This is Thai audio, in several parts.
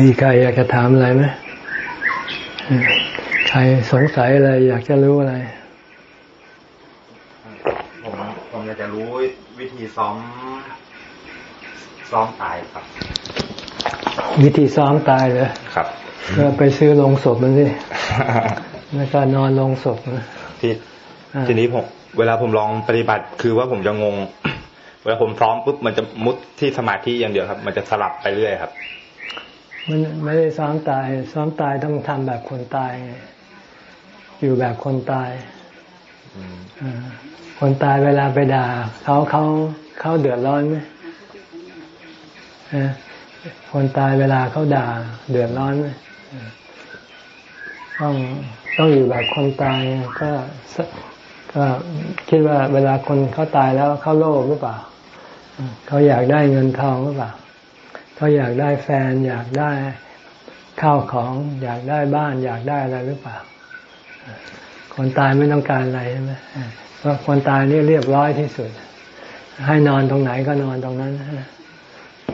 มีใครอยากจะถามอะไรไหมใครสงสัยอะไร อยากจะรู้อะไร ผมผมอยากจะรู้วิธีซ้อม ซ้อมตายครับ วิธีซ้อมตายเลยครับก็ไปซื้อลงศพมันสิแล้วก็นอนลงศพนะที่อ่าทีนี้ผมเวลาผมลองปฏิบัติคือว่าผมจะงง เวลาผมซ้อมปุ๊บมันจะมุดที่สมาธิอย่างเดียวครับ มันจะสลับไปเรื่อยครับ มันไม่ได้ซ้อมตาย ซ้อมตายต้องทำแบบคนตายไงอยู่แบบคนตายอืมอ่าคนตายเวลาไปด่าเขาเขาเขาเดือดร้อนไหมฮะคนตายเวลาเขาด่า เดือดร้อนไหมอ่าต้องต้องอยู่แบบคนตายก็สก็คิดว่าเวลาคนเขาตายแล้วเขาโลภหรือเปล่าอ่าเขาอยากได้เงินทองหรือเปล่า เขาอยากได้แฟน อยากได้ข้าวของ อยากได้บ้าน อยากได้อะไรหรือเปล่า คนตายไม่ต้องการอะไรใช่ไหมเพราะคนตายนี่เรียบร้อยที่สุด ให้นอนตรงไหนก็นอนตรงนั้น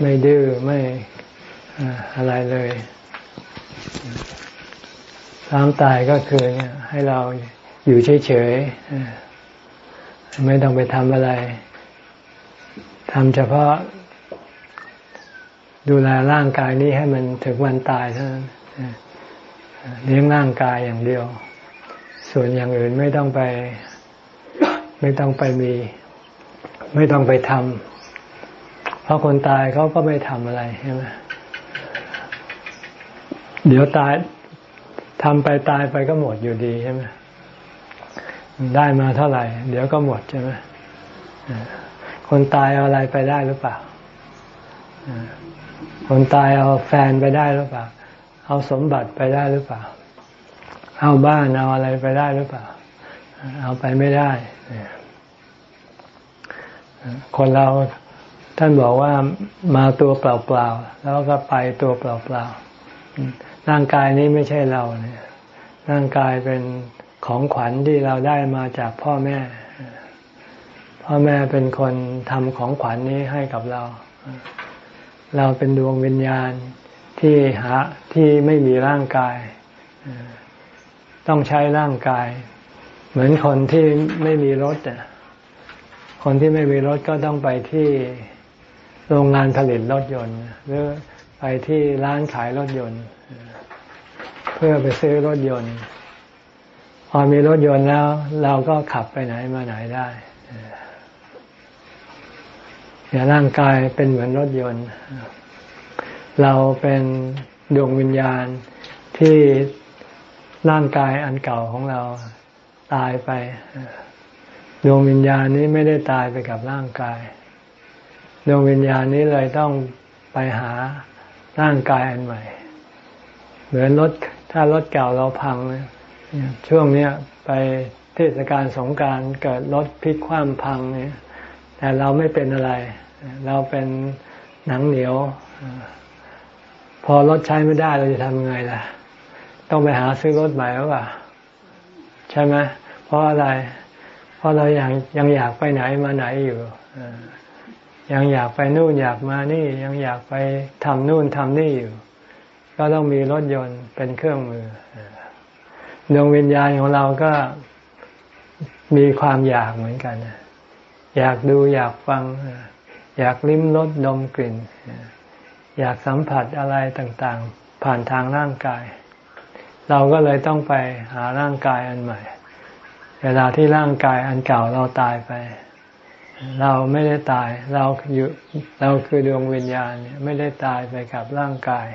ไม่ดื้อไม่อะไรเลยความตายก็คือเนี่ยให้เราอยู่เฉยๆไม่ต้องไปทำอะไรทำเฉพาะ ดูแลร่างกายนี้ให้มันถึงวันตายเท่านั้นเลี้ยงร่างกายอย่างเดียว ส่วนอย่างอื่นไม่ต้องไป ไม่ต้องไปมี ไม่ต้องไปทำเพราะคนตายเขาก็ไม่ทำอะไรใช่ไหมเดี๋ยวตายทำไปตายไปก็หมดอยู่ดีใช่ไหมได้มาเท่าไหร่ เดี๋ยวก็หมดใช่ไหมคนตายเอาอะไรไปได้หรือเปล่า คนตายเอาแฟนไปได้หรือเปล่า เอาสมบัติไปได้หรือเปล่า เอาบ้านเอาอะไรไปได้หรือเปล่า เอาไปไม่ได้ คนเราท่านบอกว่ามาตัวเปล่าๆ แล้วก็ไปตัวเปล่าๆ ร่างกายนี้ไม่ใช่เราเนี่ย ร่างกายเป็นของขวัญที่เราได้มาจากพ่อแม่ พ่อแม่เป็นคนทำของขวัญนี้ให้กับเรา เราเป็นดวงวิญญาณที่หาที่ไม่มีร่างกาย ต้องใช้ร่างกาย เหมือนคนที่ไม่มีรถอะคนที่ไม่มีรถก็ต้องไปที่โรงงานผลิตรถยนต์ หรือไปที่ร้านขายรถยนต์ เพื่อไปซื้อรถยนต์ พอมีรถยนต์แล้ว เราก็ขับไปไหนมาไหนได้ เนี่ยร่างกายเป็นเหมือนรถยนต์ เราเป็นดวงวิญญาณที่ร่างกายอันเก่าของเราตายไป ดวงวิญญาณนี้ไม่ได้ตายไปกับร่างกาย ดวงวิญญาณนี้เลยต้องไปหาร่างกายอันใหม่ เหมือนรถถ้ารถเก่าเราพังช่วงเนี้ยไปเทศกาลสงการเกิดรถพลิกคว่ำพังเนี่ย แต่เราไม่เป็นอะไร เราเป็นหนังเหนียว พอรถใช้ไม่ได้เราจะทำไงล่ะ ต้องไปหาซื้อรถใหม่หรือเปล่าใช่ไหมเพราะอะไร เพราะเรายังยังอยากไปไหนมาไหนอยู่ยังอยากไปนู่นอยากมานี่ยังอยากไปทำนู่นทำนี่อยู่ ก็ต้องมีรถยนต์เป็นเครื่องมือดวงวิญญาณของเราก็มีความอยากเหมือนกัน อยากดูอยากฟัง อยากลิ้มรสดมกลิ่น อยากสัมผัสอะไรต่างๆ ผ่านทางร่างกาย เราก็เลยต้องไปหาร่างกายอันใหม่ เวลาที่ร่างกายอันเก่าเราตายไป เราไม่ได้ตายเราอยู่เราคือดวงวิญญาณเนี่ยไม่ได้ตายไปกับร่างกาย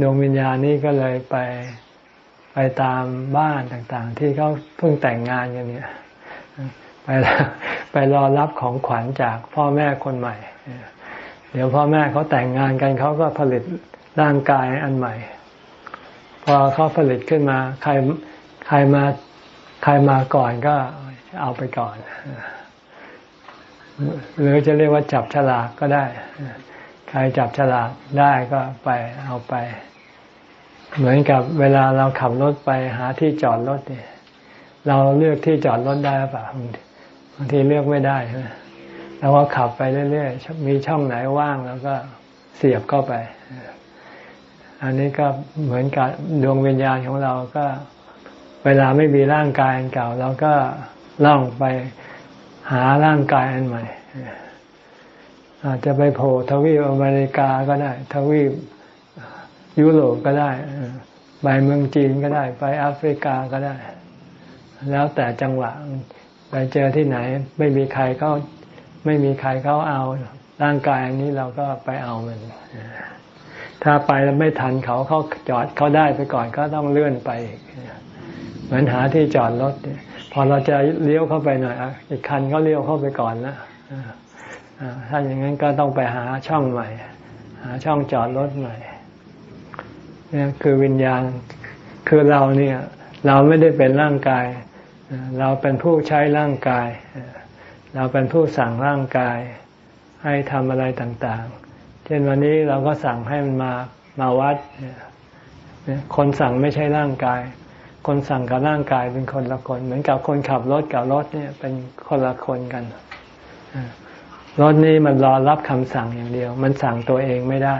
ดวงวิญญาณนี้ก็เลยไปไปตามบ้านต่างๆ ที่เขาเพิ่งแต่งงานกันเนี่ย ไปไปรอรับของขวัญจากพ่อแม่คนใหม่ เดี๋ยวพ่อแม่เขาแต่งงานกันเขาก็ผลิตร่างกายอันใหม่ พอเขาผลิตขึ้นมา ใครใครมาใครมาก่อนก็เอาไปก่อน หรือจะเรียกว่าจับฉลากก็ได้ ใครจับฉลากได้ก็ไปเอาไป เหมือนกับเวลาเราขับรถไปหาที่จอดรถเนี่ยเราเลือกที่จอดรถได้ป่ะบางทีเลือกไม่ได้แล้วก็ขับไปเรื่อยๆ มีช่องไหนว่างแล้วก็เสียบเข้าไป อันนี้ก็เหมือนกับดวงวิญญาณของเราก็ เวลาไม่มีร่างกายอันเก่าเราก็ล่องไปหาร่างกายอันใหม่ อาจจะไปโผล่ทวีปอเมริกาก็ได้ ทวีปยุโรปก็ได้ไปเมืองจีนก็ได้ ไปแอฟริกาก็ได้ แล้วแต่จังหวะ ไปเจอที่ไหน ไม่มีใครเขาไม่มีใครเขาเอาร่างกายอันนี้เราก็ไปเอามัน ถ้าไปแล้วไม่ทันเขาเขาจอดเขาได้ไปก่อนก็ต้องเลื่อนไปอีกเหมือนหาที่จอดรถพอเราจะเลี้ยวเข้าไปหน่อยอีกคันก็เลี้ยวเข้าไปก่อนนะถ้าอย่างนั้นก็ต้องไปหาช่องใหม่ หาช่องจอดรถใหม่นี่คือวิญญาณคือเราเนี่ย เราไม่ได้เป็นร่างกาย เราเป็นผู้ใช้ร่างกาย เราเป็นผู้สั่งร่างกาย ให้ทำอะไรต่างๆ เช่นวันนี้เราก็สั่งให้มันมามาวัด คนสั่งไม่ใช่ร่างกาย คนสั่งกับร่างกายเป็นคนละคน เหมือนกับคนขับรถกับรถเนี่ยเป็นคนละคนกันรถนี้มันรอรับคำสั่งอย่างเดียว มันสั่งตัวเองไม่ได้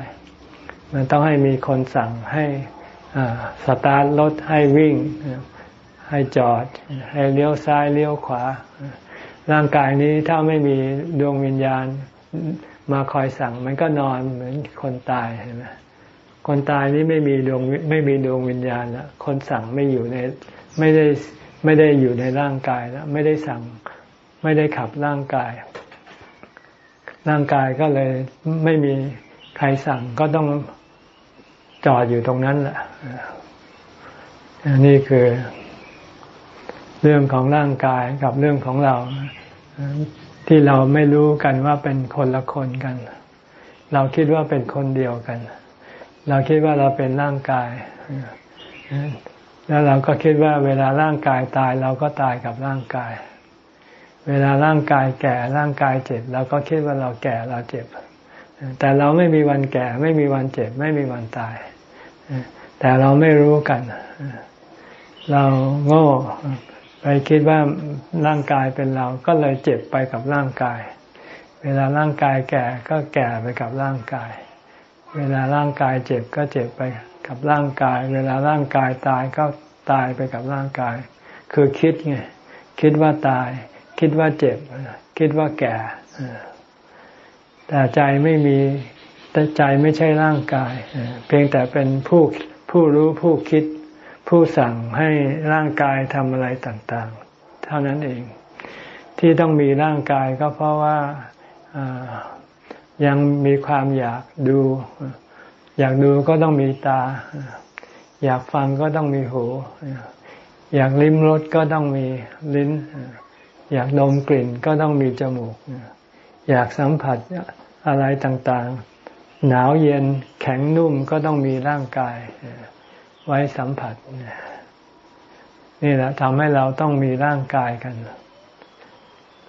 มันต้องให้มีคนสั่งให้สตาร์ทรถให้วิ่ง ให้จอด ให้เลี้ยวซ้ายเลี้ยวขวา ร่างกายนี้ถ้าไม่มีดวงวิญญาณมาคอยสั่ง มันก็นอนเหมือนคนตายเห็นไหมคนตายนี้ไม่มีดวงไม่มีดวงวิญญาณแล้วคนสั่งไม่อยู่ในไม่ได้ไม่ได้อยู่ในร่างกายแล้วไม่ได้สั่งไม่ได้ขับร่างกาย ร่างกายก็เลยไม่มีใครสั่งก็ต้องจอดอยู่ตรงนั้นแหละนี่คือ เรื่องของร่างกายกับเรื่องของเรา ที่เราไม่รู้กันว่าเป็นคนละคนกัน เราคิดว่าเป็นคนเดียวกัน เราคิดว่าเราเป็นร่างกาย แล้วเราก็คิดว่าเวลาร่างกายตายเราก็ตายกับร่างกาย เวลาร่างกายแก่ร่างกายเจ็บเราก็คิดว่าเราแก่เราเจ็บ แต่เราไม่มีวันแก่ ไม่มีวันเจ็บ ไม่มีวันตาย แต่เราไม่รู้กัน เราโง่ ไปคิดว่าร่างกายเป็นเราก็เลยเจ็บไปกับร่างกาย เวลาร่างกายแก่ก็แก่ไปกับร่างกาย เวลาร่างกายเจ็บก็เจ็บไปกับร่างกาย เวลาร่างกายตายก็ตายไปกับร่างกาย คือคิดไงคิดว่าตาย คิดว่าเจ็บ คิดว่าแก่แต่ใจไม่มีแต่ใจไม่ใช่ร่างกาย เพียงแต่เป็นผู้ผู้รู้ผู้คิด ผู้สั่งให้ร่างกายทำอะไรต่างๆ เท่านั้นเอง ที่ต้องมีร่างกายก็เพราะว่ายังมีความอยากดู อยากดูก็ต้องมีตา อยากฟังก็ต้องมีหู อยากลิ้มรสก็ต้องมีลิ้น อยากดมกลิ่นก็ต้องมีจมูก อยากสัมผัสอะไรต่างๆ หนาวเย็นแข็งนุ่มก็ต้องมีร่างกาย ไว้สัมผัส นี่แหละทำให้เราต้องมีร่างกายกัน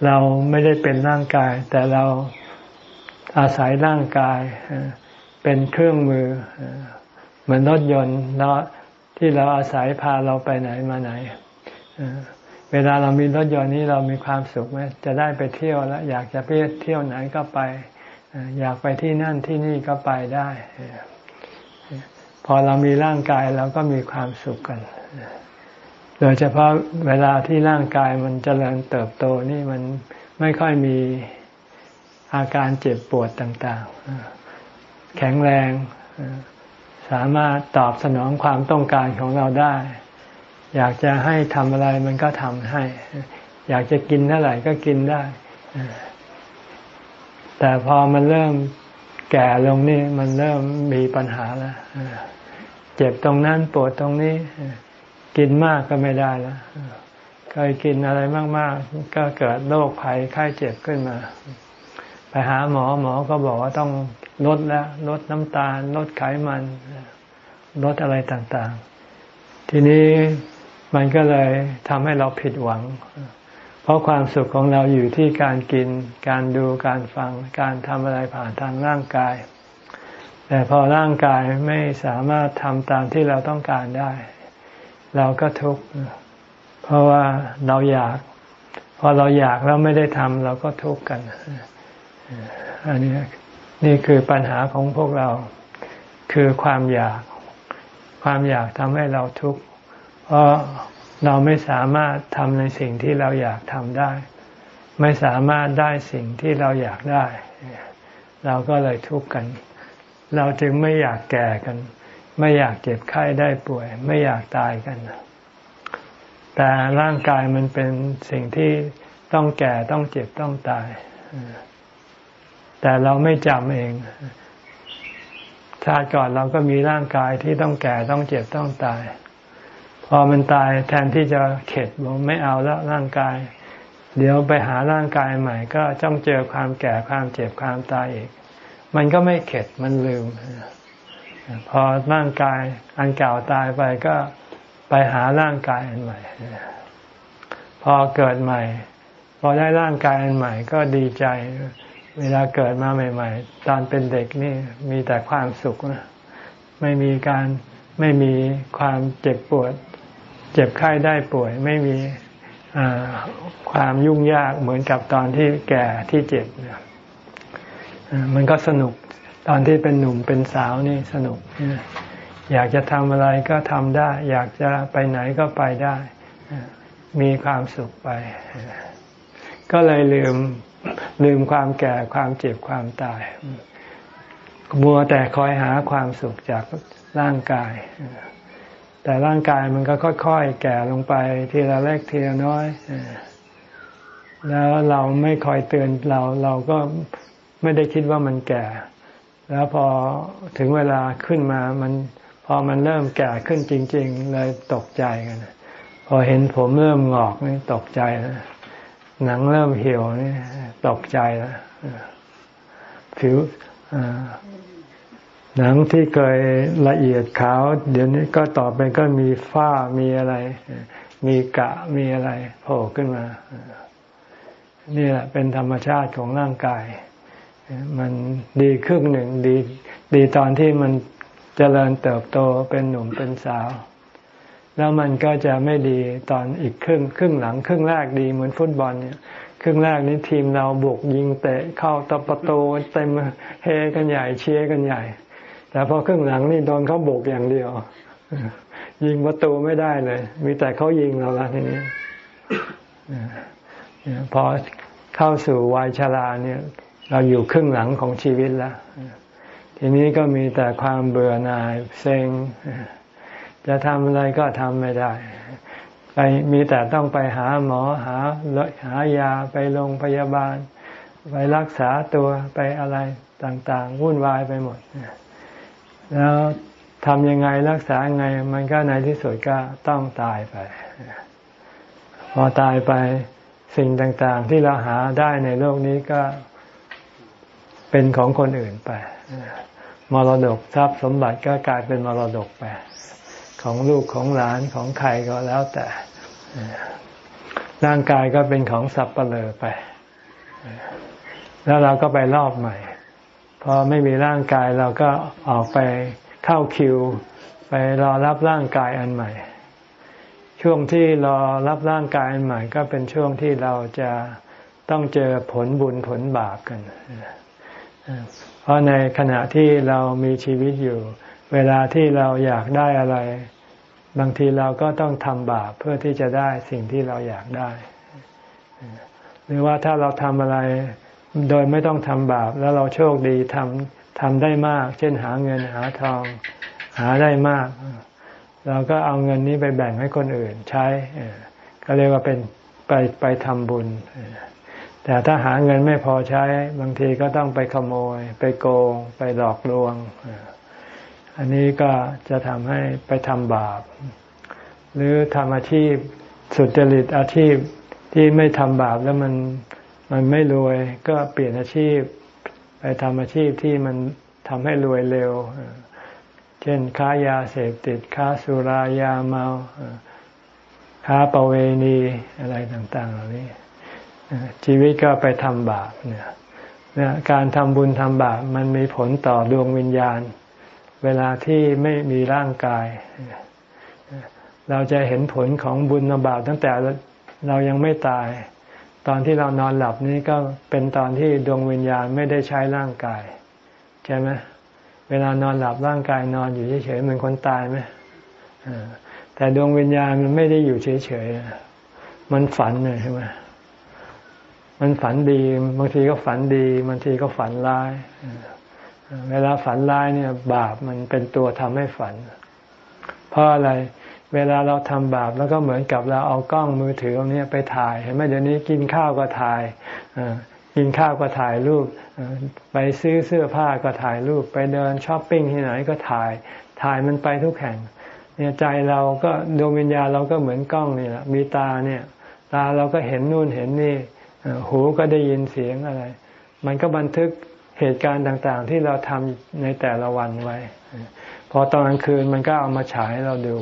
เราไม่ได้เป็นร่างกาย แต่เราอาศัยร่างกายเป็นเครื่องมือ เหมือนรถยนต์เนาที่เราอาศัยพาเราไปไหนมาไหนเวลาเรามีรถยนต์นี้เรามีความสุขไหมจะได้ไปเที่ยวแล้ว อยากจะไปเที่ยวไหนก็ไป อยากไปที่นั่นที่นี่ก็ไปได้ พอเรามีร่างกายเราก็มีความสุขกัน โดยเฉพาะเวลาที่ร่างกายมันจเจริญเติบโตนี่มันไม่ค่อยมีอาการเจ็บปวดต่างๆ แข็งแรง สามารถตอบสนองความต้องการของเราได้ อยากจะให้ทำอะไรมันก็ทำให้ อยากจะกินเท่าไหร่ก็กินได้ แต่พอมันเริ่ม แก่ลงนี่มันเริ่มมีปัญหาแล้วเจ็บตรงนั้นปวดตรงนี้ กินมากก็ไม่ได้แล้วเคยกินอะไรมาก ๆ ก็เกิดโรคภัยไข้เจ็บขึ้นมา ไปหาหมอหมอก็บอกว่าต้องลดแล้วลดน้ำตาล ลดไขมันลดอะไรต่าง ๆ ทีนี้มันก็เลยทำให้เราผิดหวัง เพราะความสุขของเราอยู่ที่การกิน การดู การฟัง การทำอะไรผ่านทางร่างกาย แต่พอร่างกายไม่สามารถทำตามที่เราต้องการได้ เราก็ทุกข์ เพราะว่าเราอยาก พอเราอยากแล้วไม่ได้ทำเราก็ทุกข์กัน อันนี้นี่คือปัญหาของพวกเรา คือความอยาก ความอยากทำให้เราทุกข์ เพราะ เราไม่สามารถทำในสิ่งที่เราอยากทำได้ ไม่สามารถได้สิ่งที่เราอยากได้ เราก็เลยทุกข์กัน เราจึงไม่อยากแก่กัน ไม่อยากเจ็บไข้ได้ป่วย ไม่อยากตายกัน แต่ร่างกายมันเป็นสิ่งที่ต้องแก่ต้องเจ็บต้องตาย แต่เราไม่จำเองชาติก่อนเราก็มีร่างกายที่ต้องแก่ต้องเจ็บต้องตาย อมันตายแทนที่จะเข็ดบอกไม่เอาแล้วร่างกาย เดี๋ยวไปหาร่างกายใหม่ ก็ต้องเจอความแก่ความเจ็บความตายอีก มันก็ไม่เข็ดมันลืม พอร่างกายอันเก่าตายไปก็ไปหาร่างกายอันใหม่ พอเกิดใหม่ พอได้ร่างกายอันใหม่ ก็ดีใจ เวลาเกิดมาใหม่ ๆ ตอนเป็นเด็กนี่มีแต่ความสุขนะไม่มีการไม่มีความเจ็บปวด เจ็บไข้ได้ป่วยไม่มีความยุ่งยากเหมือนกับตอนที่แก่ที่เจ็บเนี่ยมันก็สนุกตอนที่เป็นหนุ่มเป็นสาวนี่สนุก อยากจะทำอะไรก็ทำได้ อยากจะไปไหนก็ไปได้ มีความสุขไป ก็เลยลืมลืมความแก่ความเจ็บความตายบัวแต่คอยหาความสุขจากร่างกาย แต่ร่างกายมันก็ค่อยๆ แก่ลงไปทีละเล็กทีละน้อย แล้วเราไม่คอยเตือนเราเราก็ไม่ได้คิดว่ามันแก่ แล้วพอถึงเวลาขึ้นมามันพอมันเริ่มแก่ขึ้นจริง ๆ เลยตกใจกัน พอเห็นผมเริ่มงอกนี่ตกใจนะหนังเริ่มเหี่ยวนี่ตกใจแล้วผิว หนังที่เคยละเอียดขาว เดี๋ยวนี้ก็ต่อไปก็มีฝ้ามีอะไร มีกะมีอะไรโผล่ขึ้นมา นี่แหละเป็นธรรมชาติของร่างกาย มันดีครึ่งหนึ่งดีดีตอนที่มันจเจริญเติบโตเป็นหนุ่มเป็นสาว แล้วมันก็จะไม่ดีตอนอีกครึ่งครึ่งหลัง ครึ่งแรกดีเหมือนฟุตบอลเนี่ยครึ่งแรกนี้ทีมเราบุกยิงเตะเข้าตะประตูเต็มเฮกันใหญ่เชียร์กันใหญ่ แต่พอครึ่งหลังนี่โดนเขาบุกอย่างเดียว ยิงประตูไม่ได้เลย มีแต่เขายิงเราละทีนี้พอเข้าสู่วัยชราเนี่ย เราอยู่ครึ่งหลังของชีวิตแล้วทีนี้ก็มีแต่ความเบื่อหน่ายเซ็งจะทำอะไรก็ทำไม่ได้ไปมีแต่ต้องไปหาหมอหาหายาไปโรงพยาบาล ไปรักษาตัวไปอะไรต่าง ๆ วุ่นวายไปหมด แล้วทำยังไงรักษาไง มันก็ในที่สุดก็ต้องตายไป พอตายไปสิ่งต่าง ๆ ที่เราหาได้ในโลกนี้ก็เป็นของคนอื่นไปมรดกทรัพย์สมบัติก็กลายเป็นมรดกไป ของลูกของหลานของใครก็แล้วแต่ร่างกายก็เป็นของสับเปลือไป แล้วเราก็ไปรอบใหม่ พอไม่มีร่างกายเราก็ออกไปเข้าคิว ไปรอรับร่างกายอันใหม่ ช่วงที่รอรับร่างกายอันใหม่ ก็เป็นช่วงที่เราจะต้องเจอผลบุญผลบาปกัน เพราะในขณะที่เรามีชีวิตอยู่ เวลาที่เราอยากได้อะไร บางทีเราก็ต้องทำบาปเพื่อที่จะได้สิ่งที่เราอยากได้ หรือว่าถ้าเราทำอะไร โดยไม่ต้องทำบาป แล้วเราโชคดีทำทำได้มาก เช่นหาเงินหาทอง หาได้มาก เราก็เอาเงินนี้ไปแบ่งให้คนอื่นใช้ก็เรียกว่าเป็นไปไปทำบุญ แต่ถ้าหาเงินไม่พอใช้บางทีก็ต้องไปขโมย ไปโกง ไปหลอกลวง อันนี้ก็จะทำให้ไปทำบาป หรือทำอาชีพสุจริตอาชีพที่ไม่ทำบาปแล้วมัน มันไม่รวยก็เปลี่ยนอาชีพ ไปทำอาชีพที่มันทำให้รวยเร็ว เช่นค้ายาเสพติด ค้าสุรายาเมา ค้าประเวณีอะไรต่าง ๆ เหล่านี้ ชีวิตก็ไปทำบาปเนี่ยการทำบุญทำบาปมันมีผลต่อดวงวิญญาณ เวลาที่ไม่มีร่างกาย เราจะเห็นผลของบุญบาปตั้งแต่เรายังไม่ตาย ตอนที่เรานอนหลับนี้ก็เป็นตอนที่ดวงวิญญาณไม่ได้ใช้ร่างกาย ใช่ไหมเวลานอนหลับร่างกายนอนอยู่เฉยๆเหมือนคนตายไหมแต่ดวงวิญญาณมันไม่ได้อยู่เฉยๆมันฝันเลยใช่ไหมมันฝันดี บางทีก็ฝันดีบางทีก็ฝันร้าย เวลาฝันร้ายเนี่ย บาปมันเป็นตัวทำให้ฝัน เพราะอะไร เวลาเราทำบาปแล้วก็เหมือนกับเราเอากล้องมือถือตรงนี้ไปถ่ายเห็นไหมเดี๋ยวนี้กินข้าวก็ถ่ายกินข้าวก็ถ่ายรูปไปซื้อเสื้อผ้าก็ถ่ายรูปไปเดินช้อปปิ้งที่ไหนก็ถ่าย ถ่ายมันไปทุกแห่งเนี่ยใจเราก็ดวงวิญญาณเราก็เหมือนกล้องนี่แหละมีตาเนี่ย ตาเราก็เห็นนู่นเห็นนี่หูก็ได้ยินเสียงอะไร มันก็บันทึกเหตุการณ์ต่างๆ ที่เราทำในแต่ละวันไว้ พอตอนกลางคืนมันก็เอามาฉายเราดู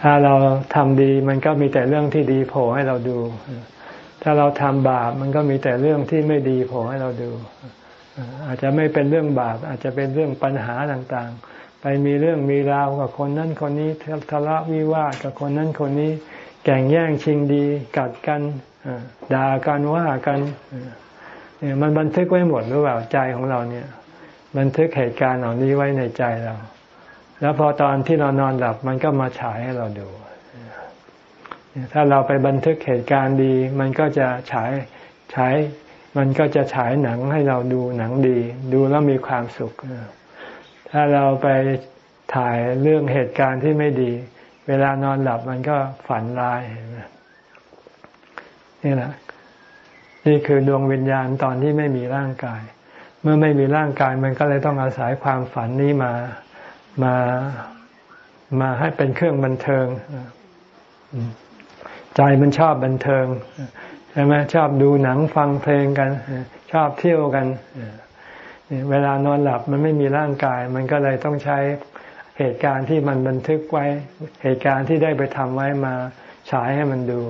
ถ้าเราทำดีมันก็มีแต่เรื่องที่ดีโผล่ให้เราดู ถ้าเราทำบาปมันก็มีแต่เรื่องที่ไม่ดีโผล่ให้เราดู อาจจะไม่เป็นเรื่องบาป อาจจะเป็นเรื่องปัญหาต่างๆ ไปมีเรื่องมีราวกับคนนั้นคนนี้ทะเลาะวิวาทกับคนนั้นคนนี้ แก่งแย่งชิงดีกัดกันด่ากันว่ากันเนี่ยมันบันทึกไว้หมดหรือเปล่าใจของเราเนี่ย บันทึกเหตุการณ์เหล่านี้ไว้ในใจเรา แล้วพอตอนที่เรานอนหลับมันก็มาฉายให้เราดู ถ้าเราไปบันทึกเหตุการณ์ดี มันก็จะฉายฉายมันก็จะฉายหนังให้เราดูหนังดี ดูแล้วมีความสุข ถ้าเราไปถ่ายเรื่องเหตุการณ์ที่ไม่ดี เวลานอนหลับมันก็ฝันร้ายนี่แหละ นี่คือดวงวิญญาณตอนที่ไม่มีร่างกาย เมื่อไม่มีร่างกายมันก็เลยต้องอาศัยความฝันนี้มามามาให้เป็นเครื่องบันเทิงใจมันชอบบันเทิงใช่ไหมชอบดูหนังฟังเพลงกัน ชอบเที่ยวกันเวลานอนหลับมันไม่มีร่างกาย มันก็เลยต้องใช้เหตุการณ์ที่มันบันทึกไว้ เหตุการณ์ที่ได้ไปทำไว้มาฉายให้มันดู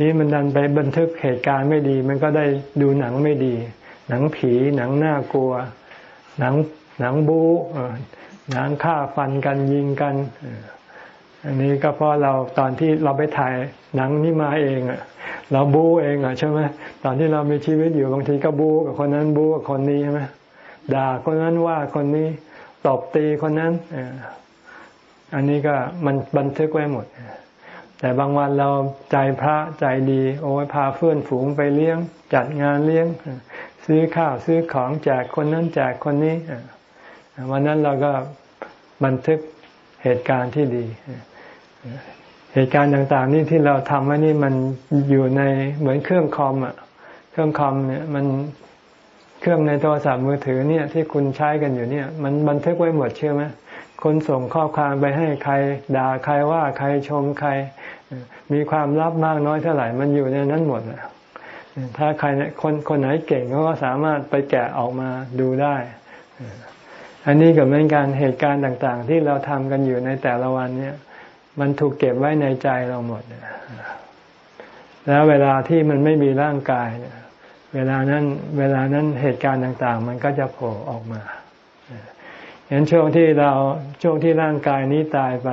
นี่มันดันไปบันทึกเหตุการณ์ไม่ดี มันก็ได้ดูหนังไม่ดี หนังผี หนังน่ากลัว หนังหนังบู๊หนังฆ่าฟันกันยิงกัน อันนี้ก็เพราะเราตอนที่เราไปถ่ายหนังนี้มาเองอะ เราบู๊เองอะใช่ไหมตอนที่เรามีชีวิตอยู่บางทีก็บู๊กับคนนั้นบู๊กับคนนี้ใช่ไหมด่าคนนั้นว่าคนนี้ตบตีคนนั้นอันนี้ก็มันบันทึกไว้หมด แต่บางวันเราใจพระใจดี โอ้ยพาเพื่อนฝูงไปเลี้ยง จัดงานเลี้ยง ซื้อข้าวซื้อของแจกคนนั้นแจกคนนี้วันนั้นเราก็บันทึกเหตุการณ์ที่ดี เหตุการณ์ต่างๆนี่ที่เราทำไว้นี่มันอยู่ในเหมือนเครื่องคอมอะ เครื่องคอมเนี่ยมันเครื่องในโทรศัพท์มือถือเนี่ยที่คุณใช้กันอยู่เนี่ย มันบันทึกไว้หมดเชื่อไหมคนส่งข้อความไปให้ใคร ด่าใครว่าใครชมใคร มีความลับมากน้อยเท่าไหร่ มันอยู่ในนั้นหมด ถ้าใครคนคนไหนเก่งเขาก็สามารถไปแกะออกมาดูได้ อันนี้ก็เป็นการเหตุการณ์ต่างๆ ที่เราทำกันอยู่ในแต่ละวันเนี่ย มันถูกเก็บไว้ในใจเราหมด แล้วเวลาที่มันไม่มีร่างกายเวลานั้นเวลานั้นเหตุการณ์ต่างๆ มันก็จะโผล่ออกมาเห็นช่วงที่เราช่วงที่ร่างกายนี้ตายไป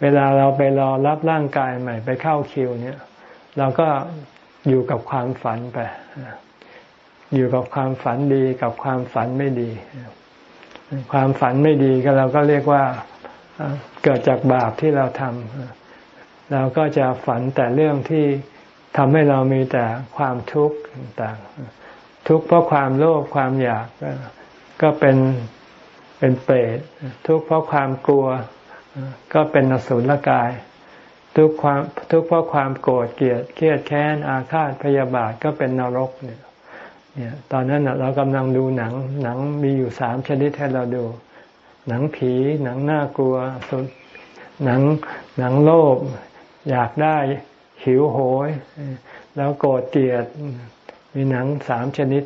เวลาเราไปรอรับร่างกายใหม่ไปเข้าคิวเนี่ย เราก็ อยู่กับความฝันไป อยู่กับความฝันดีกับความฝันไม่ดี ความฝันไม่ดีก็เราก็เรียกว่าเกิดจากบาปที่เราทำเราก็จะฝันแต่เรื่องที่ทำให้เรามีแต่ความทุกข์ต่างทุกข์เพราะความโลภความอยากก็เป็นเป็นเปรตทุกข์เพราะความกลัว ก็เป็นอสุรกาย ทุกความทุกเพราะความโกรธเกลียดเครียดแค้นอาฆาตพยาบาทก็เป็นนรกเนี่ยเนี่ย ตอนนั้นเรากำลังดูหนัง หนังมีอยู่สามชนิดให้เราดู หนังผี หนังน่ากลัวสุดหนังหนังโลภอยากได้หิวโหย แล้วโกรธเกลียดมีหนังสามชนิด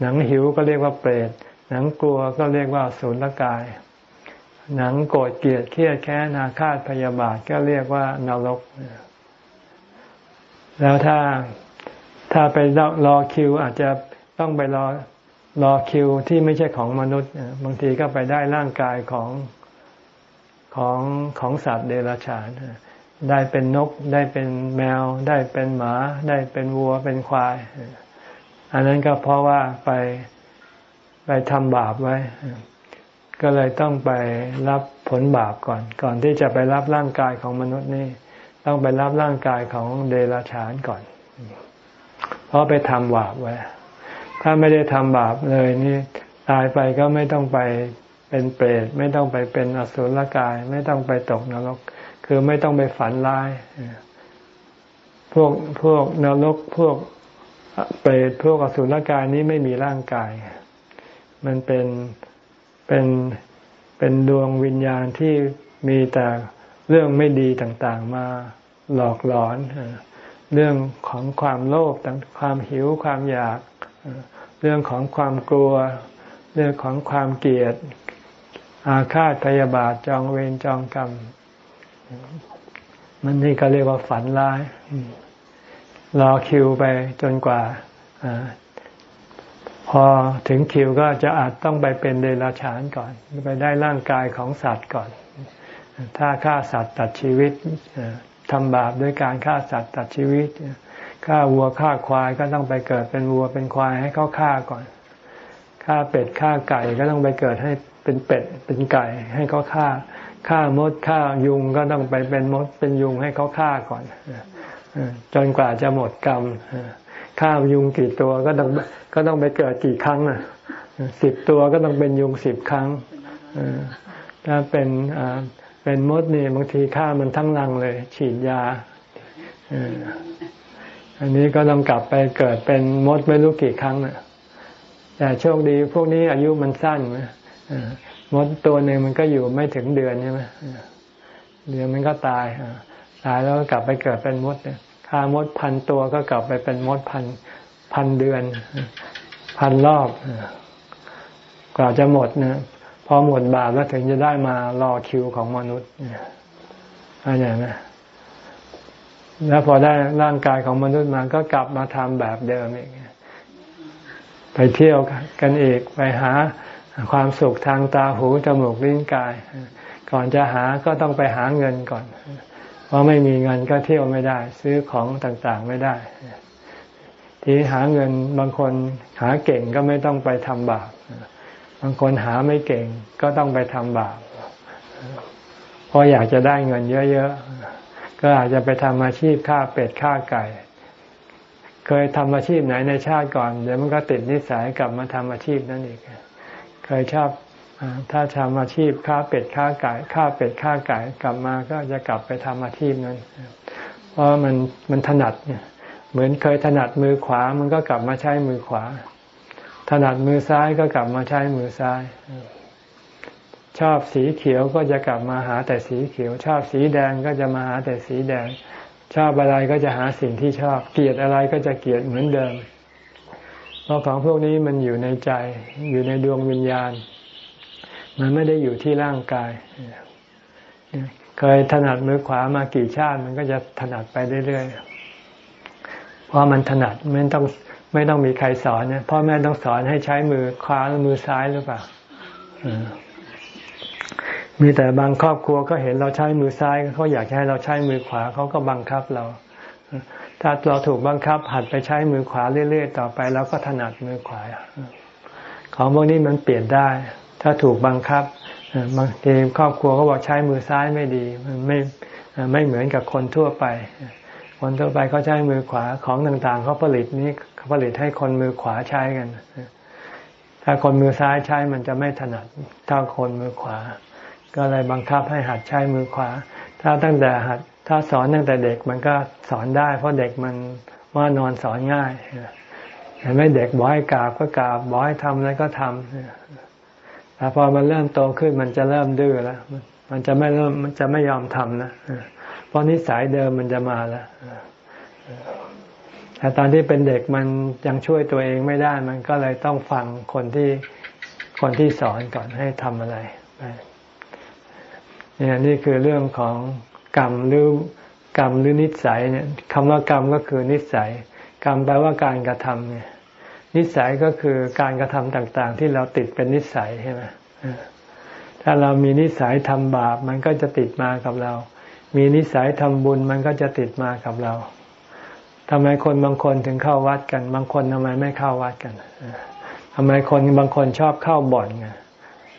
หนังหิวก็เรียกว่าเปรตหนังกลัวก็เรียกว่าสุรกาย หนังโกรธเกลียดเครียดแค้นอาฆาตพยาบาทก็เรียกว่านรก แล้วถ้าถ้าไปรอคิว อาจจะต้องไปรอรอคิวที่ไม่ใช่ของมนุษย์ บางทีก็ไปได้ร่างกายของของของสัตว์เดรัจฉานได้เป็นนก ได้เป็นแมว ได้เป็นหมา ได้เป็นวัวเป็นควาย อันนั้นก็เพราะว่าไปไปทำบาปไว้ ก็เลยต้องไปรับผลบาปก่อน ก่อนที่จะไปรับร่างกายของมนุษย์นี่ต้องไปรับร่างกายของเดรัจฉานก่อน เพราะไปทำบาปไว้ ถ้าไม่ได้ทำบาปเลยนี่ตายไปก็ไม่ต้องไปเป็นเปรตไม่ต้องไปเป็นอสุรกาย ไม่ต้องไปตกนรก คือไม่ต้องไปฝันร้ายพวกพวกนรกพวกเปรตพวกอสุรกายนี้ไม่มีร่างกาย มันเป็น เป็นเป็นดวงวิญญาณที่มีแต่เรื่องไม่ดีต่างๆมาหลอกหลอน เรื่องของความโลภความหิวความอยาก เรื่องของความกลัว เรื่องของความเกลียด อาฆาตพยาบาทจองเวรจองกรรม มันนี่ก็เรียกว่าฝันร้าย รอคิวไปจนกว่า พอถึงคิวก็จะอาจต้องไปเป็นเดรัจฉานก่อน ไปได้ร่างกายของสัตว์ก่อน ถ้าฆ่าสัตว์ตัดชีวิตทำบาปด้วยการฆ่าสัตว์ตัดชีวิตฆ่าวัวฆ่าควายก็ต้องไปเกิดเป็นวัวเป็นควายให้เขาฆ่าก่อนฆ่าเป็ดฆ่าไก่ก็ต้องไปเกิดให้เป็นเป็ดเป็นไก่ให้เขาฆ่าฆ่ามดฆ่ายุงก็ต้องไปเป็นมดเป็นยุงให้เขาฆ่าก่อนจนกว่าจะหมดกรรม ฆ่ายุงกี่ตัวก็ต้องก็ต้องไปเกิดกี่ครั้งอะสิบตัวก็ต้องเป็นยุงสิบครั้งถ้าเป็นเป็นมดนี่บางทีฆ่ามันทั้งรังเลย ฉีดยาอันนี้ก็ต้องกลับไปเกิดเป็นมดไม่รู้กี่ครั้งน่ะแต่โชคดีพวกนี้อายุมันสั้นนะมดตัวหนึ่งมันก็อยู่ไม่ถึงเดือนใช่ไหมเดือนมันก็ตายตายแล้วก็กลับไปเกิดเป็นมดเนี่ยามดพันตัวก็กลับไปเป็นมดพันพันเดือน พันรอบกว่าจะหมดนะพอหมดบาปแล้วถึงจะได้มารอคิวของมนุษย์อะไรอย่างนี้แล้วพอได้ร่างกายของมนุษย์มาก็กลับมาทำแบบเดิมอีกไปเที่ยวกันอีกไปหาความสุขทางตาหูจมูกลิ้นกาย ก่อนจะหาก็ต้องไปหาเงินก่อน ราะไม่มีเงินก็เที่ยวไม่ได้ ซื้อของต่างๆไม่ได้ ที่หาเงินบางคนหาเก่งก็ไม่ต้องไปทำบาปบางคนหาไม่เก่งก็ต้องไปทำบาปเพราะอยากจะได้เงินเยอะๆก็อาจจะไปทำอาชีพฆ่าเป็ดฆ่าไก่ เคยทำอาชีพไหนในชาติก่อน เดี๋ยวมันก็ติดนิสัยกลับมาทำอาชีพนั้นอีกเคยชอบ ถ้าทำอาชีพค้าเป็ดค้าไก่ค้าเป็ดค้าไก่กลับมาก็จะกลับไปทำอาชีพนั้น เพราะมันมันถนัดเนี่ยเหมือนเคยถนัดมือขวา มันก็กลับมาใช้มือขวา ถนัดมือซ้ายก็กลับมาใช้มือซ้าย ชอบสีเขียวก็จะกลับมาหาแต่สีเขียว ชอบสีแดงก็จะมาหาแต่สีแดง ชอบอะไรก็จะหาสิ่งที่ชอบ เกลียดอะไรก็จะเกลียดเหมือนเดิม เพราะของพวกนี้มันอยู่ในใจ อยู่ในดวงวิญญาณ มันไม่ได้อยู่ที่ร่างกายเคยถนัดมือขวามากี่ชาติ มันก็จะถนัดไปเรื่อยๆเพราะมันถนัดไม่ต้องไม่ต้องมีใครสอนเนี่ยพ่อแม่ต้องสอนให้ใช้มือขวาหรือมือซ้ายหรือเปล่ามีแต่บางครอบครัวก็เห็นเราใช้มือซ้ายเขาอยากให้เราใช้มือขวาเขาก็บังคับเรา ถ้าเราถูกบังคับ หัดไปใช้มือขวาเรื่อยๆต่อไปเราก็ถนัดมือขวาของพวกนี้มันเปลี่ยนได้ ถ้าถูกบังคับบางทีครอบครัวก็บอกใช้มือซ้ายไม่ดีมันไม่ไม่เหมือนกับคนทั่วไป คนทั่วไปเขาใช้มือขวาของต่างๆเขาผลิตนี้เขาผลิตให้คนมือขวาใช้กัน ถ้าคนมือซ้ายใช้มันจะไม่ถนัดเท่าคนมือขวา ก็เลยบังคับให้หัดใช้มือขวา ถ้าตั้งแต่หัด ถ้าสอนตั้งแต่เด็กมันก็สอนได้ เพราะเด็กมันว่านอนสอนง่ายเห็นไหมเด็กบอกให้กราบก็กราบบอกให้ทำอะไรก็ทำ แต่พอมันเริ่มโตขึ้นมันจะเริ่มดื้อแล้ว มันจะไม่เริ่มมันจะไม่ยอมทำนะเพราะนิสัยเดิมมันจะมาแล้วแต่ตอนที่เป็นเด็กมันยังช่วยตัวเองไม่ได้ มันก็เลยต้องฟังคนที่คนที่สอนก่อนให้ทำอะไรเนี่ยนี่คือเรื่องของกรรมหรือกรรมหรือนิสัยเนี่ยคำว่ากรรมก็คือนิสัย กรรมแปลว่าการกระทำเนี่ย นิสัยก็คือการกระทำต่างๆ ที่เราติดเป็นนิสัยใช่ไหมถ้าเรามีนิสัยทำบาป มันก็จะติดมากับเรา มีนิสัยทำบุญมันก็จะติดมากับเราทำไมคนบางคนถึงเข้าวัดกัน บางคนทำไมไม่เข้าวัดกันทำไมคนบางคนชอบเข้าบ่อนไง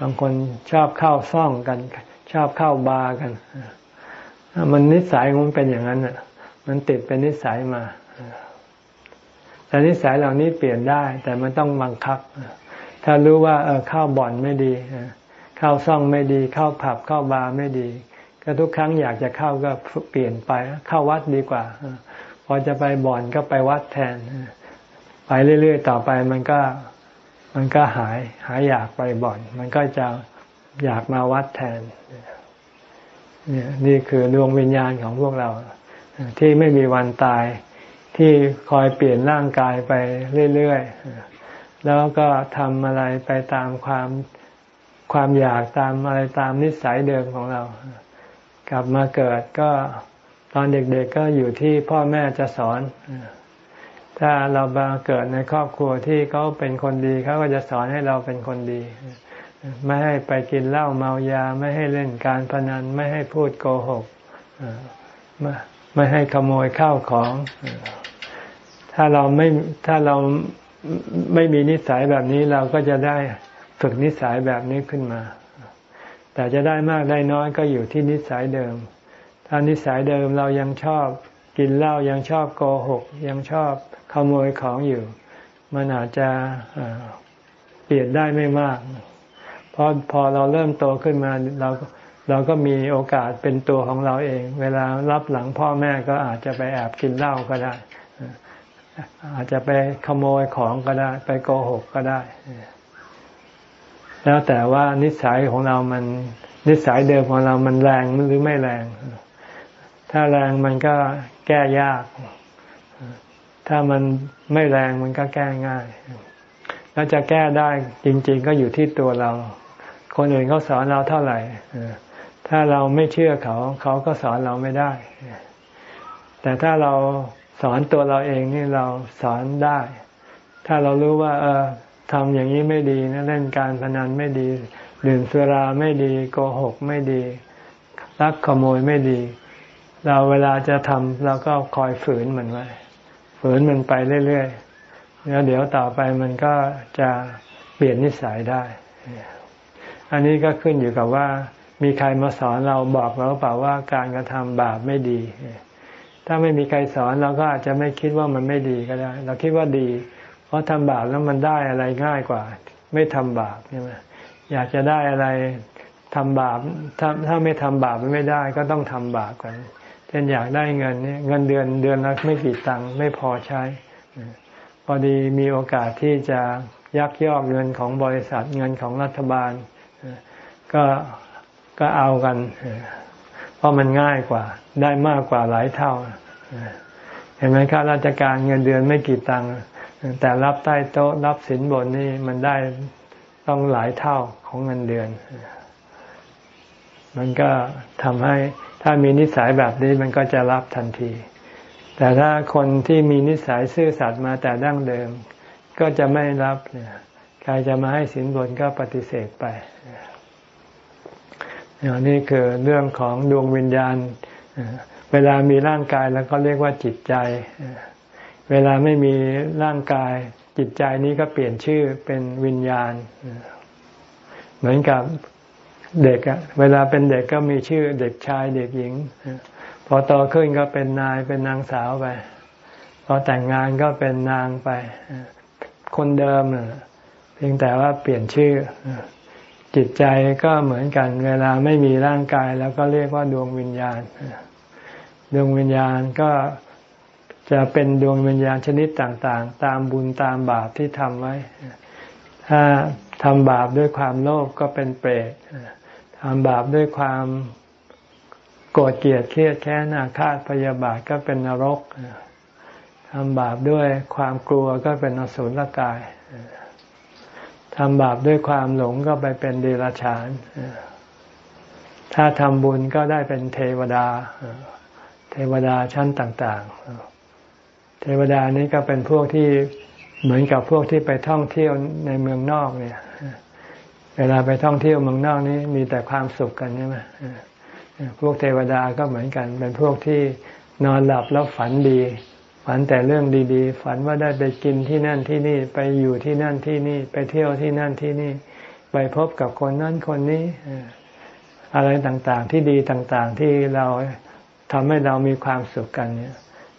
บางคนชอบเข้าซ่องกัน ชอบเข้าบาร์กันมันนิสัยมันเป็นอย่างนั้นอะ มันติดเป็นนิสัยมา แต่นิสัยเหล่านี้เปลี่ยนได้ แต่มันต้องบังคับ ถ้ารู้ว่าเออเข้าบ่อนไม่ดีเข้าซ่องไม่ดี เข้าผับเข้าบาร์ไม่ดี ก็ทุกครั้งอยากจะเข้าก็เปลี่ยนไปเข้าวัดดีกว่า พอจะไปบ่อนก็ไปวัดแทน ไปเรื่อยๆต่อไปมันก็มันก็หายหายอยากไปบ่อน มันก็จะอยากมาวัดแทนนี่นี่คือดวงวิญญาณของพวกเรา ที่ไม่มีวันตาย ที่คอยเปลี่ยนร่างกายไปเรื่อยๆ แล้วก็ทำอะไรไปตามความความอยากตามอะไรตามนิสัยเดิมของเรา กลับมาเกิดก็ตอนเด็กๆก็อยู่ที่พ่อแม่จะสอน ถ้าเรามาเกิดในครอบครัวที่เขาเป็นคนดีเขาก็จะสอนให้เราเป็นคนดี ไม่ให้ไปกินเหล้าเมายา ไม่ให้เล่นการพนัน ไม่ให้พูดโกหก ไม่ให้ขโมยข้าวของ ถ้าเราไม่ถ้าเราไม่มีนิสัยแบบนี้เราก็จะได้ฝึกนิสัยแบบนี้ขึ้นมา แต่จะได้มากได้น้อยก็อยู่ที่นิสัยเดิม ถ้านิสัยเดิมเรายังชอบกินเหล้ายังชอบโกหก ยังชอบขโมยของอยู่ มันอาจจะเปลี่ยนได้ไม่มากเพราะพอเราเริ่มโตขึ้นมาเราเราก็มีโอกาสเป็นตัวของเราเอง เวลารับหลังพ่อแม่ก็อาจจะไปแอบกินเหล้าก็ได้ อาจจะไปขโมยของก็ได้ ไปโกหกก็ได้ แล้วแต่ว่านิสัยของเรามัน นิสัยเดิมของเรามันแรงหรือไม่แรง ถ้าแรงมันก็แก้ยาก ถ้ามันไม่แรงมันก็แก้ง่ายแล้วจะแก้ได้จริง ๆ ก็อยู่ที่ตัวเรา คนอื่นเขาสอนเราเท่าไหร่ถ้าเราไม่เชื่อเขา เขาก็สอนเราไม่ได้ แต่ถ้าเรา สอนตัวเราเองนี่เราสอนได้ ถ้าเรารู้ว่า เออทำอย่างนี้ไม่ดีนะเล่นการพนันไม่ดี ดื่มสุราไม่ดีโกหกไม่ดีลักขโมยไม่ดี เราเวลาจะทำเราก็คอยฝืนมันไว้ฝืนมันไปเรื่อยๆแล้วเดี๋ยวต่อไปมันก็จะเปลี่ยนนิสัยได้ อันนี้ก็ขึ้นอยู่กับว่า มีใครมาสอนเราบอกเราเปล่าว่าการกระทำบาปไม่ดี ถ้าไม่มีใครสอนเราก็อาจจะไม่คิดว่ามันไม่ดีก็ได้ เราคิดว่าดี เพราะทำบาปแล้วมันได้อะไรง่ายกว่า ไม่ทำบาปใช่ไหมอยากจะได้อะไรทำบาปถ้าถ้าไม่ทำบาปไม่ได้ก็ต้องทำบาปกันเช่นอยากได้เงินเนี่ยเงินเดือนเดือนละไม่กี่ตังค์ไม่พอใช้พอดีมีโอกาสที่จะยักยอกเงินของบริษัทเงินของรัฐบาล ก็ก็เอากันเราะมันง่ายกว่า ได้มากกว่าหลายเท่า เห็นไหมครับราชการเงินเดือนไม่กี่ตังค์แต่รับใต้โต๊ะรับสินบนนี่มันได้ต้องหลายเท่าของเงินเดือน มันก็ทำให้ถ้ามีนิสัยแบบนี้มันก็จะรับทันที แต่ถ้าคนที่มีนิสัยซื่อสัตย์มาแต่ดั้งเดิม ก็จะไม่รับเนี่ยใครจะมาให้สินบนก็ปฏิเสธไป นี่คือเรื่องของดวงวิญญาณ เวลามีร่างกายแล้วก็เรียกว่าจิตใจ เวลาไม่มีร่างกาย จิตใจนี้ก็เปลี่ยนชื่อเป็นวิญญาณ เหมือนกับเด็กอะเวลาเป็นเด็กก็มีชื่อเด็กชายเด็กหญิง พอโตขึ้นก็เป็นนายเป็นนางสาวไป พอแต่งงานก็เป็นนางไป คนเดิมเพียงแต่ว่าเปลี่ยนชื่อ จิตใจก็เหมือนกัน เวลาไม่มีร่างกายแล้วก็เรียกว่าดวงวิญญาณ ดวงวิญญาณก็จะเป็นดวงวิญญาณชนิดต่างๆ ตามบุญตามบาปที่ทำไว้ ถ้าทำบาปด้วยความโลภก็เป็นเปรตทำบาปด้วยความโกรธเกลียดเครียดแค้นอาฆาตพยาบาทก็เป็นนรกทำบาปด้วยความกลัวก็เป็นอสุรกาย ทำบาปด้วยความหลงก็ไปเป็นเดรัจฉาน ถ้าทำบุญก็ได้เป็นเทวดา เทวดาชั้นต่าง ๆ เทวดานี้ก็เป็นพวกที่เหมือนกับพวกที่ไปท่องเที่ยวในเมืองนอกเนี่ย เวลาไปท่องเที่ยวเมืองนอกนี้มีแต่ความสุขกันใช่ไหมพวกเทวดาก็เหมือนกัน เป็นพวกที่นอนหลับแล้วฝันดี ฝันแต่เรื่องดีๆ ฝันว่าได้ไปกินที่นั่นที่นี่ ไปอยู่ที่นั่นที่นี่ ไปเที่ยวที่นั่นที่นี่ ไปพบกับคนนั้นคนนี้อะไรต่างๆ ที่ดีต่างๆ ที่เราทำให้เรามีความสุขกันเนี่ย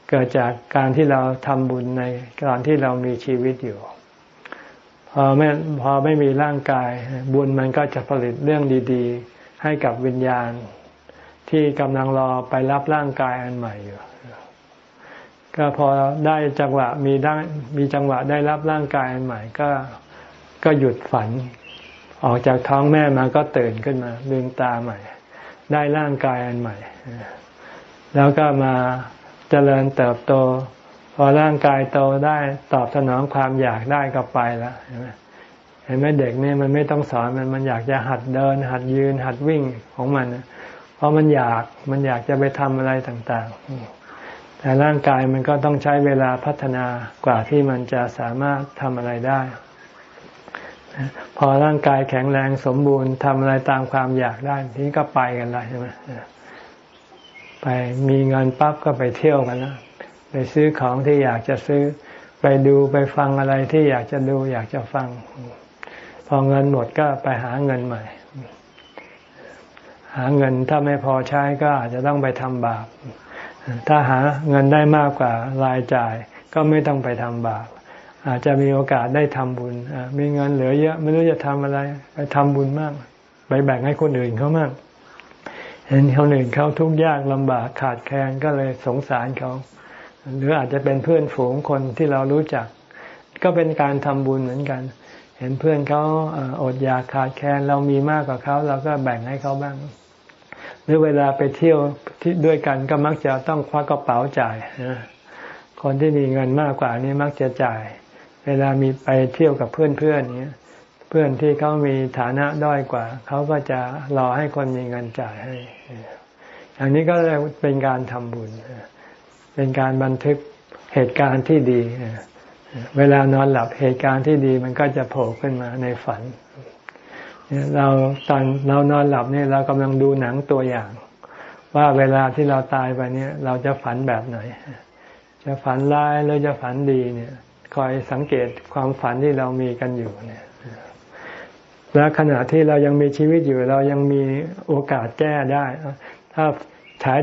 เกิดจากการที่เราทำบุญในตอนที่เรามีชีวิตอยู่ พอไม่พอไม่มีร่างกาย บุญมันก็จะผลิตเรื่องดีๆ ให้กับวิญญาณ ที่กำลังรอไปรับร่างกายอันใหม่อยู่ ก็พอได้จังหวะมีได้มีจังหวะได้รับร่างกายอันใหม่ก็ก็หยุดฝัน ออกจากท้องแม่มาก็ตื่นขึ้นมาลืมตาใหม่ ได้ร่างกายอันใหม่ แล้วก็มาเจริญเติบโต พอร่างกายโตได้ตอบสนองความอยากได้ก็ไปแล้วเห็นไหมเห็นไหมเด็กนี่มันไม่ต้องสอนมันมันอยากจะหัดเดิน หัดยืนหัดวิ่งของมัน เพราะมันอยากมันอยากจะไปทำอะไรต่าง ๆ แต่ร่างกายมันก็ต้องใช้เวลาพัฒนากว่าที่มันจะสามารถทำอะไรได้ พอร่างกายแข็งแรงสมบูรณ์ทำอะไรตามความอยากได้ทีนี้ก็ไปกันแล้วใช่ไหมไปมีเงินปั๊บก็ไปเที่ยวกันนะไปซื้อของที่อยากจะซื้อ ไปดูไปฟังอะไรที่อยากจะดูอยากจะฟัง พอเงินหมดก็ไปหาเงินใหม่ หาเงินถ้าไม่พอใช้ก็อาจจะต้องไปทำบาป ถ้าหาเงินได้มากกว่ารายจ่าย ก็ไม่ต้องไปทำบาปอาจจะมีโอกาสได้ทำบุญมีเงินเหลือเยอะไม่รู้จะทำอะไร ไปทำบุญมากไปแบ่งให้คนอื่นเขามาก เห็นคนอื่นเขาทุกข์ยากลำบากขาดแคลนก็เลยสงสารเขา หรืออาจจะเป็นเพื่อนฝูงคนที่เรารู้จัก ก็เป็นการทำบุญเหมือนกัน เห็นเพื่อนเขาอดอยากขาดแคลนเรามีมากกว่าเขาเราก็แบ่งให้เขาบ้าง หรือเวลาไปเที่ยวที่ด้วยกันก็มักจะต้องควักกระเป๋าจ่ายคนที่มีเงินมากกว่านี้มักจะจ่าย เวลามีไปเที่ยวกับเพื่อนเพื่อนเนี้ยเพื่อนที่เขามีฐานะด้อยกว่า เขาก็จะรอให้คนมีเงินจ่ายให้อันนี้ก็เลยเป็นการทำบุญ เป็นการบันทึกเหตุการณ์ที่ดี เวลานอนหลับเหตุการณ์ที่ดีมันก็จะโผล่ขึ้นมาในฝัน เราตอนเรานอนหลับเนี่ยเรากำลังดูหนังตัวอย่าง ว่าเวลาที่เราตายไปเนี่ย เราจะฝันแบบไหน จะฝันร้ายหรือจะฝันดีเนี่ย คอยสังเกตความฝันที่เรามีกันอยู่เนี่ยและขณะที่เรายังมีชีวิตอยู่ เรายังมีโอกาสแก้ได้ ถ้าฉาย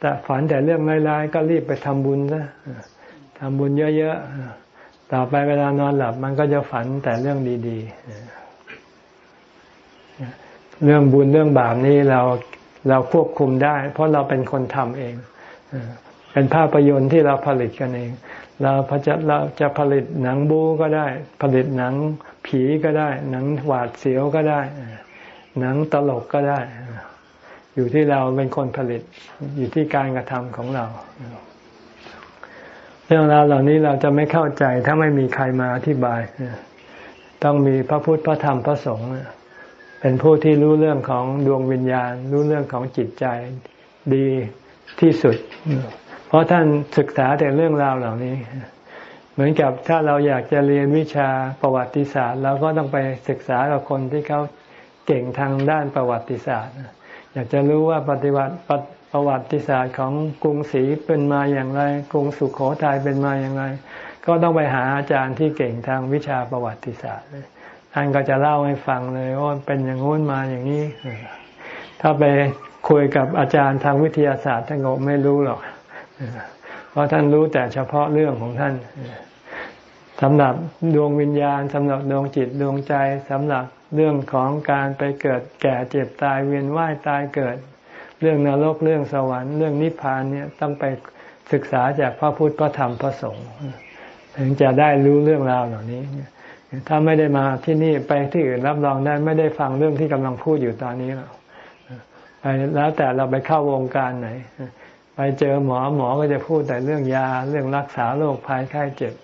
แต่ฝันแต่เรื่องร้ายๆก็รีบไปทำบุญซะทำบุญเยอะๆต่อไปเวลานอนหลับมันก็จะฝันแต่เรื่องดี ๆ เรื่องบุญเรื่องบาปนี้เราเราควบคุมได้ เพราะเราเป็นคนทำเองเป็นภาพยนตร์ที่เราผลิตกันเอง เราจะเราจะผลิตหนังบูก็ได้ ผลิตหนังผีก็ได้ หนังหวาดเสียวก็ได้ หนังตลกก็ได้ อยู่ที่เราเป็นคนผลิต อยู่ที่การกระทำของเรา เรื่องราวเหล่านี้เราจะไม่เข้าใจถ้าไม่มีใครมาอธิบาย ต้องมีพระพุทธพระธรรมพระสงฆ์ เป็นผู้ที่รู้เรื่องของดวงวิญญาณ รู้เรื่องของจิตใจดีที่สุด เพราะท่านศึกษาแต่เรื่องราวเหล่านี้ เหมือนกับถ้าเราอยากจะเรียนวิชาประวัติศาสตร์เราก็ต้องไปศึกษากับคนที่เขาเก่งทางด้านประวัติศาสตร์ อยากจะรู้ว่าปฏิวัติประวัติศาสตร์ของกรุงศรีเป็นมาอย่างไร กรุงสุขโขทัยเป็นมาอย่างไร ก็ต้องไปหาอาจารย์ที่เก่งทางวิชาประวัติศาสตร์ ท่านก็จะเล่าให้ฟังเลยว่าเป็นอย่างงู้นมาอย่างนี้ ถ้าไปคุยกับอาจารย์ทางวิทยาศาสตร์ท่านก็ไม่รู้หรอก เพราะท่านรู้แต่เฉพาะเรื่องของท่านสำหรับดวงวิญญาณสำหรับดวงจิตดวงใจสำหรับเรื่องของการไปเกิดแก่เจ็บตายเวียนว่ายตายเกิด เรื่องนรกเรื่องสวรรค์เรื่องนิพพานเนี่ยต้องไปศึกษาจากพระพุทธพระธรรมพระสงฆ์ถึงจะได้รู้เรื่องราวเหล่านี้ ถ้าไม่ได้มาที่นี่ไปที่อื่นรับรองได้ไม่ได้ฟังเรื่องที่กำลังพูดอยู่ตอนนี้หรอกไปแล้วแต่เราไปเข้าวงการไหน ไปเจอหมอหมอก็จะพูดแต่เรื่องยาเรื่องรักษาโรคภัยไข้เจ็บ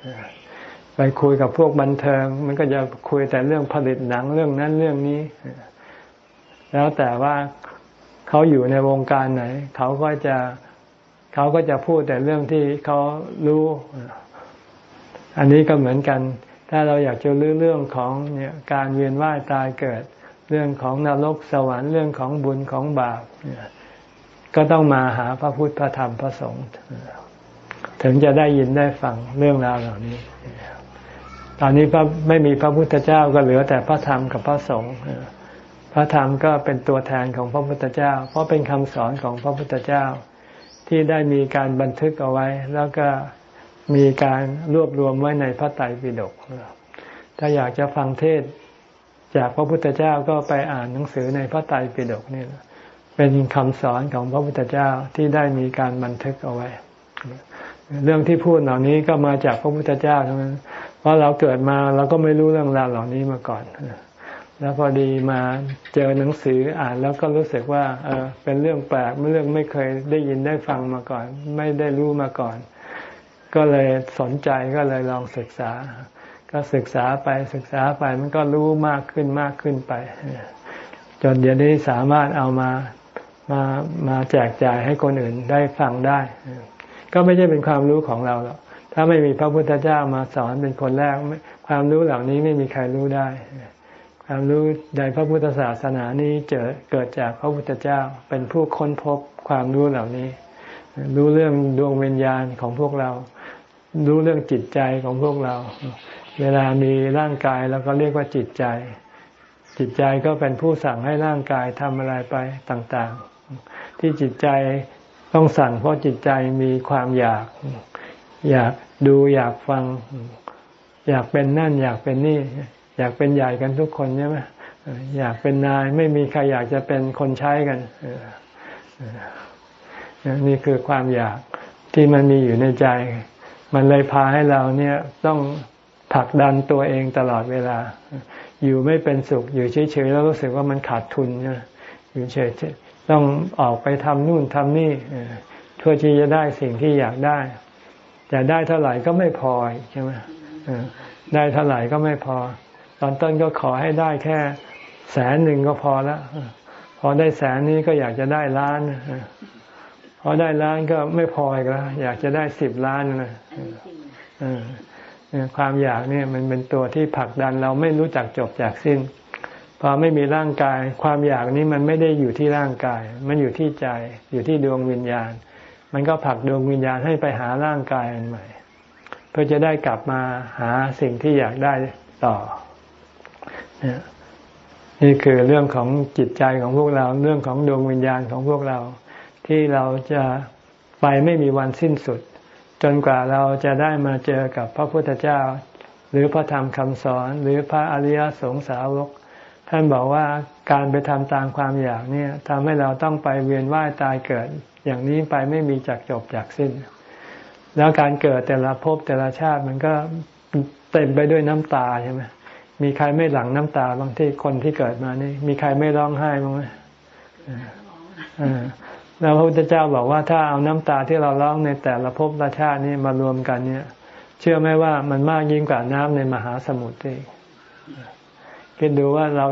ไปคุยกับพวกบันเทิง มันก็จะคุยแต่เรื่องผลิตหนังเรื่องนั้นเรื่องนี้ แล้วแต่ว่าเขาอยู่ในวงการไหน เขาก็จะเขาก็จะพูดแต่เรื่องที่เขารู้ อันนี้ก็เหมือนกัน ถ้าเราอยากจะรู้เรื่องของเนี่ยการเวียนว่ายตายเกิด เรื่องของนรกสวรรค์เรื่องของบุญของบาปก็ต้องมาหาพระพุทธพระธรรมพระสงฆ์ถึงจะได้ยินได้ฟังเรื่องราวเหล่านี้ ตอนนี้พระไม่มีพระพุทธเจ้าก็เหลือแต่พระธรรมกับพระสงฆ์พระธรรมก็เป็นตัวแทนของพระพุทธเจ้า เพราะเป็นคำสอนของพระพุทธเจ้าที่ได้มีการบันทึกเอาไว้ แล้วก็ มีการรวบรวมไว้ในพระไตรปิฎกถ้าอยากจะฟังเทศ จากพระพุทธเจ้าก็ไปอ่านหนังสือในพระไตรปิฎกนี่เป็นคำสอนของพระพุทธเจ้าที่ได้มีการบันทึกเอาไว้ เรื่องที่พูดเหล่านี้ก็มาจากพระพุทธเจ้าทั้งนั้นเพราะเราเกิดมาเราก็ไม่รู้เรื่องราวเหล่านี้มาก่อนแล้วพอดีมาเจอหนังสืออ่านแล้วก็รู้สึกว่าเออเป็นเรื่องแปลกเรื่องไม่เคยได้ยินได้ฟังมาก่อน ไม่ได้รู้มาก่อน ก็เลยสนใจก็เลยลองศึกษา ก็ศึกษาไปศึกษาไปมันก็รู้มากขึ้นมากขึ้นไป จนเดี๋ยวนี้สามารถเอามามามาแจกจ่ายให้คนอื่นได้ฟังได้ ก็ไม่ใช่เป็นความรู้ของเราหรอกถ้าไม่มีพระพุทธเจ้ามาสอนเป็นคนแรก ความรู้เหล่านี้ไม่มีใครรู้ได้ ความรู้ในพระพุทธศาสนานี้เจอเกิดจากพระพุทธเจ้าเป็นผู้ค้นพบความรู้เหล่านี้ รู้เรื่องดวงวิญญาณของพวกเรา รู้เรื่องจิตใจของพวกเรา เวลามีร่างกายเราก็เรียกว่าจิตใจ จิตใจก็เป็นผู้สั่งให้ร่างกายทำอะไรไปต่างๆ ที่จิตใจต้องสั่งเพราะจิตใจมีความอยาก อยากดูอยากฟัง อยากเป็นนั่น อยากเป็นนี่ อยากเป็นใหญ่กันทุกคนใช่ไหมอยากเป็นนายไม่มีใครอยากจะเป็นคนใช้กันนี่คือความอยากที่มันมีอยู่ในใจ มันเลยพาให้เราเนี่ยต้องผลักดันตัวเองตลอดเวลา อยู่ไม่เป็นสุขอยู่เฉยๆแล้วรู้สึกว่ามันขาดทุนนะอยู่เฉยๆต้องออกไปทำนู่นทำนี่เพื่อที่จะได้สิ่งที่อยากได้แต่ได้เท่าไหร่ก็ไม่พอใช่ไหมได้เท่าไหร่ก็ไม่พอ ตอนต้นก็ขอให้ได้แค่แสนหนึ่งก็พอแล้วพอได้แสนนี้ก็อยากจะได้ล้านพอได้ล้านก็ไม่พออีกแล้วอยากจะได้สิบล้านนะ ความอยากเนี่ยมันเป็นตัวที่ผลักดันเราไม่รู้จักจบจากสิ้น พอไม่มีร่างกาย ความอยากนี้มันไม่ได้อยู่ที่ร่างกาย มันอยู่ที่ใจ อยู่ที่ดวงวิญญาณ มันก็ผลักดวงวิญญาณให้ไปหาร่างกายอันใหม่ เพื่อจะได้กลับมาหาสิ่งที่อยากได้ต่อ นี่คือเรื่องของจิตใจของพวกเรา เรื่องของดวงวิญญาณของพวกเรา ที่เราจะไปไม่มีวันสิ้นสุด จนกว่าเราจะได้มาเจอกับพระพุทธเจ้า หรือพระธรรมคำสอนหรือพระอริยสงสาวก ท่านบอกว่าการไปทำตามความอยากเนี่ยทำให้เราต้องไปเวียนว่ายตายเกิด อย่างนี้ไปไม่มีจักจบจากสิ้น แล้วการเกิดแต่ละภพแต่ละชาติมันก็เต็มไปด้วยน้ำตาใช่ไหมมีใครไม่หลั่งน้ำตาบางที่คนที่เกิดมานี่ มีใครไม่ร้องไห้บ้างไหม แล้วพระพุทธเจ้าบอกว่าถ้าเอาน้ำตาที่เราร้องในแต่ละภพละชาตินี้มารวมกันเนี่ย เชื่อไหมว่ามันมากยิ่งกว่าน้ำในมหาสมุทรอีกคิดดูว่าเรา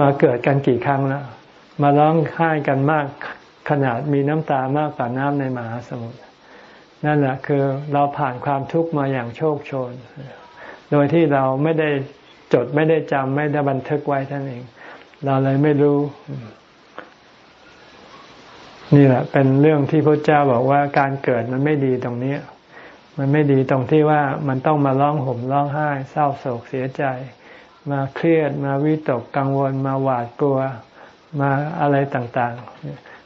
มาเกิดกันกี่ครั้งแล้ว มาร้องไห้กันมากขนาดมีน้ำตามากกว่าน้ำในมหาสมุทรนั่นแหละคือเราผ่านความทุกข์มาอย่างโชคโชน โดยที่เราไม่ได้จดไม่ได้จำไม่ได้บันทึกไว้ท่านเอง เราเลยไม่รู้ นี่แหละ เป็นเรื่องที่พระเจ้าบอกว่าการเกิดมันไม่ดีตรงนี้มันไม่ดีตรงที่ว่ามันต้องมาร้องห่มร้องไห้ เศร้าโศกเสียใจ มาเครียดมาวิตกกังวลมาหวาดกลัวมาอะไรต่าง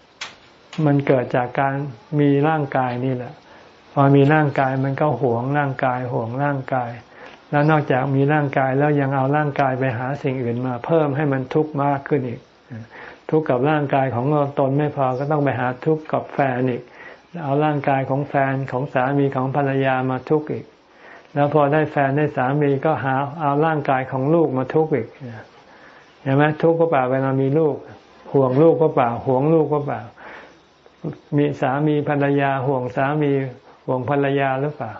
ๆ มันเกิดจากการมีร่างกายนี่แหละ พอมีร่างกายมันก็หวงร่างกายหวงร่างกาย แล้วนอกจากมีร่างกายแล้วยังเอาร่างกายไปหาสิ่งอื่นมาเพิ่มให้มันทุกข์มากขึ้นอีก ทุกข์กับร่างกายของตนไม่พอก็ต้องไปหาทุกข์กับแฟนอีก เอาร่างกายของแฟนของสามีของภรรยามาทุกข์อีก แล้วพอได้แฟนได้สามีก็หาเอาร่างกายของลูกมาทุกข์อีกเห็นไหมทุกข์ก็เปล่าเวลามีลูก ห่วงลูกก็เปล่าห่วงลูกก็เปล่า มีสามีภรรยาห่วงสามีห่วงภรรยาหรือเปล่า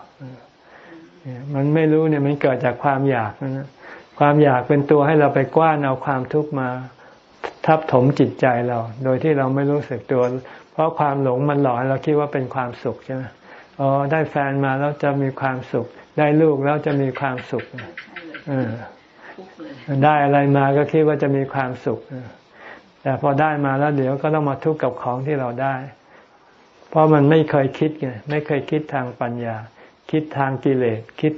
มันไม่รู้เนี่ยมันเกิดจากความอยากนะความอยากเป็นตัวให้เราไปกว้านเอาความทุกข์มา ทับถมจิตใจเรา โดยที่เราไม่รู้สึกตัว เพราะความหลงมันหลอกเราคิดว่าเป็นความสุขใช่ไหมอ๋อได้แฟนมาแล้วจะมีความสุข ได้ลูกแล้วจะมีความสุขอได้อะไรมาก็คิดว่าจะมีความสุขแต่พอได้มาแล้วเดี๋ยวก็ต้องมาทุกข์กับของที่เราได้ เพราะมันไม่เคยคิดไงไม่เคยคิดทางปัญญา คิดทางกิเลสคิด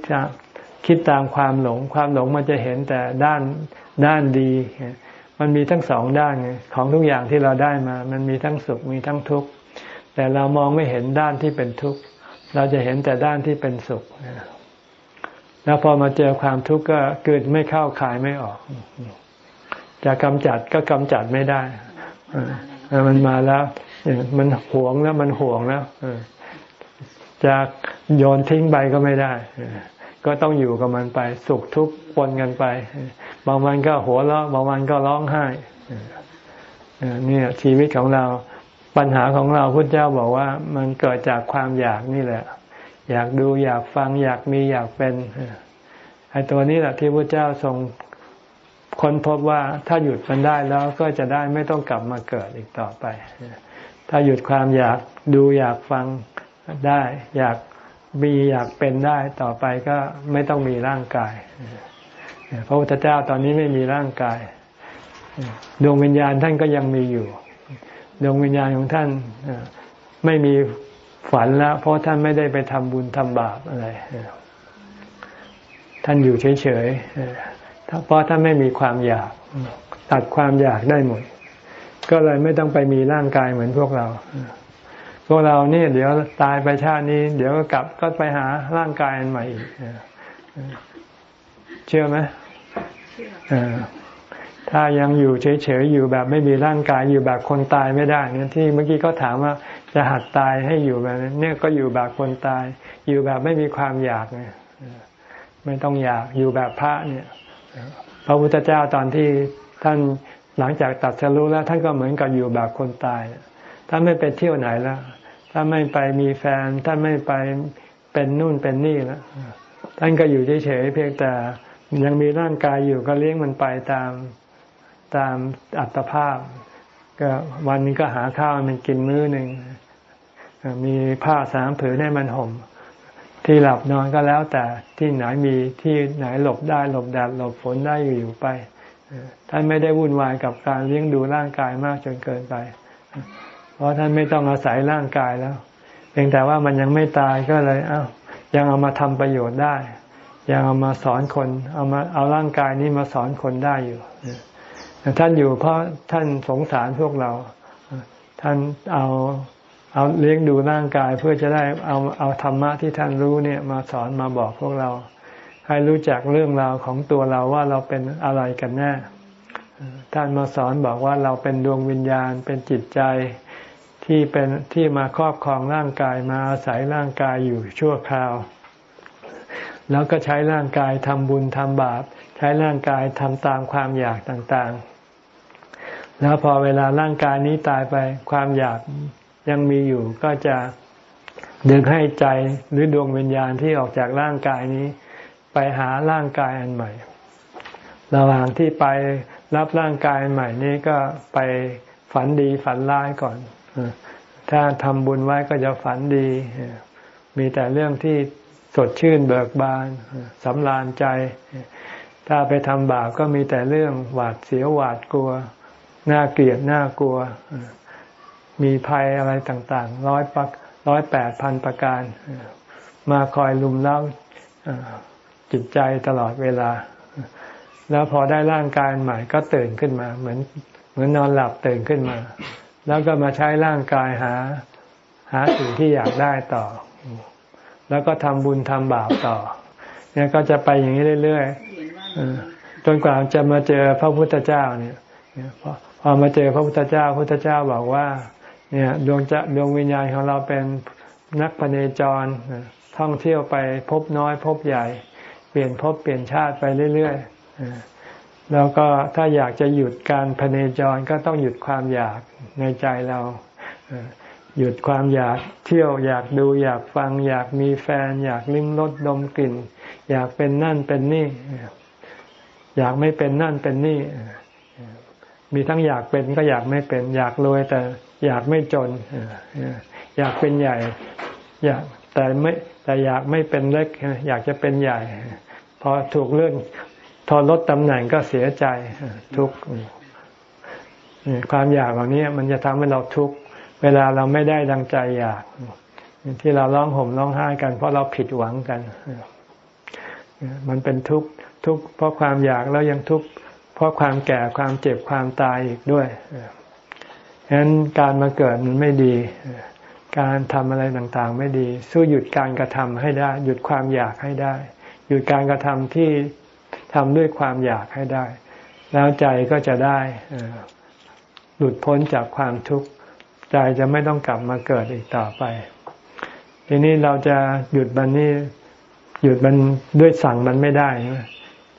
คิดตามความหลง ความหลงมันจะเห็นแต่ด้านด้านดี มันมีทั้งสองด้านไงของทุกอย่างที่เราได้มา มันมีทั้งสุขมีทั้งทุกข์แต่เรามองไม่เห็นด้านที่เป็นทุกข์เราจะเห็นแต่ด้านที่เป็นสุขแล้วพอมาเจอความทุกข์ก็เกิดไม่เข้าคายไม่ออก จะกำจัดก็กำจัดไม่ได้มันมาแล้วมันหวงแล้วมันห่วงแล้วจะโยนทิ้งไปก็ไม่ได้ ก็ต้องอยู่กับมันไป สุขทุกข์ ปนกันไป บางวันก็หัวเราะบางวันก็ร้องไห้เนี่ยชีวิตของเราปัญหาของเราพุทธเจ้าบอกว่า มันเกิดจากความอยากนี่แหละ อยากดูอยากฟังอยากมีอยากเป็นไอ้ตัวนี้แหละที่พระเจ้าทรงค้นพบว่าถ้าหยุดมันได้แล้วก็จะได้ไม่ต้องกลับมาเกิดอีกต่อไป ถ้าหยุดความอยากดูอยากฟังได้ อยากมีอยากเป็นได้ต่อไปก็ไม่ต้องมีร่างกาย พระพุทธเจ้าตอนนี้ไม่มีร่างกาย ดวงวิญญาณท่านก็ยังมีอยู่ ดวงวิญญาณของท่านไม่มีฝันแล้ว เพราะท่านไม่ได้ไปทำบุญทำบาปอะไร ท่านอยู่เฉยๆเพราะท่านไม่มีความอยาก ตัดความอยากได้หมด ก็เลยไม่ต้องไปมีร่างกายเหมือนพวกเรา พวกเรานี่เดี๋ยวตายไปชาตินี้ เดี๋ยวก็กลับก็ไปหาร่างกายอันใหม่อีกเชื่อไหม ถ้ายังอยู่เฉยๆอยู่แบบไม่มีร่างกายอยู่แบบคนตายไม่ได้เนี่ยที่เมื่อกี้ก็ถามว่าจะหัดตายให้อยู่แบบนี้เนี่ยก็อยู่แบบคนตาย อยู่แบบไม่มีความอยากเนี่ยไม่ต้องอยากอยู่แบบพระเนี่ยพระพุทธเจ้าตอนที่ท่านหลังจากตัดสรู้แล้ว ท่านก็เหมือนกับอยู่แบบคนตายท่านไม่ไปเที่ยวไหนแล้วท่านไม่ไปมีแฟนท่านไม่ไปเป็นนู่นเป็นนี่แล้วท่านก็อยู่เฉยๆเพียงแต่ ยังมีร่างกายอยู่ก็เลี้ยงมันไปตามตามอัตภาพ ก็วันนี้ก็หาข้าวมันกินมื้อหนึ่งมีผ้าสามผืนให้มันห่ม ที่หลับนอนก็แล้วแต่ที่ไหนมีที่ไหนหลบได้หลบแดดหลบฝนได้อยู่อยู่ไปท่านไม่ได้วุ่นวายกับการเลี้ยงดูร่างกายมากจนเกินไป เพราะท่านไม่ต้องอาศัยร่างกายแล้ว เพียงแต่ว่ามันยังไม่ตายก็เลย เอา้ายังเอามาทำประโยชน์ได้ ยังเอามาสอนคนเอามาเอาร่างกายนี้มาสอนคนได้อยู่ท่านอยู่เพราะท่านสงสารพวกเรา ท่านเอาเอาเลี้ยงดูร่างกายเพื่อจะได้เอาเอาธรรมะที่ท่านรู้เนี่ยมาสอนมาบอกพวกเรา ให้รู้จักเรื่องราวของตัวเราว่าเราเป็นอะไรกันแน่ท่านมาสอนบอกว่าเราเป็นดวงวิญญาณเป็นจิตใจที่เป็นที่มาครอบครองร่างกายมาอาศัยร่างกายอยู่ชั่วคราว แล้วก็ใช้ร่างกายทำบุญทำบาป ใช้ร่างกายทำตามความอยากต่างๆ แล้วพอเวลาร่างกายนี้ตายไปความอยากยังมีอยู่ก็จะดึงให้ใจหรือดวงวิญญาณที่ออกจากร่างกายนี้ ไปหาร่างกายอันใหม่ ระหว่างที่ไปรับร่างกายใหม่นี้ก็ไปฝันดีฝันร้ายก่อน ถ้าทำบุญไว้ก็จะฝันดี มีแต่เรื่องที่ สดชื่นเบิกบานสำราญใจ ถ้าไปทำบาปก็มีแต่เรื่องหวาดเสียวหวาดกลัวน่าเกลียดน่ากลัว มีภัยอะไรต่างๆร้อยปักร้อยแปดพันประการ มาคอยลุมเล้าจิตใจตลอดเวลา แล้วพอได้ร่างกายใหม่ก็ตื่นขึ้นมา เหมือนเหมือนนอนหลับตื่นขึ้นมา แล้วก็มาใช้ร่างกายหา หาสิ่งที่อยากได้ต่อ แล้วก็ทำบุญทำบาปต่อ เนี่ยก็จะไปอย่างนี้เรื่อยๆจนกว่าจะมาเจอพระพุทธเจ้าเนี่ยพอมาเจอพระพุทธเจ้าพระพุทธเจ้าบอกว่า เนี่ยดวงจะดวงวิญญาณของเราเป็นนักพเนจรท่องเที่ยวไปพบน้อยพบใหญ่ เปลี่ยนพบเปลี่ยนชาติไปเรื่อยๆแล้วก็ถ้าอยากจะหยุดการพเนจรก็ต้องหยุดความอยากในใจเรา หยุดความอยากเที่ยวอยากดูอยากฟัง อยากมีแฟน อยากลิ้มรสดมกลิ่น อยากเป็นนั่นเป็นนี่ อยากไม่เป็นนั่นเป็นนี่ มีทั้งอยากเป็นก็อยากไม่เป็น อยากรวยแต่อยากไม่จน อยากเป็นใหญ่ อยากแต่ไม่แต่อยากไม่เป็นเล็ก อยากจะเป็นใหญ่ พอถูกเลื่อนทอลดตำแหน่งก็เสียใจทุกความอยากเหล่านี้มันจะทำให้เราทุกข์ เวลาเราไม่ได้ดังใจอยาก ที่เราร้องห่มร้องไห้กัน เพราะเราผิดหวังกัน มันเป็นทุกข์ทุกข์เพราะความอยากแล้วยังทุกข์เพราะความแก่ความเจ็บความตายอีกด้วยฉะนั้นการมาเกิดมันไม่ดี การทำอะไรต่างๆ ไม่ดี สู้หยุดการกระทำให้ได้ หยุดความอยากให้ได้ หยุดการกระทำที่ทำด้วยความอยากให้ได้ แล้วใจก็จะได้หลุดพ้นจากความทุกข์ ใจจะไม่ต้องกลับมาเกิดอีกต่อไป ทีนี้เราจะหยุดมันนี่หยุดมันด้วยสั่งมันไม่ได้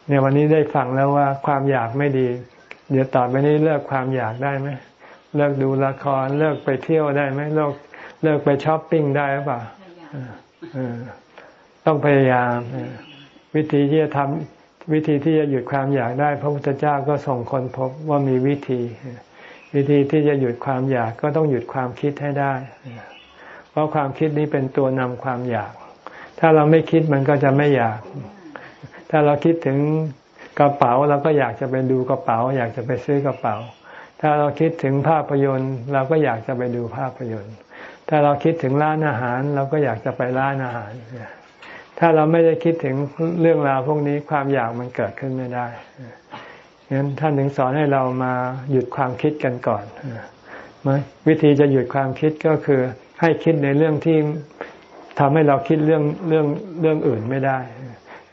เนี่ยวันนี้ได้ฟังแล้วว่าความอยากไม่ดี เดี๋ยวต่อไปนี้เลิกความอยากได้ไหมเลิกดูละครเลิกไปเที่ยวได้ไหมเลิกเลิกไปช้อปปิ้งได้หรือเปล่าต้องพยายาม วิธีที่จะทำวิธีที่จะหยุดความอยากได้ พระพุทธเจ้าก็ส่งคนพบว่ามีวิธี วิธีที่จะหยุดความอยากก็ต้องหยุดความคิดให้ได้ เพราะความคิดนี้เป็นตัวนำความอยาก ถ้าเราไม่คิดมันก็จะไม่อยาก ถ้าเราคิดถึงกระเป๋าเราก็อยากจะไปดูกระเป๋า อยากจะไปซื้อกระเป๋า ถ้าเราคิดถึงภาพยนตร์เราก็อยากจะไปดูภาพยนตร์ ถ้าเราคิดถึงร้านอาหาร เราก็อยากจะไปร้านอาหาร ถ้าเราไม่ได้คิดถึงเรื่องราวพวกนี้ความอยากมันเกิดขึ้นไม่ได้ งั้นท่านถึงสอนให้เรามาหยุดความคิดกันก่อนวิธีจะหยุดความคิดก็คือให้คิดในเรื่องที่ทำให้เราคิดเรื่องเรื่องเรื่องอื่นไม่ได้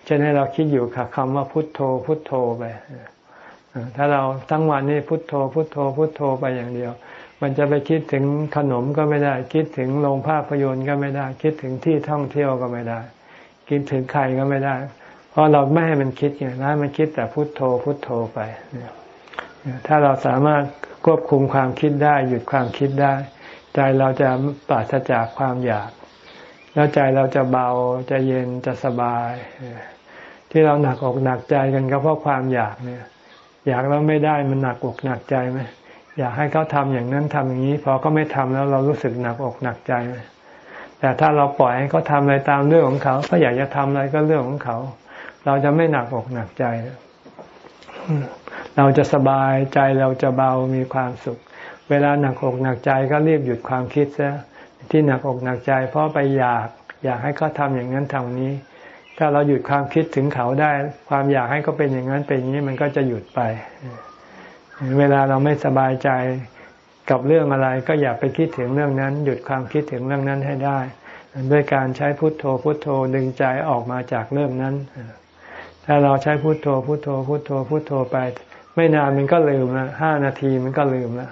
เช่นให้เราคิดอยู่กับคำว่าพุทโธ พุทโธไปถ้าเราทั้งวันนี้พุทโธ พุทโธ พุทโธไปอย่างเดียว มันจะไปคิดถึงขนมก็ไม่ได้ คิดถึงโรงภาพยนตร์ก็ไม่ได้ คิดถึงที่ท่องเที่ยวก็ไม่ได้ คิดถึงใครก็ไม่ได้ เพราะเราไม่ให้มันคิดไงนะมันคิดแต่พุโทโธพุโทโธไปถ้าเราสามารถควบคุมความคิดได้ หยุดความคิดได้ ใจเราจะปราศจากความอยาก แล้วใจเราจะเบาจะเย็นจะสบาย ที่เราหนักอกหนักใจกันก็เพราะความอยากเนี่ย อยากแล้วไม่ได้มันหนักอกหนักใจไหมอยากให้เขาทำอย่างนั้นทำอย่างนี้ พอก็ไม่ทำแล้วเรารู้สึกหนักอกหนักใจไหมแต่ถ้าเราปล่อยให้เขาทำอะไรตามเรื่องของเขาเขาอยากจะทำอะไรก็เรื่องของเขา เราจะไม่หนักอกหนักใจ เราจะสบายใจเราจะเบามีความสุข เวลาหนักอกหนักใจก็รีบหยุดความคิดซะที่หนักอกหนักใจ เพราะไปอยากอยากให้เขาทำอย่างนั้นทำนี้ ถ้าเราหยุดความคิดถึงเขาได้ ความอยากให้เขาเป็นอย่างนั้นเป็นอย่างนี้มันก็จะหยุดไป เวลาเราไม่สบายใจกับเรื่องอะไรก็อย่าไปคิดถึงเรื่องนั้น หยุดความคิดถึงเรื่องนั้นให้ได้ ด้วยการใช้พุทโธพุทโธดึงใจออกมาจากเรื่องนั้น ถ้าเราใช้พุทโธพุทโธพุทโธพุทโธไป ไม่นานมันก็ลืมละห้านาทีมันก็ลืมละ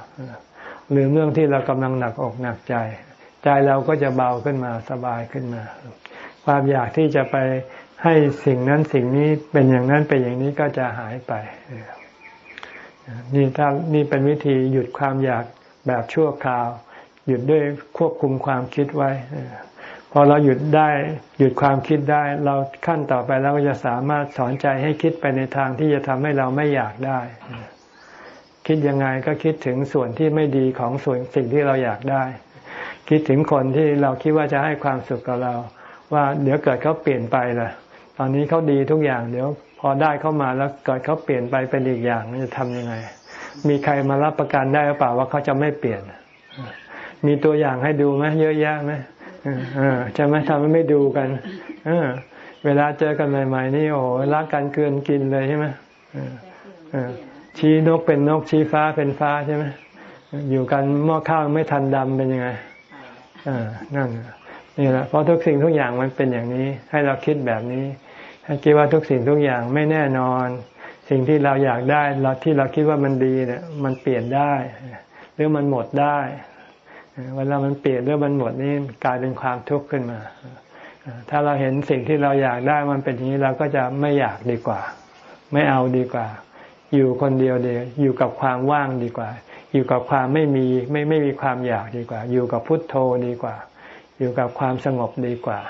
ลืมเรื่องที่เรากำลังหนักอกหนักใจ ใจเราก็จะเบาขึ้นมาสบายขึ้นมา ความอยากที่จะไปให้สิ่งนั้นสิ่งนี้เป็นอย่างนั้นเป็นอย่างนี้ก็จะหายไปนี่ถ้านี่เป็นวิธีหยุดความอยากแบบชั่วคราว หยุดด้วยควบคุมความคิดไว้ พอเราหยุดได้หยุดความคิดได้ เราขั้นต่อไปเราก็จะสามารถสอนใจให้คิดไปในทางที่จะทำให้เราไม่อยากได้ คิดยังไงก็คิดถึงส่วนที่ไม่ดีของส่วนสิ่งที่เราอยากได้ คิดถึงคนที่เราคิดว่าจะให้ความสุขกับเรา ว่าเดี๋ยวเกิดเขาเปลี่ยนไปล่ะ ตอนนี้เขาดีทุกอย่างเดี๋ยว พอได้เข้ามาแล้วเกิดเขาเปลี่ยนไปเป็นอีกอย่างจะทำยังไง มีใครมารับประกันได้หรือเปล่าว่าเขาจะไม่เปลี่ยน มีตัวอย่างให้ดูไหมเยอะแยะไหม จะไม่ทำให้ไม่ดูกันเวลาเจอกันใหม่ ๆ นี่โอ้รักกันเกินกินเลยใช่ไหมชี้นกเป็นนกชี้ฟ้าเป็นฟ้าใช่ไหมอยู่กันหม้อข้าวไม่ทันดำเป็นยังไงนั่นนี่แหละเพราะทุกสิ่งทุกอย่างมันเป็นอย่างนี้ ให้เราคิดแบบนี้ ให้คิดว่าทุกสิ่งทุกอย่างไม่แน่นอน สิ่งที่เราอยากได้เราที่เราคิดว่ามันดีเนี่ย มันเปลี่ยนได้ หรือมันหมดได้ เวลามันเปลี่ยนหรือมันหมดนี่กลายเป็นความทุกข์ขึ้นมา ถ้าเราเห็นสิ่งที่เราอยากได้มันเป็นอย่างนี้เราก็จะไม่อยากดีกว่า ไม่เอาดีกว่า อยู่คนเดียวเดียวอยู่กับความว่างดีกว่า อยู่กับความไม่มีไม่ไม่มีความอยากดีกว่า อยู่กับพุทโธดีกว่า อยู่กับความสงบดีกว่า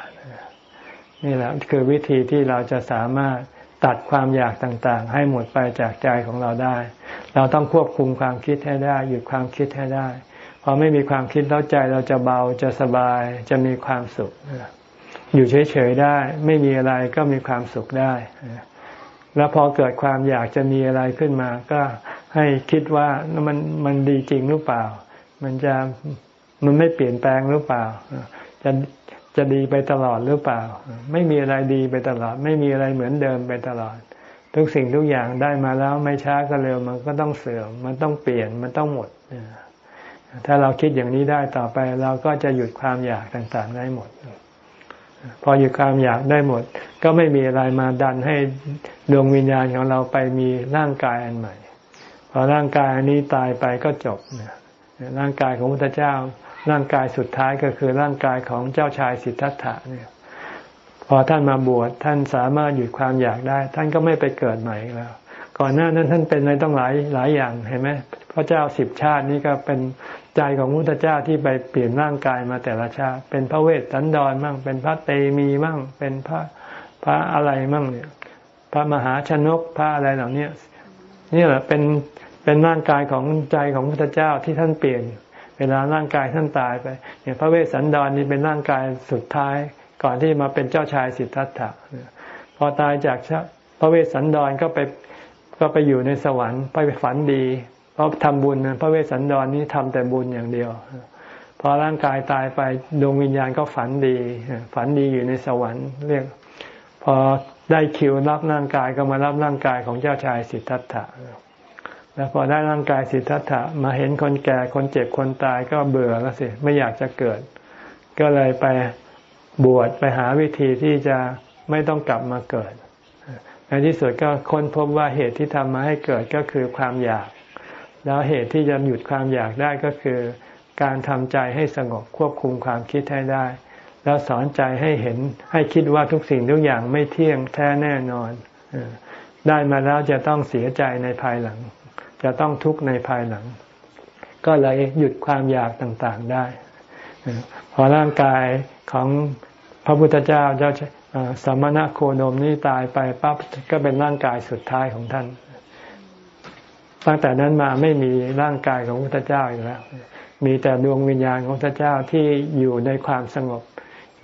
นี่แหละคือวิธีที่เราจะสามารถตัดความอยากต่างๆ ให้หมดไปจากใจของเราได้ เราต้องควบคุมความคิดให้ได้ หยุดความคิดให้ได้ อไม่มีความคิดแล้วใจเราจะเบาจะสบายจะมีความสุข อยู่เฉยๆได้ ไม่มีอะไรก็มีความสุขได้ แล้วพอเกิดความอยากจะมีอะไรขึ้นมา ก็ให้คิดว่ามันมันดีจริงหรือเปล่า มันจะมันไม่เปลี่ยนแปลงหรือเปล่า จะจะดีไปตลอดหรือเปล่า ไม่มีอะไรดีไปตลอด ไม่มีอะไรเหมือนเดิมไปตลอด ทุกสิ่งทุกอย่างได้มาแล้วไม่ช้าก็เร็วมันก็ต้องเสื่อมมันต้องเปลี่ยนมันต้องหมด ถ้าเราคิดอย่างนี้ได้ต่อไปเราก็จะหยุดความอยากต่างๆได้หมด พอหยุดความอยากได้หมด ก็ไม่มีอะไรมาดันให้ดวงวิญญาณของเราไปมีร่างกายอันใหม่ พอร่างกายอันนี้ตายไปก็จบร่างกายของพระพุทธเจ้า ร่างกายสุดท้ายก็คือร่างกายของเจ้าชายสิทธัตถะเนี่ยพอท่านมาบวชท่านสามารถหยุดความอยากได้ ท่านก็ไม่ไปเกิดใหม่แล้ว ก่อนหน้านั้นท่านเป็นอะไรต้องหลายหลายอย่างเห็นไหมพระเจ้าสิบชาตินี้ก็เป็น ใจของพุทธเจ้าที่ไปเปลี่ยนร่างกายมาแต่ละชาติเป็นพระเวสสันดรมั่งเป็นพระเตมีมั่ง เป็นพระพระอะไรมั่งเนี่ย พระมหาชนกพระอะไรเหล่านี้นี่แหละเป็นเป็นร่างกายของใจของพุทธเจ้าที่ท่านเปลี่ยน เวลาร่างกายท่านตายไปอย่างพระเวสสันดรนี่เป็นร่างกายสุดท้าย ก่อนที่มาเป็นเจ้าชายสิทธัตถะพอตายจากพระเวสสันดรก็ไปก็ไปอยู่ในสวรรค์ไปฝันดี เพราะทำบุญพระเวสสันดรนี้ทำแต่บุญอย่างเดียวพอร่างกายตายไปดวงวิญญาณก็ฝันดี ฝันดีอยู่ในสวรรค์เรียก พอได้คิวรับร่างกายก็มารับร่างกายของเจ้าชายสิทธัตถะแล้วพอได้ร่างกายสิทธัตถะมาเห็นคนแก่คนเจ็บคนตายก็เบื่อแล้วสิไม่อยากจะเกิด ก็เลยไปบวชไปหาวิธีที่จะไม่ต้องกลับมาเกิดในที่สุดก็ค้นพบว่าเหตุที่ทำมาให้เกิดก็คือความอยาก แล้วเหตุที่จะหยุดความอยากได้ก็คือ การทำใจให้สงบควบคุมความคิดให้ได้ แล้วสอนใจให้เห็นให้คิดว่าทุกสิ่งทุกอย่างไม่เที่ยงแท้แน่นอนได้มาแล้วจะต้องเสียใจในภายหลัง จะต้องทุกข์ในภายหลัง ก็เลยหยุดความอยากต่างๆได้พอร่างกายของพระพุทธเจ้าเจ้าสมณะโคโดมนี่ตายไปปั๊บก็เป็นร่างกายสุดท้ายของท่าน ตั้งแต่นั้นมาไม่มีร่างกายของพระพุทธเจ้าอีกแล้ว มีแต่ดวงวิญญาณของพระเจ้าที่อยู่ในความสงบ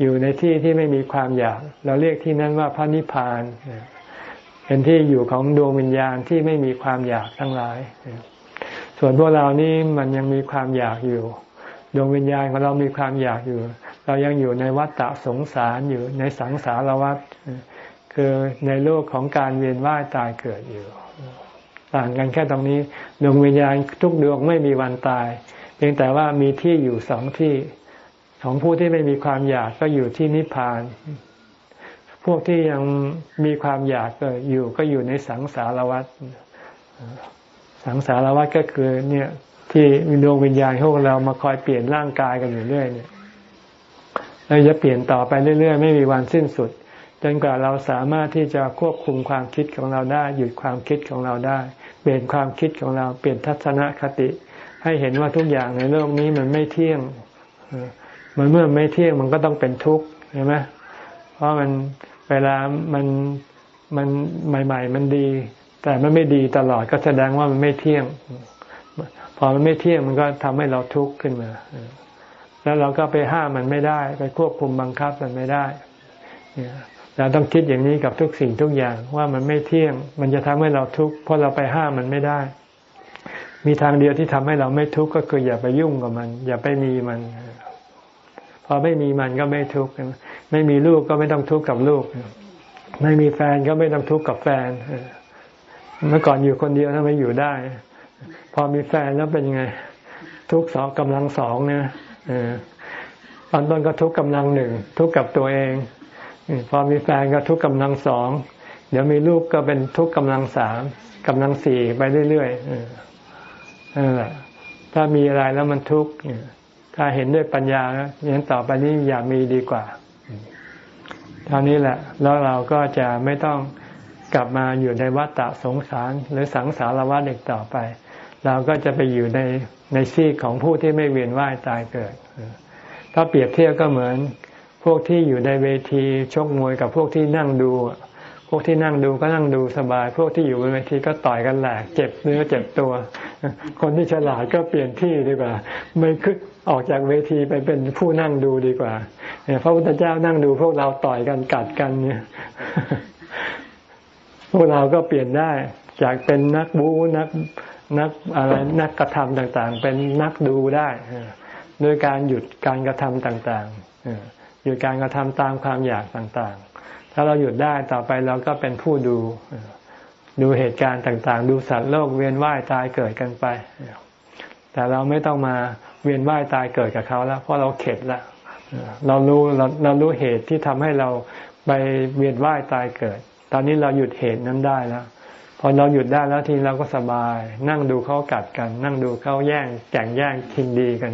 อยู่ในที่ที่ไม่มีความอยาก เราเรียกที่นั้นว่าพระนิพพาน เป็นที่อยู่ของดวงวิญญาณที่ไม่มีความอยากทั้งหลาย ส่วนพวกเรานี่มันยังมีความอยากอยู่ ดวงวิญญาณของเรามีความอยากอยู่ เรายังอยู่ในวัฏฏะสงสารอยู่ในสังสารวัฏ คือในโลกของการเวียนว่ายตายเกิดอยู่ ต่างกันแค่ตรงนี้ดวงวิญญาณทุกดวงไม่มีวันตาย เพียงแต่ว่ามีที่อยู่สองที่ของผู้ที่ไม่มีความอยากก็อยู่ที่นิพพาน พวกที่ยังมีความอยากก็อยู่ก็อยู่ในสังสารวัฏสังสารวัฏก็คือ เนี่ยที่ดวงวิญญาณพวกเรามาคอยเปลี่ยนร่างกายกันอยู่เรื่อยเนี่ยเราจะเปลี่ยนต่อไปเรื่อยๆ ไม่มีวันสิ้นสุด จนกว่าเราสามารถที่จะควบคุมความคิดของเราได้ หยุดความคิดของเราได้ เปลี่ยนความคิดของเราเปลี่ยนทัศนคติ ให้เห็นว่าทุกอย่างในโลกนี้มันไม่เที่ยงมันเมื่อไม่เที่ยงมันก็ต้องเป็นทุกข์ใช่ไหมเพราะมันเวลามันมันใหม่ ๆ มันดี แต่มันไม่ดีตลอดก็แสดงว่ามันไม่เที่ยง พอมันไม่เที่ยงมันก็ทำให้เราทุกข์ขึ้นมาแล้วเราก็ไปห้ามมันไม่ได้ ไปควบคุมบังคับมันไม่ได้ เราต้องคิดอย่างนี้กับทุกสิ่งทุกอย่างว่ามันไม่เที่ยง มันจะทำให้เราทุกข์เพราะเราไปห้ามมันไม่ได้ มีทางเดียวที่ทำให้เราไม่ทุกข์ก็คืออย่าไปยุ่งกับมัน อย่าไปมีมัน พอไม่มีมันก็ไม่ทุกข์ไม่มีลูกก็ไม่ต้องทุกข์กับลูก ไม่มีแฟนก็ไม่ต้องทุกข์กับแฟนเมื่อก่อนอยู่คนเดียวทำไมอยู่ได้ พอมีแฟนแล้วเป็นยังไง ทุกสองกำลังสองเนี่ยตอนต้นก็ทุกกำลังหนึ่งทุกกับตัวเอง พอมีแฟนก็ทุกกำลังสอง เดี๋ยวมีลูกก็เป็นทุกกำลังสามกำลังสี่ไปเรื่อยๆนั่นแหละถ้ามีอะไรแล้วมันทุกข์ถ้าเห็นด้วยปัญญาอย่างต่อไปนี้อย่ามีดีกว่าเท่านี้แหละ แล้วเราก็จะไม่ต้องกลับมาอยู่ในวัฏฏะสงสารหรือสังสารวัฏอีกต่อไป เราก็จะไปอยู่ในในซีกของผู้ที่ไม่เวียนว่ายตายเกิด ถ้าเปรียบเทียบก็เหมือน พวกที่อยู่ในเวทีชกมวยกับพวกที่นั่งดู พวกที่นั่งดูก็นั่งดูสบาย พวกที่อยู่บนเวทีก็ต่อยกันแหลกเจ็บเนื้อเจ็บตัว คนที่ฉลาดก็เปลี่ยนที่ดีกว่า ไม่ขึ้นออกจากเวทีไปเป็นผู้นั่งดูดีกว่าเนี่ยพระพุทธเจ้านั่งดู พวกเราต่อยกันกัดกันเนี่ย พวกเราก็เปลี่ยนได้ จากเป็นนักบูนักนักอะไรนักกระทำต่างๆ เป็นนักดูได้โดยการหยุดการกระทำต่างๆ หยุดการกระทำตามความอยากต่างๆ ถ้าเราหยุดได้ต่อไปเราก็เป็นผู้ดู ดูเหตุการณ์ต่างๆ ดูสัตว์โลกเวียนว่ายตายเกิดกันไป แต่เราไม่ต้องมาเวียนว่ายตายเกิดกับเขาแล้ว เพราะเราเข็ดแล้วเรารู้เราเรารู้เหตุที่ทำให้เราไปเวียนว่ายตายเกิด ตอนนี้เราหยุดเหตุนั้นได้แล้วพอเราหยุดได้แล้วทีเราก็สบาย นั่งดูเขากัดกัน นั่งดูเขาแย่งแข่งแย่งทิงดีกัน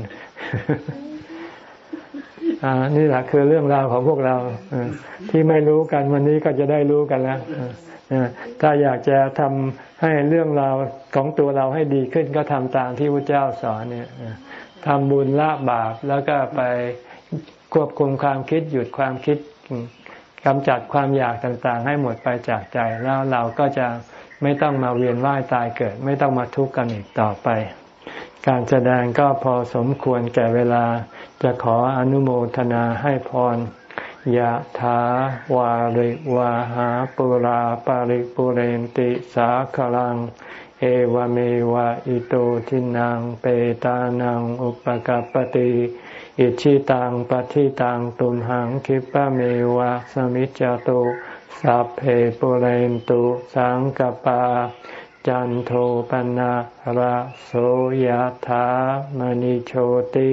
อ่า นี่แหละคือเรื่องราวของพวกเราที่ไม่รู้กันวันนี้ก็จะได้รู้กันแล้วถ้าอยากจะทำให้เรื่องราวของตัวเราให้ดีขึ้นก็ทำตามที่พระเจ้าสอนเนี่ยทำบุญละบาปแล้วก็ไปควบคุมความคิดหยุดความคิดกำจัดความอยากต่างๆ ให้หมดไปจากใจ แล้วเราก็จะไม่ต้องมาเวียนว่ายตายเกิด ไม่ต้องมาทุกข์กันอีกต่อไป การแสดงก็พอสมควรแก่เวลา จะขออนุโมทนาให้พรยะถาวาริวาหาปุราปาริปุเรนติสาคลัง เอวเมวะอิโตทินังเปตานังอุปกัปติอิชิตังปฏิตังตุมหังคิปะเมวะสมิจจตุสัพเพปุเรนตุสังกปา จันโทปนะระโสยธามณิโชติ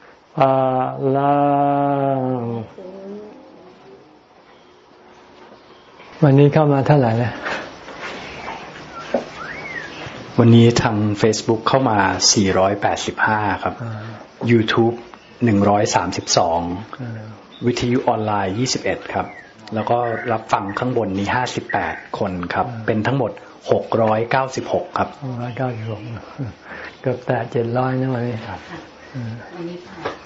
ภาลังวันนี้เข้ามาเท่าไหร่แล้ววันนี้ทาง Facebook เข้ามา 485 ครับ YouTube 132 วิทยุออนไลน์ 21 ครับ แล้วก็รับฟังข้างบนนี้ 58 คนครับ เป็นทั้งหมด 696 ครับ696เกือบแต่700นะวันนี้ครับ วันนี้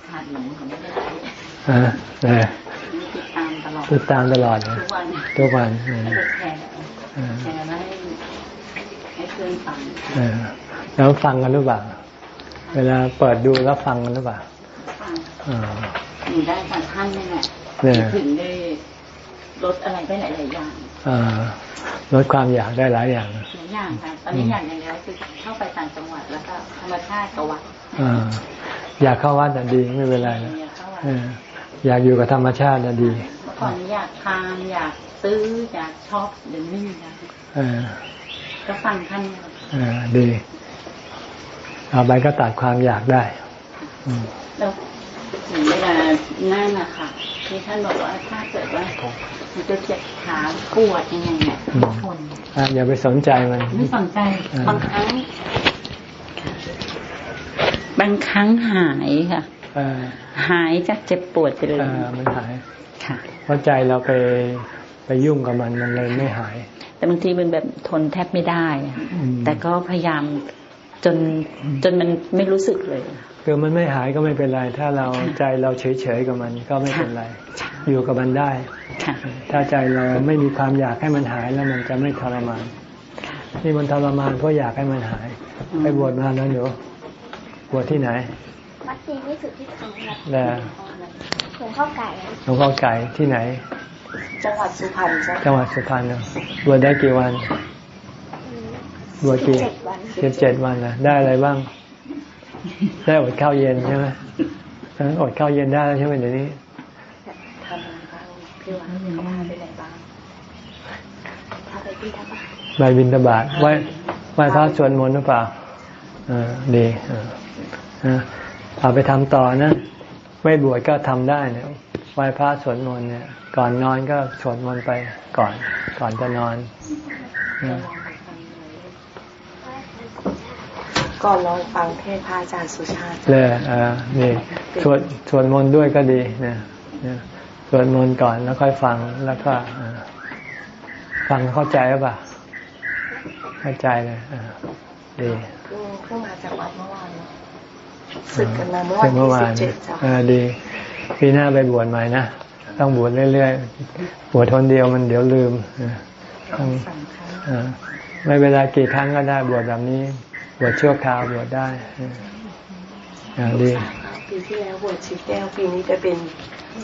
ขาดหลงของไม่ได้อ่าติดตามตลอดติดตามตลอดทุกวันทุกวันแชร์แชร์ให้ให้เพื่อนฟังแล้วฟังกันหรือเปล่าเวลาเปิดดูแล้วฟังกันหรือเปล่าฟังหนูได้จากท่านนี่แหละถึงได้ลดอะไรได้หลาย ๆ อย่างลดความอยากได้หลายอย่างหลายอย่างค่ะตอนนี้อย่างอย่างเดียวคือเข้าไปต่างจังหวัดแล้วก็ธรรมชาติกับวัด อยากเข้าวัดแต่ดีไม่เป็นไรนะอยากอยู่กับธรรมชาติน่ะดีเมื่อก่อนอยากทานอยากซื้ออยากชอบเดี๋ยวนี้นะก็ฟังท่านอ่าดีเอาไปก็ตัดความอยากได้แล้วถึงเวลานั่นนะคะที่ท่านบอกว่าถ้าเกิดว่ามันจะเจ็บขาปวดยังไงเนี่ยทนอย่าไปสนใจมันไม่สนใจบางครั้ง บางครั้งหายค่ะหายจากเจ็บปวดไปเลยมันหายค่ะเพราะใจเราไปไปยุ่งกับมันมันเลยไม่หาย แต่บางทีมันแบบทนแทบไม่ได้ แต่ก็พยายามจนจนมันไม่รู้สึกเลย คือมันไม่หายก็ไม่เป็นไร ถ้าเราใจเราเฉยๆกับมันก็ไม่เป็นไร อยู่กับมันได้ถ้าใจเราไม่มีความอยากให้มันหายแล้วมันจะไม่ทรมานนี่มันทรมานเพราะอยากให้มันหาย ไปบวชมาแล้วอยู่บ วชที่ไหนวัดจีนวิสุทธิธรรมครับหลวงพ่อไก่หลวงพ่อไก่ที่ไหน จังหวัดสุพรรณจังหวัดสุพรรณบวชได้กี่วันบวชกี่สิบเจ็ดวันนะได้อะไรบ้าง ได้อดข้าวเย็นใช่ไหมอดข้าวเย็นได้แล้วใช่ไหมเดี๋ยวนี้ทำอะไรบ้างพี่วันเขาพาไปไหนบ้างพาไปบินทบาทไปบินทบาทไหว้ไหว้พระสวดมนต์หรือเปล่าอ่าดีอ่า เอาไปทำต่อนะ ไม่บวชก็ทำได้เนี่ยไหว้พระสวดมนต์เนี่ย ก่อนนอนก็สวดมนต์ไปก่อน ก่อนจะนอนก่อนลองฟังเทศพระอาจารย์สุชาติเลยอ่านี่สวดสวดมนต์ด้วยก็ดีนะสวดมนต์ก่อนแล้วค่อยฟังแล้วก็ฟังเข้าใจหรือเปล่าเข้าใจเลยอ่าดีเพิ่งมาจากวัดเมื่อวานเนาะ สึกกันมาเมื่อวานที่สิบเจ็ดจ้ะดีปีหน้าไปบวชใหม่นะต้องบวชเรื่อยๆบวชทนเดียวมันเดี๋ยวลืมต้องไม่เวลากี่ครั้งก็ได้บวชแบบนี้ บวชชั่วคราวบวชได้อย่างดีปีที่แล้วบวชชิดแก้วปีนี้จะเป็น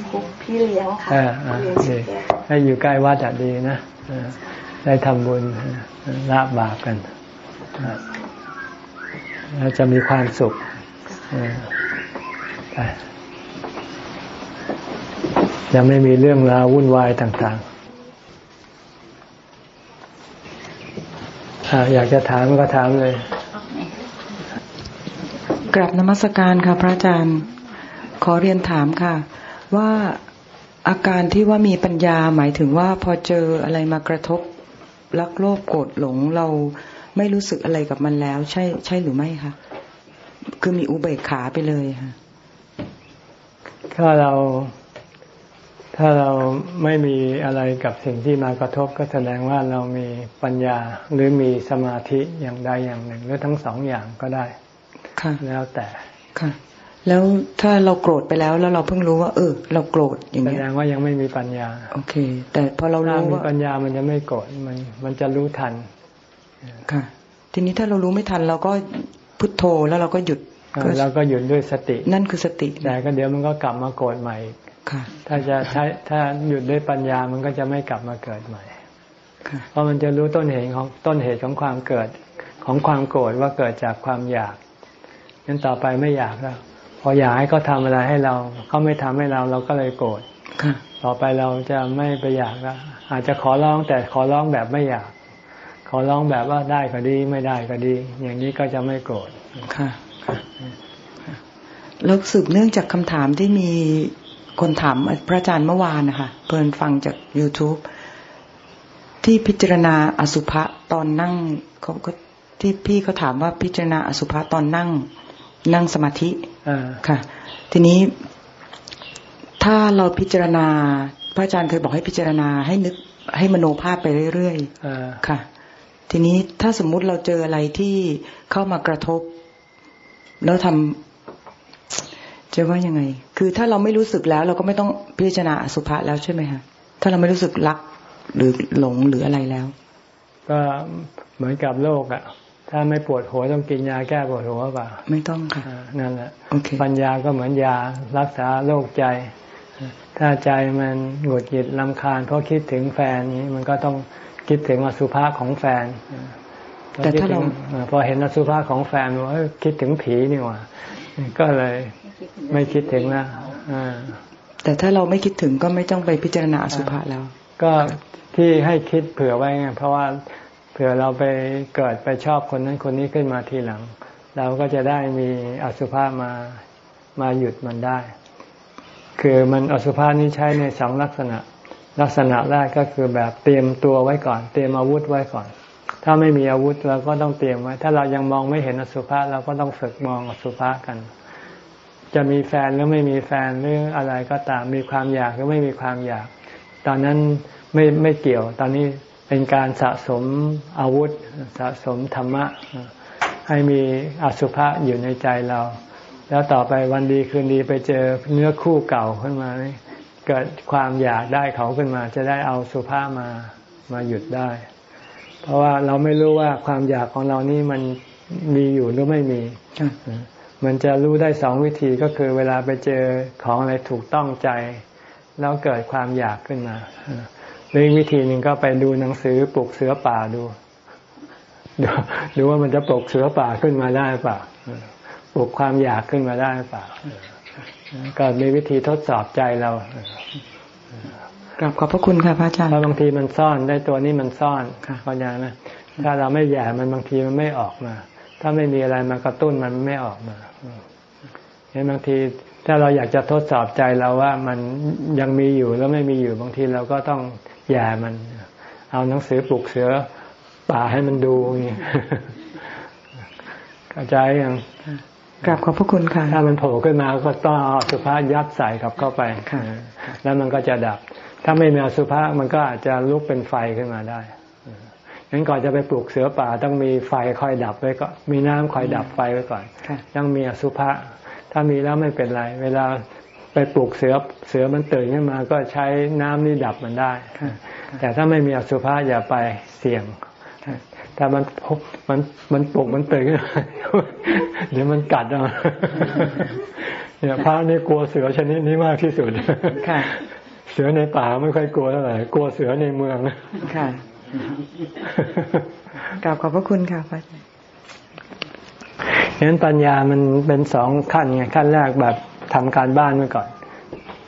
คุกพี่เลี้ยงค่ะอ่าเลี้ยงชิดแก้วให้อยู่ใกล้วัดอะดีนะได้ทำบุญละบาปกันแล้วจะมีความสุขไป จะไม่มีเรื่องราววุ่นวายต่างๆ อยากจะถามก็ถามเลย กลับนมัสการค่ะ พระอาจารย์ ขอเรียนถามค่ะ ว่าอาการที่ว่ามีปัญญาหมายถึงว่าพอเจออะไรมากระทบรักโลภโกรธหลงเราไม่รู้สึกอะไรกับมันแล้ว ใช่ใช่หรือไม่คะ คือมีอุเบกขาไปเลยค่ะถ้าเราถ้าเราไม่มีอะไรกับสิ่งที่มากระทบก็แสดงว่าเรามีปัญญาหรือมีสมาธิอย่างใดอย่างหนึ่ง หรือทั้งสองอย่างก็ได้ ค่ะ แล้วแต่ ค่ะ แล้วถ้าเราโกรธไปแล้วแล้วเราเพิ่งรู้ว่า เออ เราโกรธอย่างเงี้ยแสดงว่ายังไม่มีปัญญา โอเค แต่พอเรารู้ว่ามีปัญญามันจะไม่โกรธมันมันจะรู้ทัน ค่ะ ทีนี้ถ้าเรารู้ไม่ทันเราก็ พุทโธแล้วเราก็หยุดเราก็หยุดด้วยสติ นั่นคือสติแต่ก็เดี๋ยวมันก็กลับมาโกรธใหม่ค่ะถ้าจะใช้ถ้าหยุดด้วยปัญญามันก็จะไม่กลับมาเกิดใหม่เพราะมันจะรู้ต้นเหตุของต้นเหตุของความเกิดของความโกรธว่าเกิดจากความอยากงั้นต่อไปไม่อยากแล้ว พออยากให้เขาทาอะไรให้เราเขาไม่ทำให้เราเราก็เลยโกรธต่อไปเราจะไม่ไปอยากแล้วอาจจะขอร้องแต่ขอร้องแบบไม่อยาก ขอร้องแบบว่าได้ก็ดีไม่ได้ก็ดี อย่างนี้ก็จะไม่โกรธค่ะแล้วสืบเนื่องจากคำถามที่มีคนถามพระอาจารย์เมื่อวานนะคะเพิ่นฟังจาก youtube ที่พิจารณาอสุภะตอนนั่งเขาก็ที่พี่เขาถามว่าพิจารณาอสุภะตอนนั่ง นั่งสมาธิค่ะ ทีนี้ ถ้าเราพิจารณา พระอาจารย์เคยบอกให้พิจารณาให้นึกให้มโนภาพไปเรื่อยๆค่ะ ทีนี้ถ้าสมมุติเราเจออะไรที่เข้ามากระทบ แล้วทำจะว่ายังไง คือถ้าเราไม่รู้สึกแล้ว เราก็ไม่ต้องพิจารณาอสุภะแล้วใช่ไหมคะถ้าเราไม่รู้สึกรักหรือหลงหรืออะไรแล้ว ก็เหมือนกับโรคอะถ้าไม่ปวดหัวต้องกินยาแก้ปวดหัวเปล่า ไม่ต้องค่ะนั่นแหละปัญญาก็เหมือนยารักษาโรคใจ ถ้าใจมันหงุดหงิดลำคาญเพราะคิดถึงแฟนนี้มันก็ต้อง คิดถึงอสุภะของแฟนแต่ถ้าเราพอเห็นอสุภะของแฟนว่าคิดถึงผีนี่ว่าก็เลยไม่คิดถึงนะแต่ถ้าเราไม่คิดถึงก็ไม่ต้องไปพิจารณาอสุภะแล้ว ก็ที่ให้คิดเผื่อไว้ไงเพราะว่าเผื่อเราไปเกิดไปชอบคนนั้นคนนี้ขึ้นมาทีหลัง เราก็จะได้มีอสุภะมามาหยุดมันได้ คือมันอสุภะนี้ใช้ในสองลักษณะ ลักษณะแรกก็คือแบบเตรียมตัวไว้ก่อน เตรียมอาวุธไว้ก่อน ถ้าไม่มีอาวุธเราก็ต้องเตรียมไว้ ถ้าเรายังมองไม่เห็นอสุภะเราก็ต้องฝึกมองอสุภะกัน จะมีแฟนหรือไม่มีแฟนหรืออะไรก็ตาม มีความอยากหรือไม่มีความอยาก ตอนนั้นไม่ไม่เกี่ยว ตอนนี้เป็นการสะสมอาวุธ สะสมธรรมะ ให้มีอสุภะอยู่ในใจเรา แล้วต่อไปวันดีคืนดีไปเจอเนื้อคู่เก่าขึ้นมา เกิดความอยากได้เขาขึ้นมา จะได้เอาสุภามามาหยุดได้ เพราะว่าเราไม่รู้ว่าความอยากของเรานี่มันมีอยู่หรือไม่มี มันจะรู้ได้สองวิธีก็คือ เวลาไปเจอของอะไรถูกต้องใจ แล้วเกิดความอยากขึ้นมาหรือวิธีหนึ่งก็ไปดูหนังสือปลุกเสือป่าดูดูว่ามันจะปลุกเสือป่าขึ้นมาได้ป่ะปลุกความอยากขึ้นมาได้ป่ะ ก็มีวิธีทดสอบใจเรากลับขอบพระคุณค่ะพระอาจารย์เพราะบางทีมันซ่อนได้ตัวนี้มันซ่อนเข้าใจไหมถ้าเราไม่แย่มันบางทีมันไม่ออกมา ถ้าไม่มีอะไรมากระตุ้นมันไม่ออกมาเห็นบางทีถ้าเราอยากจะทดสอบใจเราว่ามันยังมีอยู่แล้วไม่มีอยู่บางทีเราก็ต้องแย่มัน เอาหนังสือปลุกเสือป่าให้มันดูอย่างนี้กระจายยัง กลับขอบพระคุณค่ะ ถ้ามันโผล่ขึ้นมาก็ต้องเอาสุภาพยัดใส่กับเข้าไปแล้วมันก็จะดับ ถ้าไม่มีสุภาพมันก็อาจจะลุกเป็นไฟขึ้นมาได้งั้นก่อนจะไปปลูกเสือป่าต้องมีไฟคอยดับไว้ก็มีน้ำคอยดับไฟไว้ก่อนยังมีอสุภะถ้ามีแล้วไม่เป็นไร เวลาไปปลุกเสือเสือมันตื่นขึ้นมา ก็ใช้น้ำนี่ดับมันได้ แต่ถ้าไม่มีอสุภะอย่าไปเสี่ยง ถ้ามันมันมันปลุกมันตื่นขึ้นมาเดี๋ยวมันกัดเอาเนี่ยพระนี่กลัวเสือชนิดนี้มากที่สุดค่ะ เสือในป่าไม่ค่อยกลัวเท่าไหร่กลัวเสือในเมืองค่ะกราบขอบพระคุณค่ะพระฉะนั้นปัญญามันเป็นสองขั้นไงขั้นแรกแบบทำการบ้านไว้ก่อน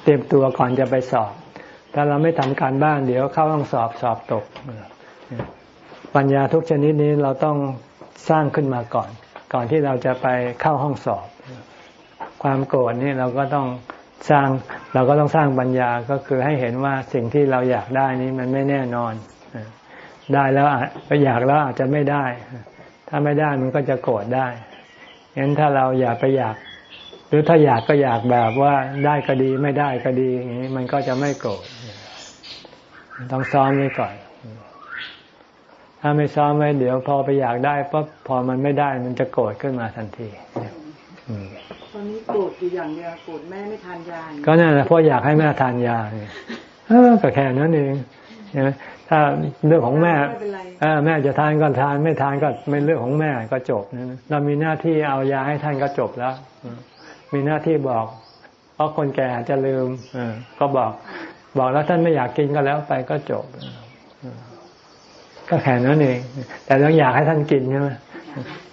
เตรียมตัวก่อนจะไปสอบ ถ้าเราไม่ทำการบ้านเดี๋ยวเข้าต้องสอบสอบตก ปัญญาทุกชนิดนี้เราต้องสร้างขึ้นมาก่อน ก่อนที่เราจะไปเข้าห้องสอบ ความโกรธนี่เราก็ต้องสร้างเราก็ต้องสร้างปัญญาก็คือให้เห็นว่าสิ่งที่เราอยากได้นี้มันไม่แน่นอน ได้แล้วก็อยากแล้วอาจจะไม่ได้ ถ้าไม่ได้มันก็จะโกรธได้งั้นถ้าเราอยากไปอยาก หรือถ้าอยากก็อยากแบบว่าได้ก็ดีไม่ได้ก็ดีอย่างนี้มันก็จะไม่โกรธต้องซ้อมไว้ก่อน ถ้าไม่ซ้อมไว้เดี๋ยวพอไปอยากได้ปั๊บพอมันไม่ได้มันจะโกรธขึ้นมาทันทีตอนนี้โกรธอยู่อย่างเดียวโกรธแม่ไม่ทานยาก็นั่นแหละเพราะอยากให้แม่ทานยาเนี่ยก็แค่นั้นเองใช่ไหมถ้าเรื่องของแม่แม่จะทานก็ทานไม่ทานก็ไม่เรื่องของแม่ก็จบนะเรามีหน้าที่เอายาให้ท่านก็จบแล้ว มีหน้าที่บอก เพราะคนแก่จะลืมก็บอก บอกแล้วท่านไม่อยากกินก็แล้วไปก็จบ ก็แค่นั้นเอง แต่ต้องอยากให้ท่านกินใช่ไหม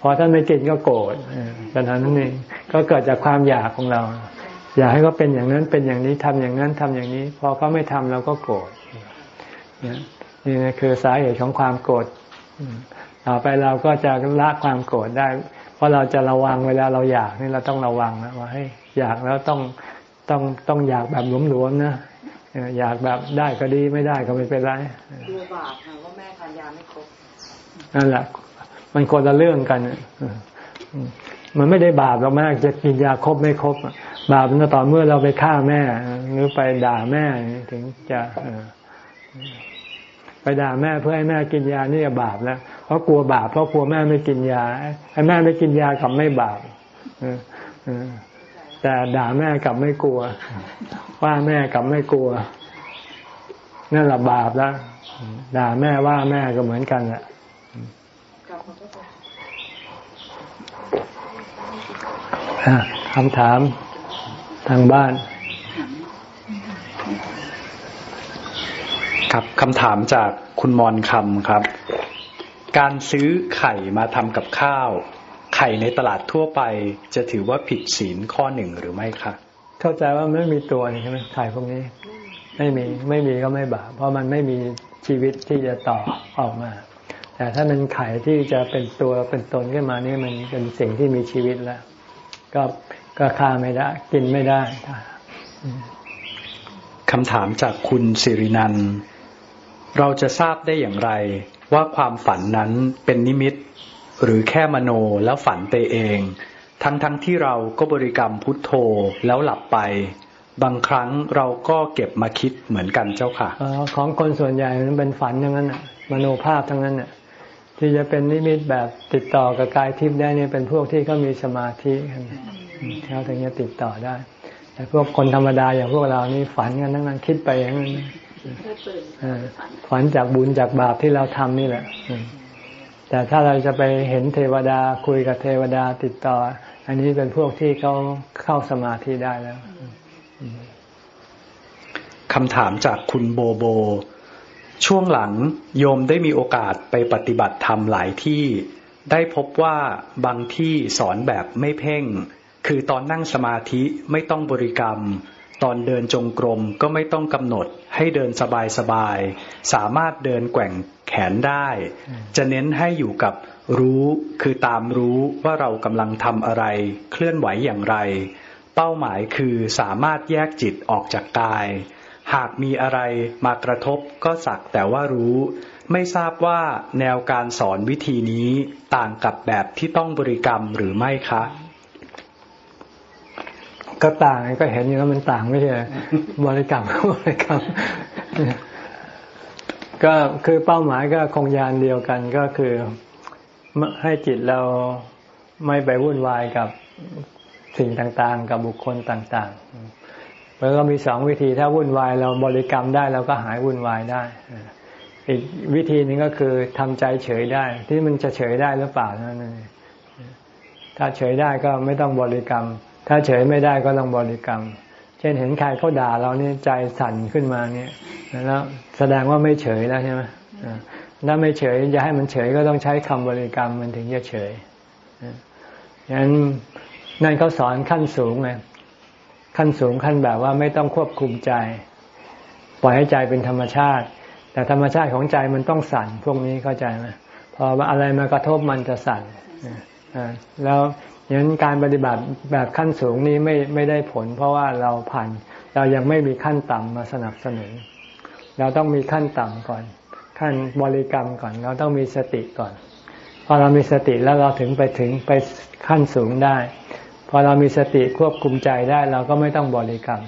พอท่านไม่กินก็โกรธปัญหานั้นเองก็เกิดจากความอยากของเรา อยากให้เขาเป็นอย่างนั้นเป็นอย่างนี้ทำอย่างนั้นทำอย่างนี้ พอเขาไม่ทำเราก็โกรธนี่คือสาเหตุของความโกรธต่อไปเราก็จะละความโกรธได้ เพราะเราจะระวังเวลาเราอยากนี่เราต้องระวังนะว่าให้อยากแล้วต้องต้องต้องอยากแบบหลวมๆนะ อยากแบบได้ก็ดีไม่ได้ก็ไม่เป็นไรดูบาปค่ะว่าแม่ทานยาไม่ครบนั่นแหละมันคนละเรื่องกันมันไม่ได้บาปเราแม่จะกินยาครบไม่ครบบาปมันต่อเมื่อเราไปฆ่าแม่ หรือไปด่าแม่ถึงจะไปด่าแม่เพื่อให้แม่กินยานี่บาปแล้วเพราะกลัวบาปเพราะกลัวแม่ไม่กินยาไอ้แม่ไม่กินยากับไม่บาป แต่ด่าแม่กับไม่กลัว ว่าแม่กับไม่กลัวนั่นแหละบาปแล้วด่าแม่ว่าแม่ก็เหมือนกันแหละคำถามทางบ้าน ครับคำถามจากคุณมอนคำครับ การซื้อไข่มาทำกับข้าว ข่ในตลาดทั่วไปจะถือว่าผิดศีลข้อหนึ่งหรือไม่คะเข้าใจว่าไม่มีตัวนี่ใช่ไหมไข่พวกนี้ ไม่มีไม่มีก็ไม่บาปเพราะมันไม่มีชีวิตที่จะต่อออกมา แต่ถ้ามันไข่ที่จะเป็นตัวเป็นตนขึ้นมานี่มันเป็นสิ่งที่มีชีวิตแล้ว ก็ก็ฆ่าไม่ได้ กินไม่ได้คำถามจากคุณสิรินัน เราจะทราบได้อย่างไร ว่าความฝันนั้นเป็นนิมิต หรือแค่มโนแล้วฝันไปเอง ทั้งทั้งที่เราก็บริกรรมพุทโธแล้วหลับไป บางครั้งเราก็เก็บมาคิดเหมือนกันเจ้าค่ะอของคนส่วนใหญ่มันเป็นฝันทั้งนั้นมโนภาพทั้งนั้นน่ะที่จะเป็นนิมิตแบบติดต่อกับกายทิพย์ได้เนี่ยเป็นพวกที่เขามีสมาธิเขาถึงจะติดต่อได้ แต่พวกคนธรรมดาอย่างพวกเรานี่ฝันกันทั้งนั้นคิดไปอย่างนั้นฝันจากบุญจากบาปที่เราทำนี่แหละ แต่ถ้าเราจะไปเห็นเทวดาคุยกับเทวดาติดต่อ อันนี้เป็นพวกที่เขาเข้าสมาธิได้แล้วคำถามจากคุณโบโบ ช่วงหลังโยมได้มีโอกาสไปปฏิบัติธรรมหลายที่ได้พบว่าบางที่สอนแบบไม่เพ่ง คือตอนนั่งสมาธิไม่ต้องบริกรรม ตอนเดินจงกรมก็ไม่ต้องกำหนดให้เดินสบายสบาย สามารถเดินแกว่งแขนได้ จะเน้นให้อยู่กับรู้คือตามรู้ว่าเรากำลังทำอะไร เคลื่อนไหวอย่างไร เป้าหมายคือสามารถแยกจิตออกจากกาย หากมีอะไรมากระทบก็สักแต่ว่ารู้ ไม่ทราบว่าแนวการสอนวิธีนี้ต่างกับแบบที่ต้องบริกรรมหรือไม่คะ ก็ต่างก็เห็นอยู่ว่ามันต่างไม่ใช่บริกรรมบริกรรมก็คือเป้าหมายก็คงยานเดียวกันก็คือให้จิตเราไม่ไปวุ่นวายกับสิ่งต่างๆ กับบุคคลต่างๆมันก็มีสองวิธีถ้าวุ่นวายเราบริกรรมได้เราก็หายวุ่นวายได้อีกวิธีนึงก็คือทำใจเฉยได้ ที่มันจะเฉยได้หรือเปล่านั่นเองถ้าเฉยได้ก็ไม่ต้องบริกรรม ถ้าเฉยไม่ได้ก็ต้องบริกรรม เช่นเห็นใครเขาด่าเราเนี่ยใจสั่นขึ้นมาเนี่ยแล้วแสดงว่าไม่เฉยแล้วใช่ไหมถ้าไม่เฉยจะให้มันเฉยก็ต้องใช้คำบริกรรมมันถึงจะเฉยอย่างนั้นนั่นเขาสอนขั้นสูงไงขั้นสูงขั้นแบบว่าไม่ต้องควบคุมใจ ปล่อยให้ใจเป็นธรรมชาติ แต่ธรรมชาติของใจมันต้องสั่นพวกนี้เข้าใจไหมพออะไรมากระทบมันจะสั่นแล้ว อย่างนั้นการปฏิบัติแบบขั้นสูงนี้ไม่ไม่ได้ผล เพราะว่าเราผ่านเรายังไม่มีขั้นต่ำมาสนับสนุน เราต้องมีขั้นต่ำก่อน ขั้นบริกรรมก่อน เราต้องมีสติก่อน พอเรามีสติแล้วเราถึงไปถึงไปขั้นสูงได้ พอเรามีสติควบคุมใจได้ เราก็ไม่ต้องบริกรรม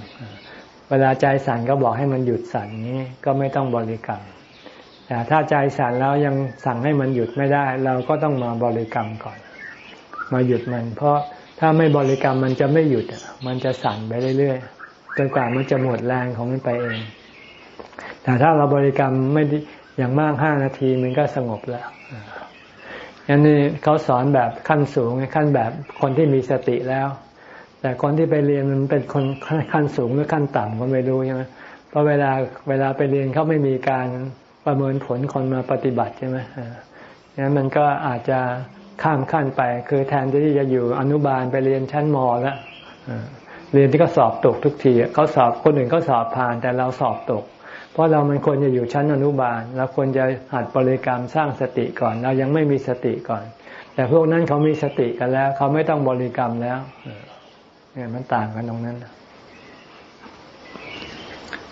เวลาใจสั่นก็บอกให้มันหยุดสั่นนี้ก็ไม่ต้องบริกรรมแต่ถ้าใจสั่นแล้วยังสั่งให้มันหยุดไม่ได้ เราก็ต้องมาบริกรรมก่อน มาหยุดมัน เพราะถ้าไม่บริกรรมมันจะไม่หยุด มันจะสั่นไปเรื่อยๆจนกว่ามันจะหมดแรงของมันไปเอง แต่ถ้าเราบริกรรมไม่อย่างมากห้านาทีมันก็สงบแล้วอันนี้เขาสอนแบบขั้นสูงขั้นแบบคนที่มีสติแล้ว แต่คนที่ไปเรียนมันเป็นคนขั้นสูงหรือขั้นต่ำก็ไม่รู้ใช่ไหมเพราะเวลาเวลาไปเรียนเขาไม่มีการประเมินผลคนมาปฏิบัติใช่ไหมงั้นมันก็อาจจะ ข้ามขั้นไป คือแทนที่จะอยู่อนุบาลไปเรียนชั้นมแล้วเรียนที่ก็สอบตกทุกทีเขาสอบคนอื่นก็สอบผ่าน แต่เราสอบตก เพราะเรามันควรจะอยู่ชั้นอนุบาลเราควรจะหัดบริกรรมสร้างสติก่อน เรายังไม่มีสติก่อน แต่พวกนั้นเขามีสติกันแล้ว เขาไม่ต้องบริกรรมแล้วเนี่ยมันต่างกันตรงนั้น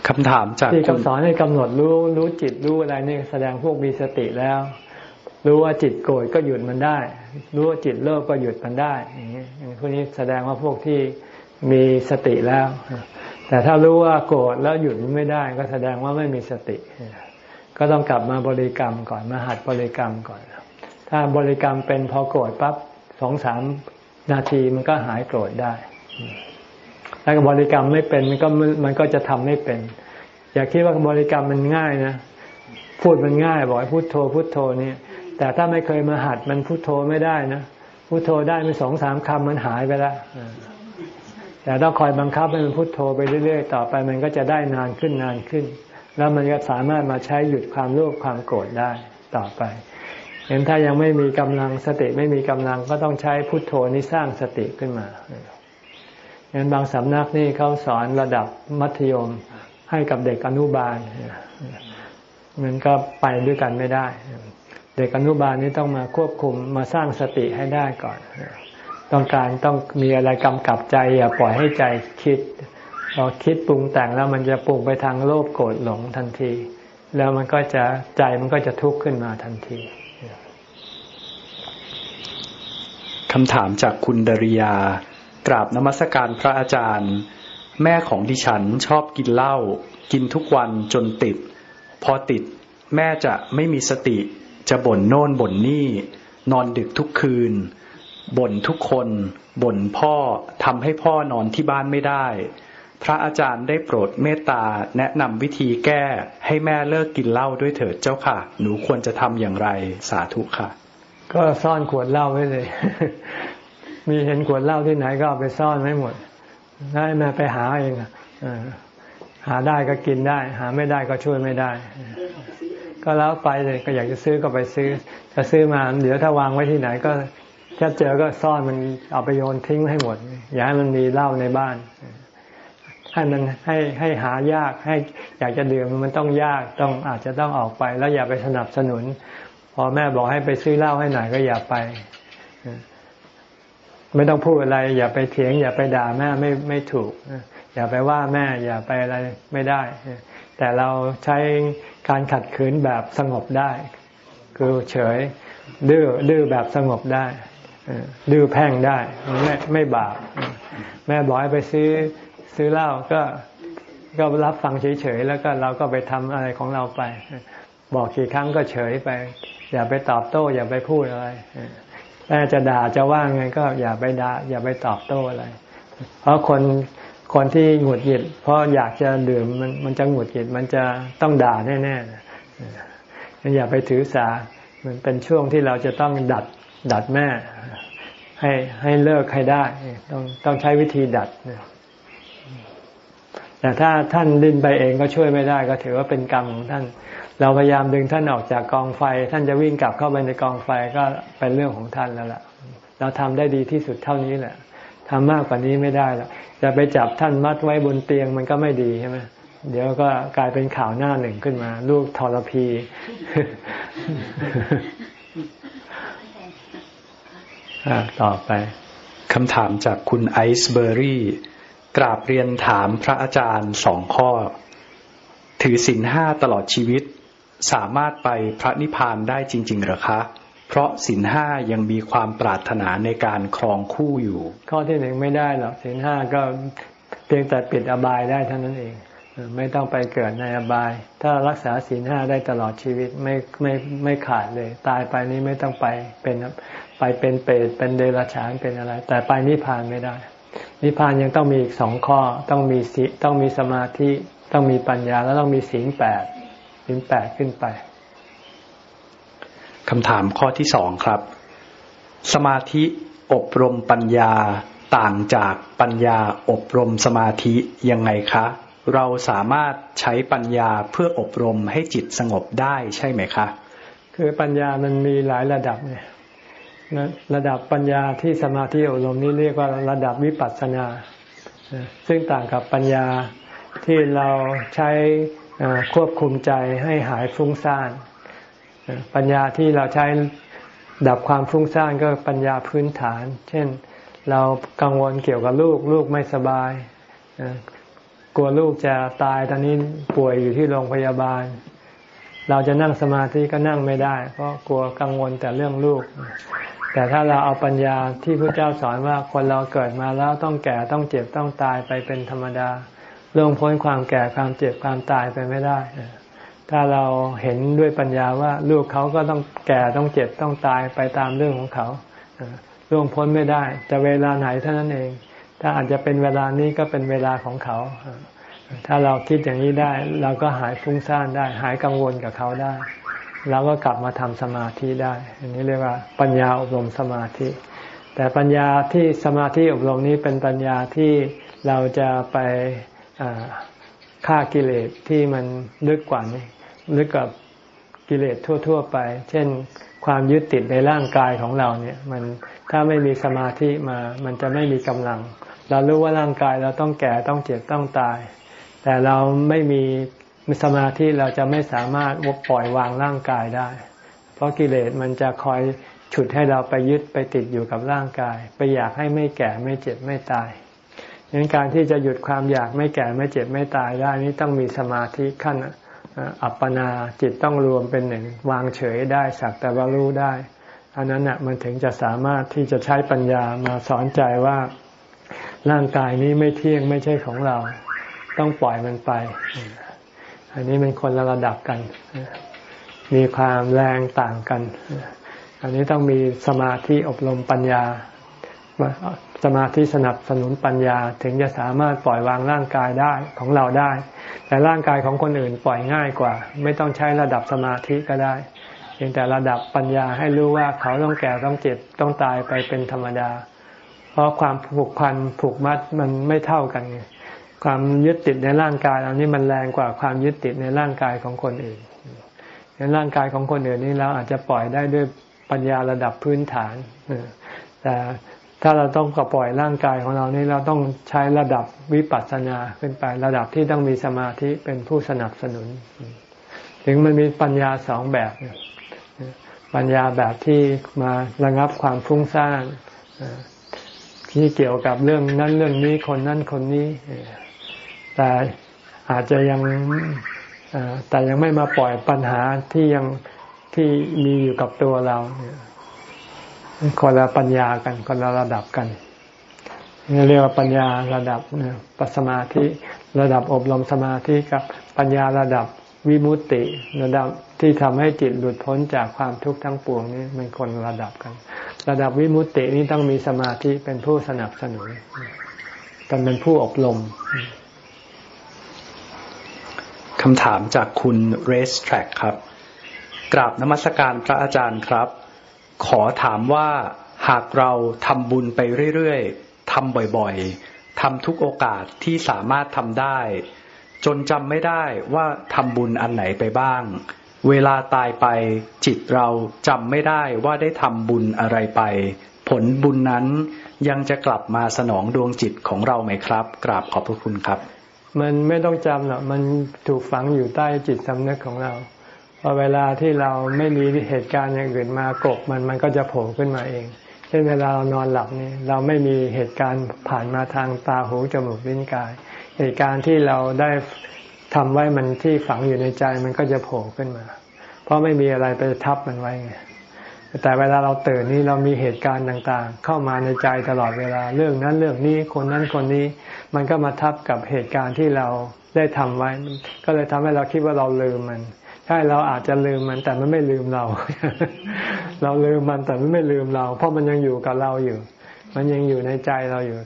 คำถามจากที่คำสอนให้กำหนดรู้รู้จิตรู้อะไรนี่แสดงพวกมีสติแล้ว รู้ว่าจิตโกรธก็หยุดมันได้ รู้ว่าจิตโลภก็หยุดมันได้อย่างนี้พวกนี้แสดงว่าพวกที่มีสติแล้ว แต่ถ้ารู้ว่าโกรธแล้วหยุดไม่ได้ ก็แสดงว่าไม่มีสติ ก็ต้องกลับมาบริกรรมก่อนมาหัดบริกรรมก่อน ถ้าบริกรรมเป็นพอโกรธปั๊บสองสามนาทีมันก็หายโกรธได้ถ้าบริกรรมไม่เป็นมันก็มันก็จะทำไม่เป็น อย่าคิดว่าบริกรรมมันง่ายนะพูดมันง่ายบอกให้พุโทโธพุโทโธนี่ แต่ถ้าไม่เคยมาหัดมันพุโทโธไม่ได้นะพุโทโธได้มันสองสามคำมันหายไปแล้วแต่ต้องคอยบังคับให้มันพุโทโธไปเรื่อยๆ ต่อไปมันก็จะได้นานขึ้นนานขึ้น แล้วมันก็สามารถมาใช้หยุดความโลภความโกรธได้ต่อไปเห็นถ้ายังไม่มีกำลังสติไม่มีกำลังก็ต้องใช้พุทโธนี้สร้างสติขึ้นมาอย่างบางสำนักนี่เขาสอนระดับมัธยมให้กับเด็กอนุบาลมันก็ไปด้วยกันไม่ได้ เด็กอนุบาลนี่ต้องมาควบคุมมาสร้างสติให้ได้ก่อน ต้องการต้องมีอะไรกำกับใจ อย่าปล่อยให้ใจคิดพอคิดปรุงแต่งแล้วมันจะปรุงไปทางโลภโกรธหลงทันที แล้วมันก็จะใจมันก็จะทุกข์ขึ้นมาทันทีคำถามจากคุณดริยากราบนมัสการพระอาจารย์ แม่ของดิฉันชอบกินเหล้ากินทุกวันจนติด พอติดแม่จะไม่มีสติ จะบ่นโน่นบ่นนี่ นอนดึกทุกคืน บ่นทุกคน บ่นพ่อทำให้พ่อนอนที่บ้านไม่ได้ พระอาจารย์ได้โปรดเมตตาแนะนำวิธีแก้ให้แม่เลิกกินเหล้าด้วยเถิดเจ้าค่ะ หนูควรจะทำอย่างไรสาธุค่ะ ก็ซ่อนขวดเหล้าไว้เลย มีเห็นขวดเหล้าที่ไหนก็เอาไปซ่อนไว้หมดได้แม่ไปหาเองหาได้ก็กินได้ หาไม่ได้ก็ช่วยไม่ได้ ก็แล้วไปเลยก็อยากจะซื้อก็ไปซื้อจะซื้อมาเดี๋ยวถ้าวางไว้ที่ไหนก็ถ้าเจอก็ซ่อนมันเอาไปโยนทิ้งให้หมด อย่าให้มันมีเหล้าในบ้านให้มันให้ให้หายากให้อยากจะดื่มมันต้องยากต้องอาจจะต้องออกไป แล้วอย่าไปสนับสนุน พอแม่บอกให้ไปซื้อเหล้าให้หน่อยก็อย่าไป ไม่ต้องพูดอะไร อย่าไปเถียง อย่าไปด่าแม่ไม่ไม่ถูกอย่าไปว่าแม่อย่าไปอะไรไม่ได้ แต่เราใช้ การขัดขืนแบบสงบได้ คือเฉยดื้อดื้อแบบสงบได้ดื้อแพ่งได้ไม่ไม่บาปแม่บอกให้ไปซื้อซื้อเหล้าก็ก็รับฟังเฉยๆแล้วก็เราก็ไปทำอะไรของเราไป บอกกี่ครั้งก็เฉยไป อย่าไปตอบโต้ อย่าไปพูดอะไรแม่จะด่าจะว่าไงก็อย่าไปด่าอย่าไปตอบโต้อะไร เพราะคน คนที่หงุดหงิดเพราะอยากจะดื่มมันมันจะหงุดหงิดมันจะต้องด่าแน่ๆอย่าไปถือสา มันเป็นช่วงที่เราจะต้องดัดดัดแม่ ให้ให้เลิกให้ได้ ต้องต้องใช้วิธีดัดแต่ถ้าท่านดิ้นไปเองก็ช่วยไม่ได้ ก็ถือว่าเป็นกรรมของท่าน เราพยายามดึงท่านออกจากกองไฟ ท่านจะวิ่งกลับเข้าไปในกองไฟก็เป็นเรื่องของท่านแล้วล่ะ เราทำได้ดีที่สุดเท่านี้แหละ ทำมากกว่านี้ไม่ได้ล้วจะไปจับท่านมัดไว้บนเตียงมันก็ไม่ดีใช่ไหมเดี๋ยวก็กลายเป็นข่าวหน้าหนึ่งขึ้นมา ลูกทรพีต่อไปคำถามจากคุณไอซ์เบอร์รี่ กราบเรียนถามพระอาจารย์สองข้อ ถือศีลห้าตลอดชีวิต สามารถไปพระนิพพานได้จริง ๆ หรือคะ เพราะศีลห้ายังมีความปรารถนาในการครองคู่อยู่ ข้อที่หนึ่งไม่ได้หรอกศีลห้าก็เพียงแต่ปิดอบายได้เท่านั้นเอง ไม่ต้องไปเกิดในอบาย ถ้ารักษาศีลห้าได้ตลอดชีวิตไม่ไม่ไม่ขาดเลย ตายไปนี้ไม่ต้องไปเป็นไปเป็นเปรตเป็นเดรัจฉานเป็นอะไร แต่ไปนิพพานไม่ได้ นิพพานยังต้องมีอีกสองข้อต้องมีสิต้องมีสมาธิต้องมีปัญญาแล้วต้องมีศีลแปดศีลแปดขึ้นไป คำถามข้อที่สองครับ สมาธิอบรมปัญญาต่างจากปัญญาอบรมสมาธิยังไงคะ เราสามารถใช้ปัญญาเพื่ออบรมให้จิตสงบได้ใช่ไหมคะ คือปัญญามันมีหลายระดับเนี่ยระดับปัญญาที่สมาธิอบรมนี้เรียกว่าระดับวิปัสสนา ซึ่งต่างกับปัญญาที่เราใช้ควบคุมใจให้หายฟุ้งซ่าน ปัญญาที่เราใช้ดับความฟุ้งซ่านก็ปัญญาพื้นฐาน เช่น เรากังวลเกี่ยวกับลูกลูกไม่สบายกลัวลูกจะตายตอนนี้ป่วยอยู่ที่โรงพยาบาล เราจะนั่งสมาธิก็นั่งไม่ได้ เพราะกลัวกังวลแต่เรื่องลูก แต่ถ้าเราเอาปัญญาที่พระเจ้าสอนว่าคนเราเกิดมาแล้วต้องแก่ต้องเจ็บต้องตายไปเป็นธรรมดาเรื่องพ้นความแก่ความเจ็บความตายไปไม่ได้ ถ้าเราเห็นด้วยปัญญาว่าลูกเขาก็ต้องแก่ต้องเจ็บต้องตายไปตามเรื่องของเขาล่วงพ้นไม่ได้ จะเวลาไหนเท่านั้นเอง ถ้าอาจจะเป็นเวลานี้ก็เป็นเวลาของเขา ถ้าเราคิดอย่างนี้ได้ เราก็หายฟุ้งซ่านได้ หายกังวลกับเขาได้เราก็กลับมาทำสมาธิได้ อันนี้เรียกว่าปัญญาอบรมสมาธิ แต่ปัญญาที่สมาธิอบรมนี้เป็นปัญญาที่เราจะไปฆ่ากิเลสที่มันลึกกว่านี้ ลึกกับกิเลสทั่ว ๆ ไป เช่นความยึดติดในร่างกายของเราเนี่ย มันถ้าไม่มีสมาธิมา มันจะไม่มีกำลัง เรารู้ว่าร่างกายเราต้องแก่ต้องเจ็บต้องตาย แต่เราไม่มีสมาธิเราจะไม่สามารถปล่อยวางร่างกายได้ เพราะกิเลสมันจะคอยฉุดให้เราไปยึดไปติดอยู่กับร่างกาย ไปอยากให้ไม่แก่ไม่เจ็บไม่ตายดังนั้นการที่จะหยุดความอยากไม่แก่ไม่เจ็บไม่ตายได้นี้ต้องมีสมาธิขั้น อัปปนาจิตต้องรวมเป็นหนึ่งวางเฉยได้สักแต่ว่ารู้ได้อันนั้นน่ะมันถึงจะสามารถที่จะใช้ปัญญามาสอนใจว่าร่างกายนี้ไม่เที่ยงไม่ใช่ของเรา ต้องปล่อยมันไป อันนี้เป็นคนละระดับกัน มีความแรงต่างกัน อันนี้ต้องมีสมาธิอบรมปัญญา สมาธิสนับสนุนปัญญาถึงจะสามารถปล่อยวางร่างกายได้ของเราได้ แต่ร่างกายของคนอื่นปล่อยง่ายกว่า ไม่ต้องใช้ระดับสมาธิก็ได้เพียงแต่ระดับปัญญาให้รู้ว่าเขาต้องแก่ต้องเจ็บต้องตายไปเป็นธรรมดา เพราะความผูกพันผูกมัดมันไม่เท่ากันไงความยึดติดในร่างกายอันนี้มันแรงกว่าความยึดติดในร่างกายของคนอื่นในร่างกายของคนอื่นนี้เราอาจจะปล่อยได้ด้วยปัญญาระดับพื้นฐานแต่ ถ้าเราต้องกระปล่อยร่างกายของเรานี่เราต้องใช้ระดับวิปัสสนาขึ้นไประดับที่ต้องมีสมาธิเป็นผู้สนับสนุน ถึงมันมีปัญญาสองแบบปัญญาแบบที่มาระงับความฟุ้งซ่านที่เกี่ยวกับเรื่องนั้นเรื่องนี้คนนั้นคนนี้ แต่อาจจะยังแต่ยังไม่มาปล่อยปัญหาที่ยังที่มีอยู่กับตัวเรา คนละปัญญากันคนละระดับกันนี่เรียกว่าปัญญาระดับปัสมาธิระดับอบรมสมาธิกับปัญญาระดับวิมุตติระดับที่ทำให้จิตหลุดพ้นจากความทุกข์ทั้งปวงนี่มันคนระดับกัน ระดับวิมุตตินี้ต้องมีสมาธิเป็นผู้สนับสนุนกันเป็นผู้อบรมคำถามจากคุณ Race Track ครับ กราบนมัสการพระอาจารย์ครับ ขอถามว่าหากเราทำบุญไปเรื่อยๆทำบ่อยๆทำทุกโอกาสที่สามารถทำได้ จนจำไม่ได้ว่าทำบุญอันไหนไปบ้าง เวลาตายไปจิตเราจำไม่ได้ว่าได้ทำบุญอะไรไป ผลบุญนั้นยังจะกลับมาสนองดวงจิตของเราไหมครับ กราบขอบพระคุณครับ มันไม่ต้องจำหรอกมันถูกฝังอยู่ใต้จิตสำนึกของเรา พอเวลาที่เราไม่มีเหตุการณ์อย่างอื่นมากบมันมันก็จะโผล่ขึ้นมาเอง เช่นเวลาเรานอนหลับนี่เราไม่มีเหตุการณ์ผ่านมาทางตาหูจมูกลิ้นกาย เหตุการณ์ที่เราได้ทำไว้มันที่ฝังอยู่ในใจมันก็จะโผล่ขึ้นมา เพราะไม่มีอะไรไปทับมันไว้ไงแต่เวลาเราตื่นนี่เรามีเหตุการณ์ต่างๆ เข้ามาในใจตลอดเวลาเรื่องนั้นเรื่องนี้คนนั้นคนนี้ มันก็มาทับกับเหตุการณ์ที่เราได้ทำไว้ ก็เลยทำให้เราคิดว่าเราลืมมัน ใช่เราอาจจะลืมมันแต่มันไม่ลืมเรา เราลืมมันแต่มันไม่ลืมเรา เพราะมันยังอยู่กับเราอยู่ มันยังอยู่ในใจเราอยู่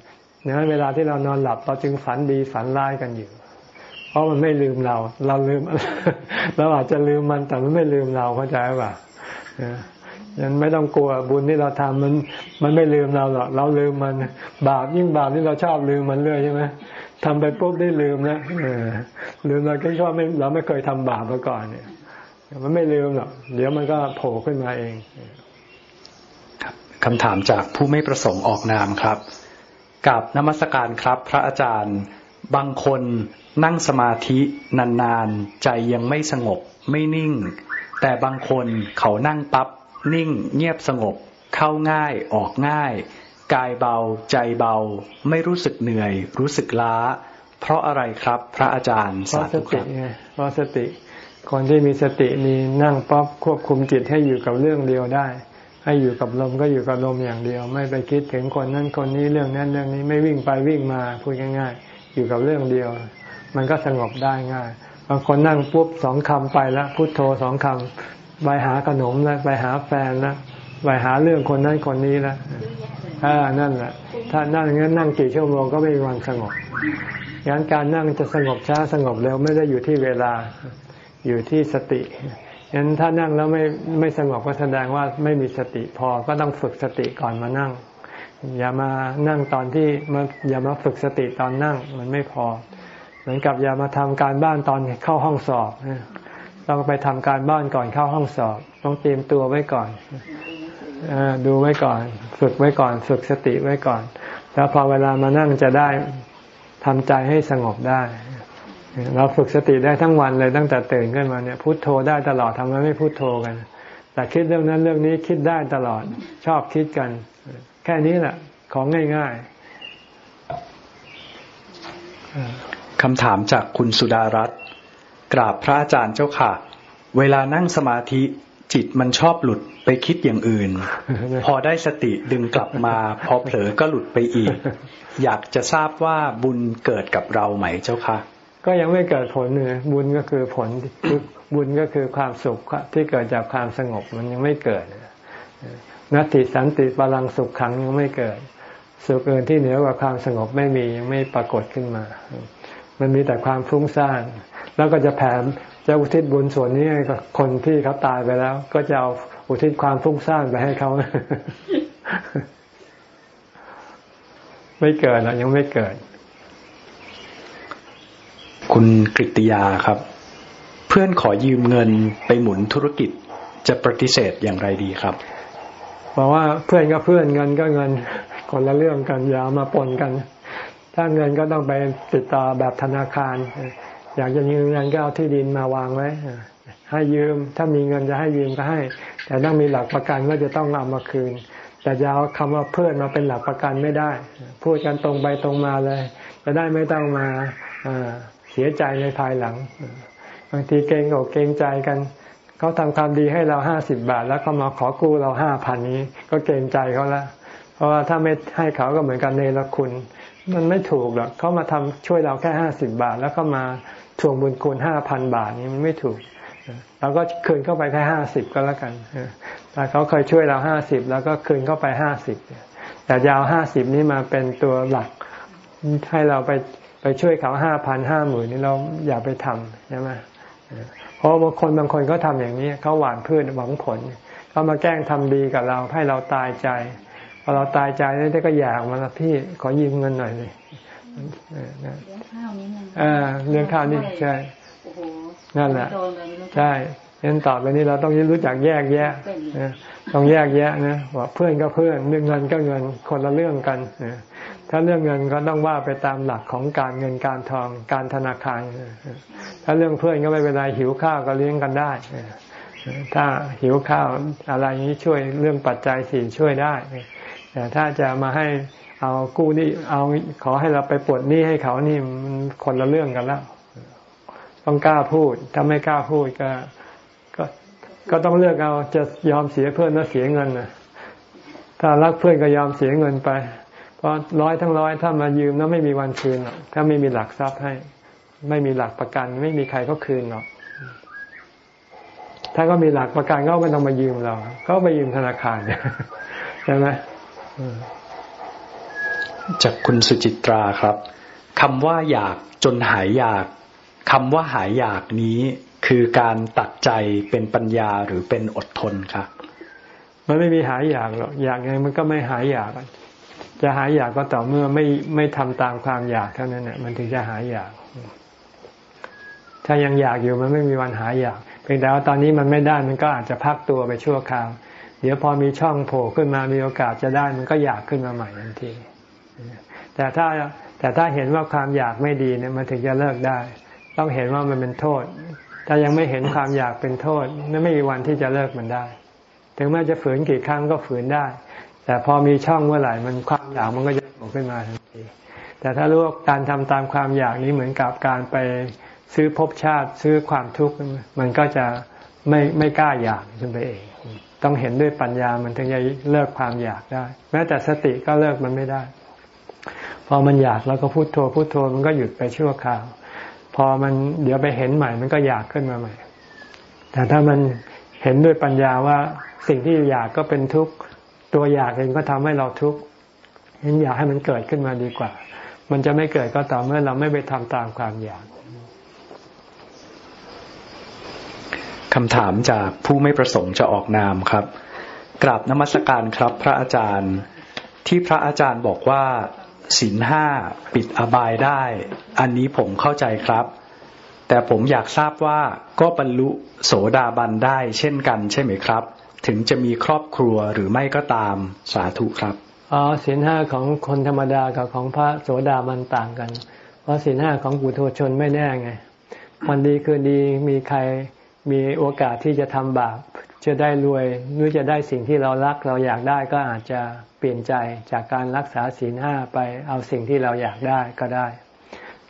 ดังนั้นเวลาที่เรานอนหลับเราจึงฝันดีฝันร้ายกันอยู่ เพราะมันไม่ลืมเรา เราลืมเราอาจจะลืมมันแต่มันไม่ลืมเราเข้าใจป่ะยังไม่ต้องกลัวบุญที่เราทำมัน มันไม่ลืมเราหรอกเราลืมมัน บาปยิ่งบาปที่เราชอบลืมมันเรื่อยใช่ไหม ทำไปปุ๊บได้ลืมนะลืมเราก็ชอบไม่เราไม่เคยทำบาปมาก่อนเนี่ย มันไม่ลืมหรอกเดี๋ยวมันก็โผล่ขึ้นมาเองครับคำถามจากผู้ไม่ประสงค์ออกนามครับกับนมัสการครับ พระอาจารย์ บางคนนั่งสมาธินานๆ ใจยังไม่สงบไม่นิ่ง แต่บางคนเขานั่งปับ๊บนิ่งเงียบสงบเข้าง่ายออกง่าย กายเบา ใจเบา ไม่รู้สึกเหนื่อย รู้สึกล้า เพราะอะไรครับ พระอาจารย์เพราะสติไงเพราะสติคนที่มีสติมีนั่งป๊อบควบคุมจิตให้อยู่กับเรื่องเดียวได้ ให้อยู่กับลมก็อยู่กับลมอย่างเดียว ไม่ไปคิดถึงคนนั้นคนนี้เรื่องนั้นเรื่องนี้ไม่วิ่งไปวิ่งมาพูดง่าย ๆ อยู่กับเรื่องเดียว มันก็สงบได้ง่ายบางคนนั่งปุ๊บสองคำไปแล้วพุโทโธสองคำไปหาขนมแล้วไปหาแฟนแล้วไปหาเรื่องคนนั้นคนนี้แล้ว อ่านั่นแหละถ้านั่งงั้นนั่งกี่ชั่วโมงก็ไม่มีวันสงบงั้นการนั่งจะสงบช้าสงบเร็วไม่ได้อยู่ที่เวลาอยู่ที่สติงั้นถ้านั่งแล้วไม่ไม่สงบก็แสดงว่าไม่มีสติพอก็ต้องฝึกสติก่อนมานั่ง อย่ามานั่งตอนที่มาอย่ามาฝึกสติตอนนั่งมันไม่พอ เหมือนกับอย่ามาทำการบ้านตอนเข้าห้องสอบต้องไปทำการบ้านก่อนเข้าห้องสอบ ต้องเตรียมตัวไว้ก่อน ดูไว้ก่อน ฝึกไว้ก่อน ฝึกสติไว้ก่อน แล้วพอเวลามานั่งจะได้ทำใจให้สงบได้ เราฝึกสติได้ทั้งวันเลยตั้งแต่ตื่นขึ้นมาเนี่ยพุโทโธได้ตลอดทำไมไม่พุโทโธกัน แต่คิดเรื่องนั้นเรื่องนี้คิดได้ตลอดชอบคิดกัน แค่นี้แหละของง่ายๆคำถามจากคุณสุดารัตน์กราบพระอาจารย์เจ้าค่ะ เวลานั่งสมาธิจิตมันชอบหลุด ไปคิดอย่างอื่น พอได้สติดึงกลับมา พอเผลอก็หลุดไปอีก อยากจะทราบว่าบุญเกิดกับเราไหมเจ้าค่ะก็ยังไม่เกิดผลเลยบุญก็คือผลบุญก็คือความสุขที่เกิดจากความสงบมันยังไม่เกิดนัตติสันติบาลังสุขขังยังไม่เกิด สุขเกินที่เหนือกว่าความสงบไม่มียังไม่ปรากฏขึ้นมา มันมีแต่ความฟุ้งซ่านแล้วก็จะแผ่จะอุทิศบุญส่วนนี้ให้กับคนที่เขาตายไปแล้ว ก็จะเอา อุทิศความฟุ้งซ่านไปให้เขาไม่เกิดนะยังไม่เกิด คุณกฤติยาครับ เพื่อนขอยืมเงินไปหมุนธุรกิจจะปฏิเสธอย่างไรดีครับบอกว่าเพื่อนก็เพื่อนเงินก็เงินคนละเรื่องกันอย่ามาปนกัน ถ้าเงินก็ต้องไปติดต่อแบบธนาคาร อยากจะยืมเงินก็เอาที่ดินมาวางไว้ ให้ยืม ถ้ามีเงินจะให้ยืมก็ให้ แต่ต้องมีหลักประกันว่าจะต้องเอามาคืน แต่จะเอาคำว่าเพื่อนมาเป็นหลักประกันไม่ได้ พูดกันตรงไปตรงมาเลย จะได้ไม่ต้องมาเสียใจในภายหลัง บางทีเกรงอกเกรงใจกันเขาทำความดีให้เราห้าสิบบาท แล้วเขามาขอกู้เราห้าพันนี้ ก็เกรงใจเขาล้วเพราะว่าถ้าไม่ให้เขาก็เหมือนกันเนรคุณ มันไม่ถูกหรอกเขามาทำช่วยเราแค่ห้าสิบบาท แล้วก็มาทวงบุญคุณห้าพันบาทนี้มันไม่ถูก เราก็คืนเข้าไปแค่ห้าสิบก็แล้วกันถ้าเขาเคยช่วยเราห้าสิบแล้วก็คืนเข้าไปห้าสิบแต่จะเอาห้าสิบนี้มาเป็นตัวหลักให้เราไปไปช่วยเขาห้าพันห้าหมื่นนี่เราอย่าไปทำใช่ไหมเพราะบางคนบางคนก็ทำอย่างนี้เขาหวานพืชหวังผลเขามาแกล้งทำดีกับเราให้เราตายใจพอเราตายใจนี่ก็อยากมาละพี่ขอยืมเงินหน่อยเลยเลี้ยงข้าวนี่เออเลี้ยงข้าวนี่ใช่ นั่นแหละใช่ยันต่อไปนี้เราต้องรู้จักแยกแยะต้องแยกแยะนะว่าเพื่อนก็เพื่อนเรื่องเงินก็เงินคนละเรื่องกันถ้าเรื่องเงินก็ต้องว่าไปตามหลักของการเงินการทองการธนาคารถ้าเรื่องเพื่อนก็ไม่เป็นไรหิวข้าวก็เลี้ยงกันได้ถ้าหิวข้าวอะไรนี้ช่วยเรื่องปัจจัยสี่ช่วยได้แต่ถ้าจะมาให้เอากู้นี่เอาขอให้เราไปปวดหนี้ให้เขานี่มันคนละเรื่องกันแล้ว ต้องกล้าพูด ถ้าไม่กล้าพูดก็ก็ก็ต้องเลือกเอาจะยอมเสียเพื่อนแล้วเสียเงินนะถ้ารักเพื่อนก็ยอมเสียเงินไป เพราะร้อยทั้งร้อยถ้ามายืมแล้วไม่มีวันคืนหรอกถ้าไม่มีหลักทรัพย์ให้ ไม่มีหลักประกัน ไม่มีใครก็คืนหรอกถ้าก็มีหลักประกันก็ไม่ต้องมายืมเราก็ไปยืมธนาคารใช่ไหมจากคุณสุจิตราครับคำว่าอยากจนหายอยาก คำว่าหายอยากนี้คือการตัดใจเป็นปัญญาหรือเป็นอดทนครับมันไม่มีหายอยากหรอกอยากไงมันก็ไม่หายอยาก จะหายอยากก็ต่อเมื่อไม่ไม่ทำตามความอยากเท่านั้นเนี่ยมันถึงจะหายอยาก ถ้ายังอยากอยู่มันไม่มีวันหายอยาก เพียงแต่ว่าตอนนี้มันไม่ได้มันก็อาจจะพักตัวไปชั่วคราว เดี๋ยวพอมีช่องโผล่ขึ้นมามีโอกาสจะได้มันก็อยากขึ้นมาใหม่ทันทีแต่ถ้าแต่ถ้าเห็นว่าความอยากไม่ดีเนี่ยมันถึงจะเลิกได้ ต้องเห็นว่ามันเป็นโทษ ถ้ายังไม่เห็นความอยากเป็นโทษนั่นไม่มีวันที่จะเลิกมันได้ ถึงแม้จะฝืนกี่ครั้งก็ฝืนได้ แต่พอมีช่องเมื่อไหร่มันความอยากมันก็จะออกขึ้นมาทันที แต่ถ้ารู้ว่าการทำตามความอยากนี้เหมือนกับการไปซื้อภพชาติซื้อความทุกข์มันก็จะไม่ไม่กล้าอยากขึ้นไปเอง ต้องเห็นด้วยปัญญามันถึงจะเลิกความอยากได้ แม้แต่สติก็เลิกมันไม่ได้ พอมันอยากแล้วก็พูดโทพูดโทมันก็หยุดไปชั่วคราว พอมันเดี๋ยวไปเห็นใหม่ มันก็อยากขึ้นมาใหม่ แต่ถ้ามันเห็นด้วยปัญญาว่าสิ่งที่อยากก็เป็นทุกข์ตัวอยากเองก็ทำให้เราทุกข์เห็นอยากให้มันเกิดขึ้นมาดีกว่า มันจะไม่เกิดก็ต่อเมื่อเราไม่ไปทำตามความอยากคำถามจากผู้ไม่ประสงค์จะออกนามครับ กราบนมัสการครับพระอาจารย์ ที่พระอาจารย์บอกว่า ศีลห้าปิดอบายได้ อันนี้ผมเข้าใจครับ แต่ผมอยากทราบว่าก็บรรลุโสดาบันได้เช่นกันใช่ไหมครับ ถึงจะมีครอบครัวหรือไม่ก็ตามสาธุครับอ๋อศีลห้าของคนธรรมดากับของพระโสดาบันต่างกัน เพราะศีลห้าของปุถุชนไม่แน่ไงวันดีคืนดีมีใครมีโอกาสที่จะทำบาปจะได้รวยหรือจะได้สิ่งที่เรารักเราอยากได้ก็อาจจะ ปลี่ยนใจจากการรักษาศีลห้าไปเอาสิ่งที่เราอยากได้ก็ได้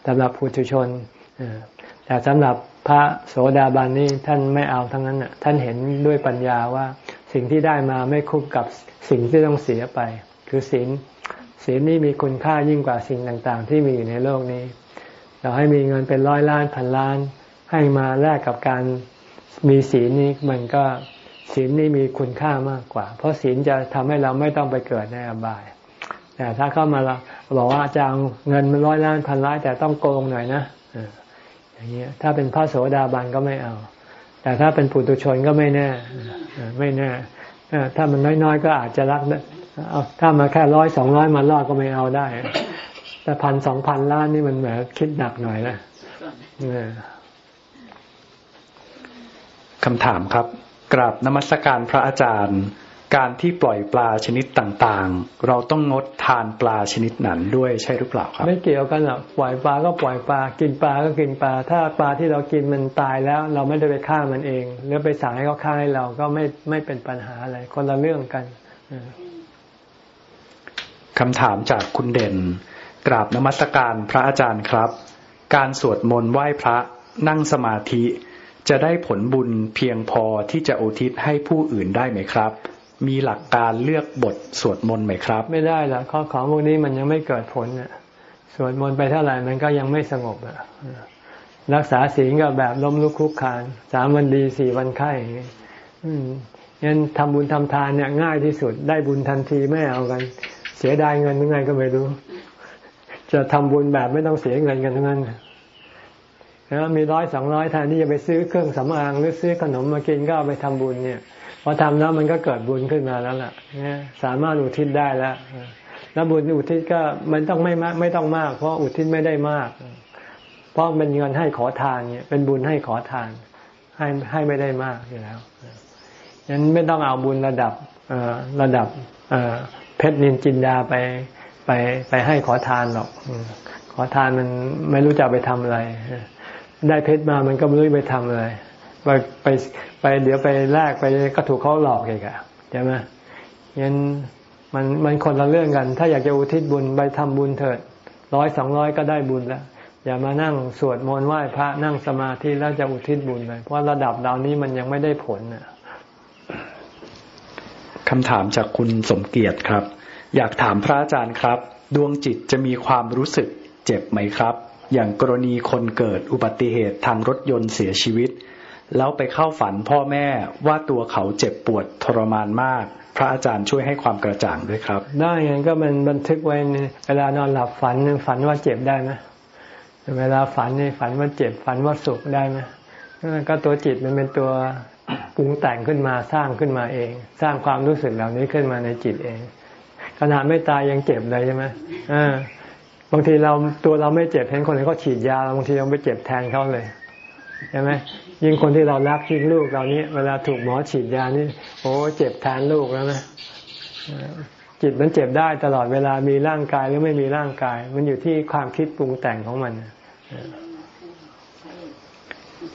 สำหรับผู้ทุชนแต่สำหรับพระโสดาบันนี่ท่านไม่เอาทั้งนั้นท่านเห็นด้วยปัญญาว่าสิ่งที่ได้มาไม่คุ้มกับสิ่งที่ต้องเสียไป คือศีลศีลนี่มีคุณค่ายิ่งกว่าสิ่งต่างๆ ที่มีอยู่ในโลกนี้ เราให้มีเงินเป็นร้อยล้านพันล้าน ให้มาแลกกับการมีศีลนี้มันก็ ศีลนี่มีคุณค่ามากกว่า เพราะศีลจะทำให้เราไม่ต้องไปเกิดในอบาย แต่ถ้าเข้ามาเราบอกว่าจะเอาเงินมันร้อยล้านพันล้านแต่ต้องโกงหน่อยนะอย่างเงี้ยถ้าเป็นพระโสดาบันก็ไม่เอา แต่ถ้าเป็นปุถุชนก็ไม่แน่ไม่แน่ถ้ามันน้อยๆ ก็อาจจะรักเอาถ้ามาแค่ร้อยสองร้อยมาล่อก็ไม่เอาได้ แต่พันสองพันล้านนี่มันแหมคิดหนักหน่อยนะคำถามครับ กราบนมัสการพระอาจารย์ การที่ปล่อยปลาชนิดต่างๆ เราต้องงดทานปลาชนิดนั้นด้วยใช่หรือเปล่าครับ ไม่เกี่ยวกันหรอกปล่อยปลาก็ปล่อยปลา กินปลาก็กินปลา ถ้าปลาที่เรากินมันตายแล้ว เราไม่ได้ไปฆ่ามันเอง หรือไปสั่งให้เขาฆ่าให้เราก็ไม่ไม่เป็นปัญหาอะไรคนละเรื่องกันคำถามจากคุณเด่น กราบนมัสการพระอาจารย์ครับ การสวดมนต์ไหว้พระนั่งสมาธิ จะได้ผลบุญเพียงพอที่จะอุทิศให้ผู้อื่นได้ไหมครับ มีหลักการเลือกบทสวดมนต์ไหมครับ ไม่ได้ละข้อของพวกนี้มันยังไม่เกิดผลเนี่ยสวดมนต์ไปเท่าไหร่มันก็ยังไม่สงบอะรักษาศีลก็แบบล้มลุกคุกคานสามวันดีสี่วันไข้ยันทำบุญทำทานเนี่ยง่ายที่สุดได้บุญทันทีไม่เอากัน เสียดายเงินยังไงก็ไม่รู้ จะจะทำบุญแบบไม่ต้องเสียเงินกันทั้งนั้น นะมีร้อยสองร้อยแทนที่จะไปซื้อเครื่องสำอางหรือซื้อขนมมากินก็เอาไปทำบุญเนี่ยพอทำแล้วมันก็เกิดบุญขึ้นมาแล้วล่ะเนี่ยสามารถอุทิศได้แล้วแล้วบุญอุทิศก็มันต้องไม่มากไม่ต้องมาก เพราะอุทิศไม่ได้มาก เพราะเป็นเงินให้ขอทานเนี่ยเป็นบุญให้ขอทาน ให้ให้ไม่ได้มากอยู่แล้วยันไม่ต้องเอาบุญระดับระดับเพชรนินจินดาไปไปไปให้ขอทานหรอก ขอทานมันไม่รู้จะไปทำอะไร ได้เพชรมามันก็ไม่รู้ไปทำอะไรไปไปไปเดี๋ยวไปแลกไปก็ถูกเขาหลอกอีกอะใช่ไหมยันมันมันคนละเรื่องกัน ถ้าอยากจะอุทิศบุญไปทำบุญเถิดร้อยสองร้อยก็ได้บุญแล้ว อย่ามานั่งสวดมนต์ไหว้พระนั่งสมาธิแล้วจะอุทิศบุญเลยเพราะระดับดาวนี้มันยังไม่ได้ผลนะคำถามจากคุณสมเกียรติครับ อยากถามพระอาจารย์ครับ ดวงจิตจะมีความรู้สึกเจ็บไหมครับ อย่างกรณีคนเกิดอุบัติเหตุทางรถยนต์เสียชีวิต แล้วไปเข้าฝันพ่อแม่ว่าตัวเขาเจ็บปวดทรมานมาก พระอาจารย์ช่วยให้ความกระจ่างด้วยครับ ได้ไงก็มันบันทึกไว้เวลานอนหลับฝันฝันว่าเจ็บได้ไหมเวลาฝันนี่ฝันว่าเจ็บฝันว่าสุขได้ไหมก็ตัวจิตมันเป็นตัวปรุงแต่งขึ้นมาสร้างขึ้นมาเอง สร้างความรู้สึกเหล่านี้ขึ้นมาในจิตเองขนาดไม่ตายยังเจ็บเลยใช่ไหมอ่า บางทีเราตัวเราไม่เจ็บเห็นคนอื่นเขาฉีดยาบางทีเราไปเจ็บแทนเขาเลยใช่ไหมยิ่งคนที่เรารักยิ่งลูกเรานี้ เวลาถูกหมอฉีดยานี่โอ้เจ็บแทนลูกแล้วนะจิตมันเจ็บได้ตลอดเวลามีร่างกายหรือไม่มีร่างกาย มันอยู่ที่ความคิดปรุงแต่งของมัน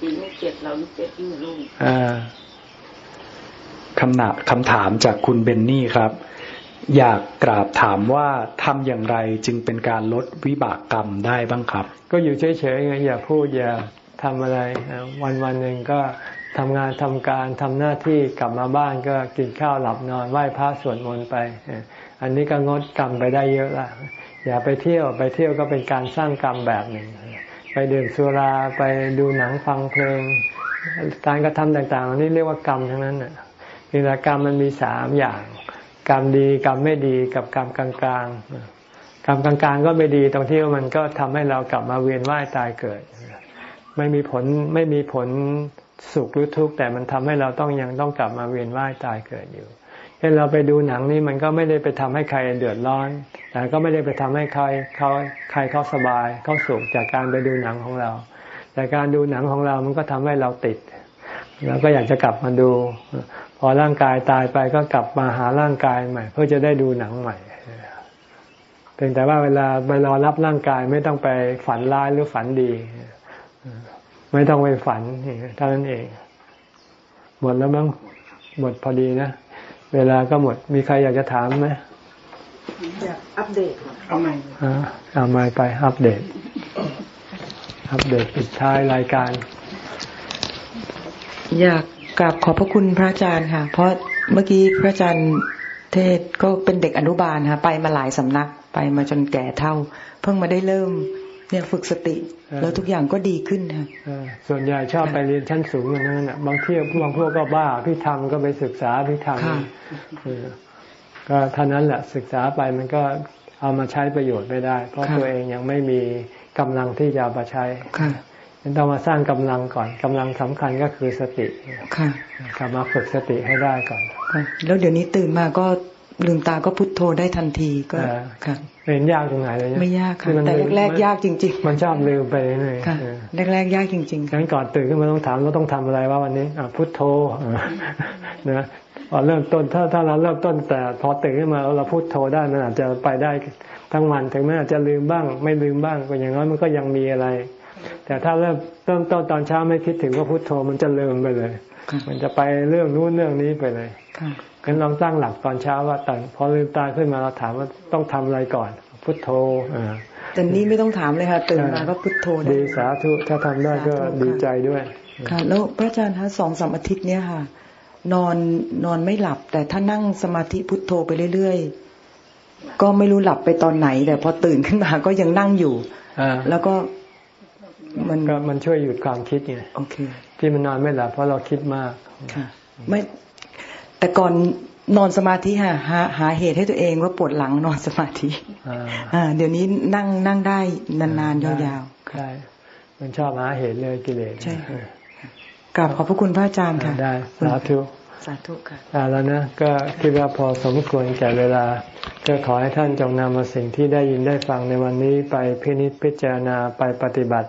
จริงลูกเจ็บเราเจ็บยิ่งลูกคำหนักคำถามจากคุณเบนนี่ครับ อยากกราบถามว่าทำอย่างไรจึงเป็นการลดวิบากกรรมได้บ้างครับ ก็อยู่เฉยๆไงอย่าพูดอย่าทำอะไร วันวันหนึ่งก็ทำงานทำการทำหน้าที่กลับมาบ้านก็กินข้าวหลับนอนไหว้พระสวดมนต์ไป อันนี้ก็งดกรรมไปได้เยอะละอย่าไปเที่ยวไปเที่ยวก็เป็นการสร้างกรรมแบบหนึ่ง ไปดื่มสุราไปดูหนังฟังเพลง การกระทำต่างๆนี่เรียกว่ากรรมทั้งนั้นน่ะวิรกรรมมันมีสามอย่าง กรรมดีกรรมไม่ดีกับกรรมกลางๆกรรมกลางๆก็ไม่ดีตรงที่ว่ามันก็ทำให้เรากลับมาเวียนว่ายตายเกิด ไม่มีผลไม่มีผลสุขหรือทุกข์แต่มันทำให้เราต้องยังต้องกลับมาเวียนว่ายตายเกิดอยู่เช่นเราไปดูหนังนี่มันก็ไม่ได้ไปทำให้ใครเดือดร้อน แต่ก็ไม่ได้ไปทำให้ใครเขาใครเขาสบายเขาสุขจากการไปดูหนังของเรา แต่การดูหนังของเรามันก็ทำให้เราติดแล้วก็อยากจะกลับมาดู พอร่างกายตายไปก็กลับมาหาร่างกายใหม่ เพื่อจะได้ดูหนังใหม่เพียงแต่ว่าเวลาไปรอรับร่างกายไม่ต้องไปฝันร้ายหรือฝันดี ไม่ต้องไปฝันเท่านั้นเอง หมดแล้วมั้งหมดพอดีนะ เวลาก็หมดมีใครอยากจะถามไหมอยากอัปเดตเอาใหม่เอาใหม่ไปอัปเดตอัปเดตปิดท้ายรายการ อยาก กราบขอบพระคุณพระอาจารย์ค่ะ เพราะเมื่อกี้พระอาจารย์เทศก็เป็นเด็กอนุบาลค่ะ ไปมาหลายสำนักไปมาจนแก่เท่า เพิ่งมาได้เริ่มเนี่ยฝึกสติ แล้วทุกอย่างก็ดีขึ้นค่ะส่วนใหญ่ชอบไปเรียนชั้นสูงอย่างนั้นบางเที่ยวบางพวกก็บ้าพี่ทำก็ไปศึกษาพี่ทำก็เท่านั้นแหละศึกษาไปมันก็เอามาใช้ประโยชน์ไม่ได้ เพราะตัวเองยังไม่มีกำลังที่จะเอามาใช้ ต้องมาสร้างกำลังก่อนกำลังสำคัญก็คือสติกลับมาฝึกสติให้ได้ก่อนแล้วเดี๋ยวนี้ตื่นมาก็ลืมตาก็พุทโธได้ทันทีก็ค่ะเห็นยากตรงไหนเลยไม่ยากค่ะแต่แรกๆยากจริง ๆ มันชอบลืมไปเลยค่ะแรกๆยากจริงๆงั้นก่อนตื่นขึ้นมาต้องถามเราต้องทำอะไรว่าวันนี้พุทโธนะพอเริ่มต้นถ้าถ้าเราเริ่มต้นแต่พอตื่นขึ้นมาเราพุทโธได้มันอาจจะไปได้ทั้งวันถึงแม้อาจจะลืมบ้าง ไม่ลืมบ้างก็อย่างน้อยมันก็ยังมีอะไร แต่ถ้าเริ่มเริ่มต้นตอนเช้าไม่คิดถึงว่าพุทโธมันจะลืมไปเลย มันจะไปเรื่องนู้นเรื่องนี้ไปเลยงั้นลองตั้งหลักตอนเช้าว่าตอนพอลืมตาขึ้นมาเราถามว่าต้องทำอะไรก่อน พุทโธอ่าแต่นี้ไม่ต้องถามเลยค่ะตื่นมาก็พุทโธดีสาธุถ้าทำได้ก็ดีใจด้วยค่ะแล้วพระอาจารย์คะสองสามอาทิตย์เนี้ยค่ะ นอนนอนไม่หลับ แต่ถ้านั่งสมาธิพุทโธไปเรื่อยๆก็ไม่รู้หลับไปตอนไหน แต่พอตื่นขึ้นมาก็ยังนั่งอยู่อแล้วก็ มันก็มันช่วยหยุดความคิดไงโอเค ที่มันนอนไม่หลับเพราะเราคิดมากค่ะ ไม่แต่ก่อนนอนสมาธิค่ะหาหาเหตุให้ตัวเองว่าปวดหลังนอนสมาธิอ่าอ่าเดี๋ยวนี้นั่งนั่งได้นานๆยาวๆค่ะได้มันชอบหาเหตุเลยกิเลสใช่ค่ะกราบขอบพระคุณพระอาจารย์ค่ะได้สาธุสาธุค่ะได้แล้วนะก็คิดว่าพอสมควรแก่เวลา ก็ขอให้ท่านจงนำเอาสิ่งที่ได้ยินได้ฟังในวันนี้ไปพินิจพิจารณาไปปฏิบัติ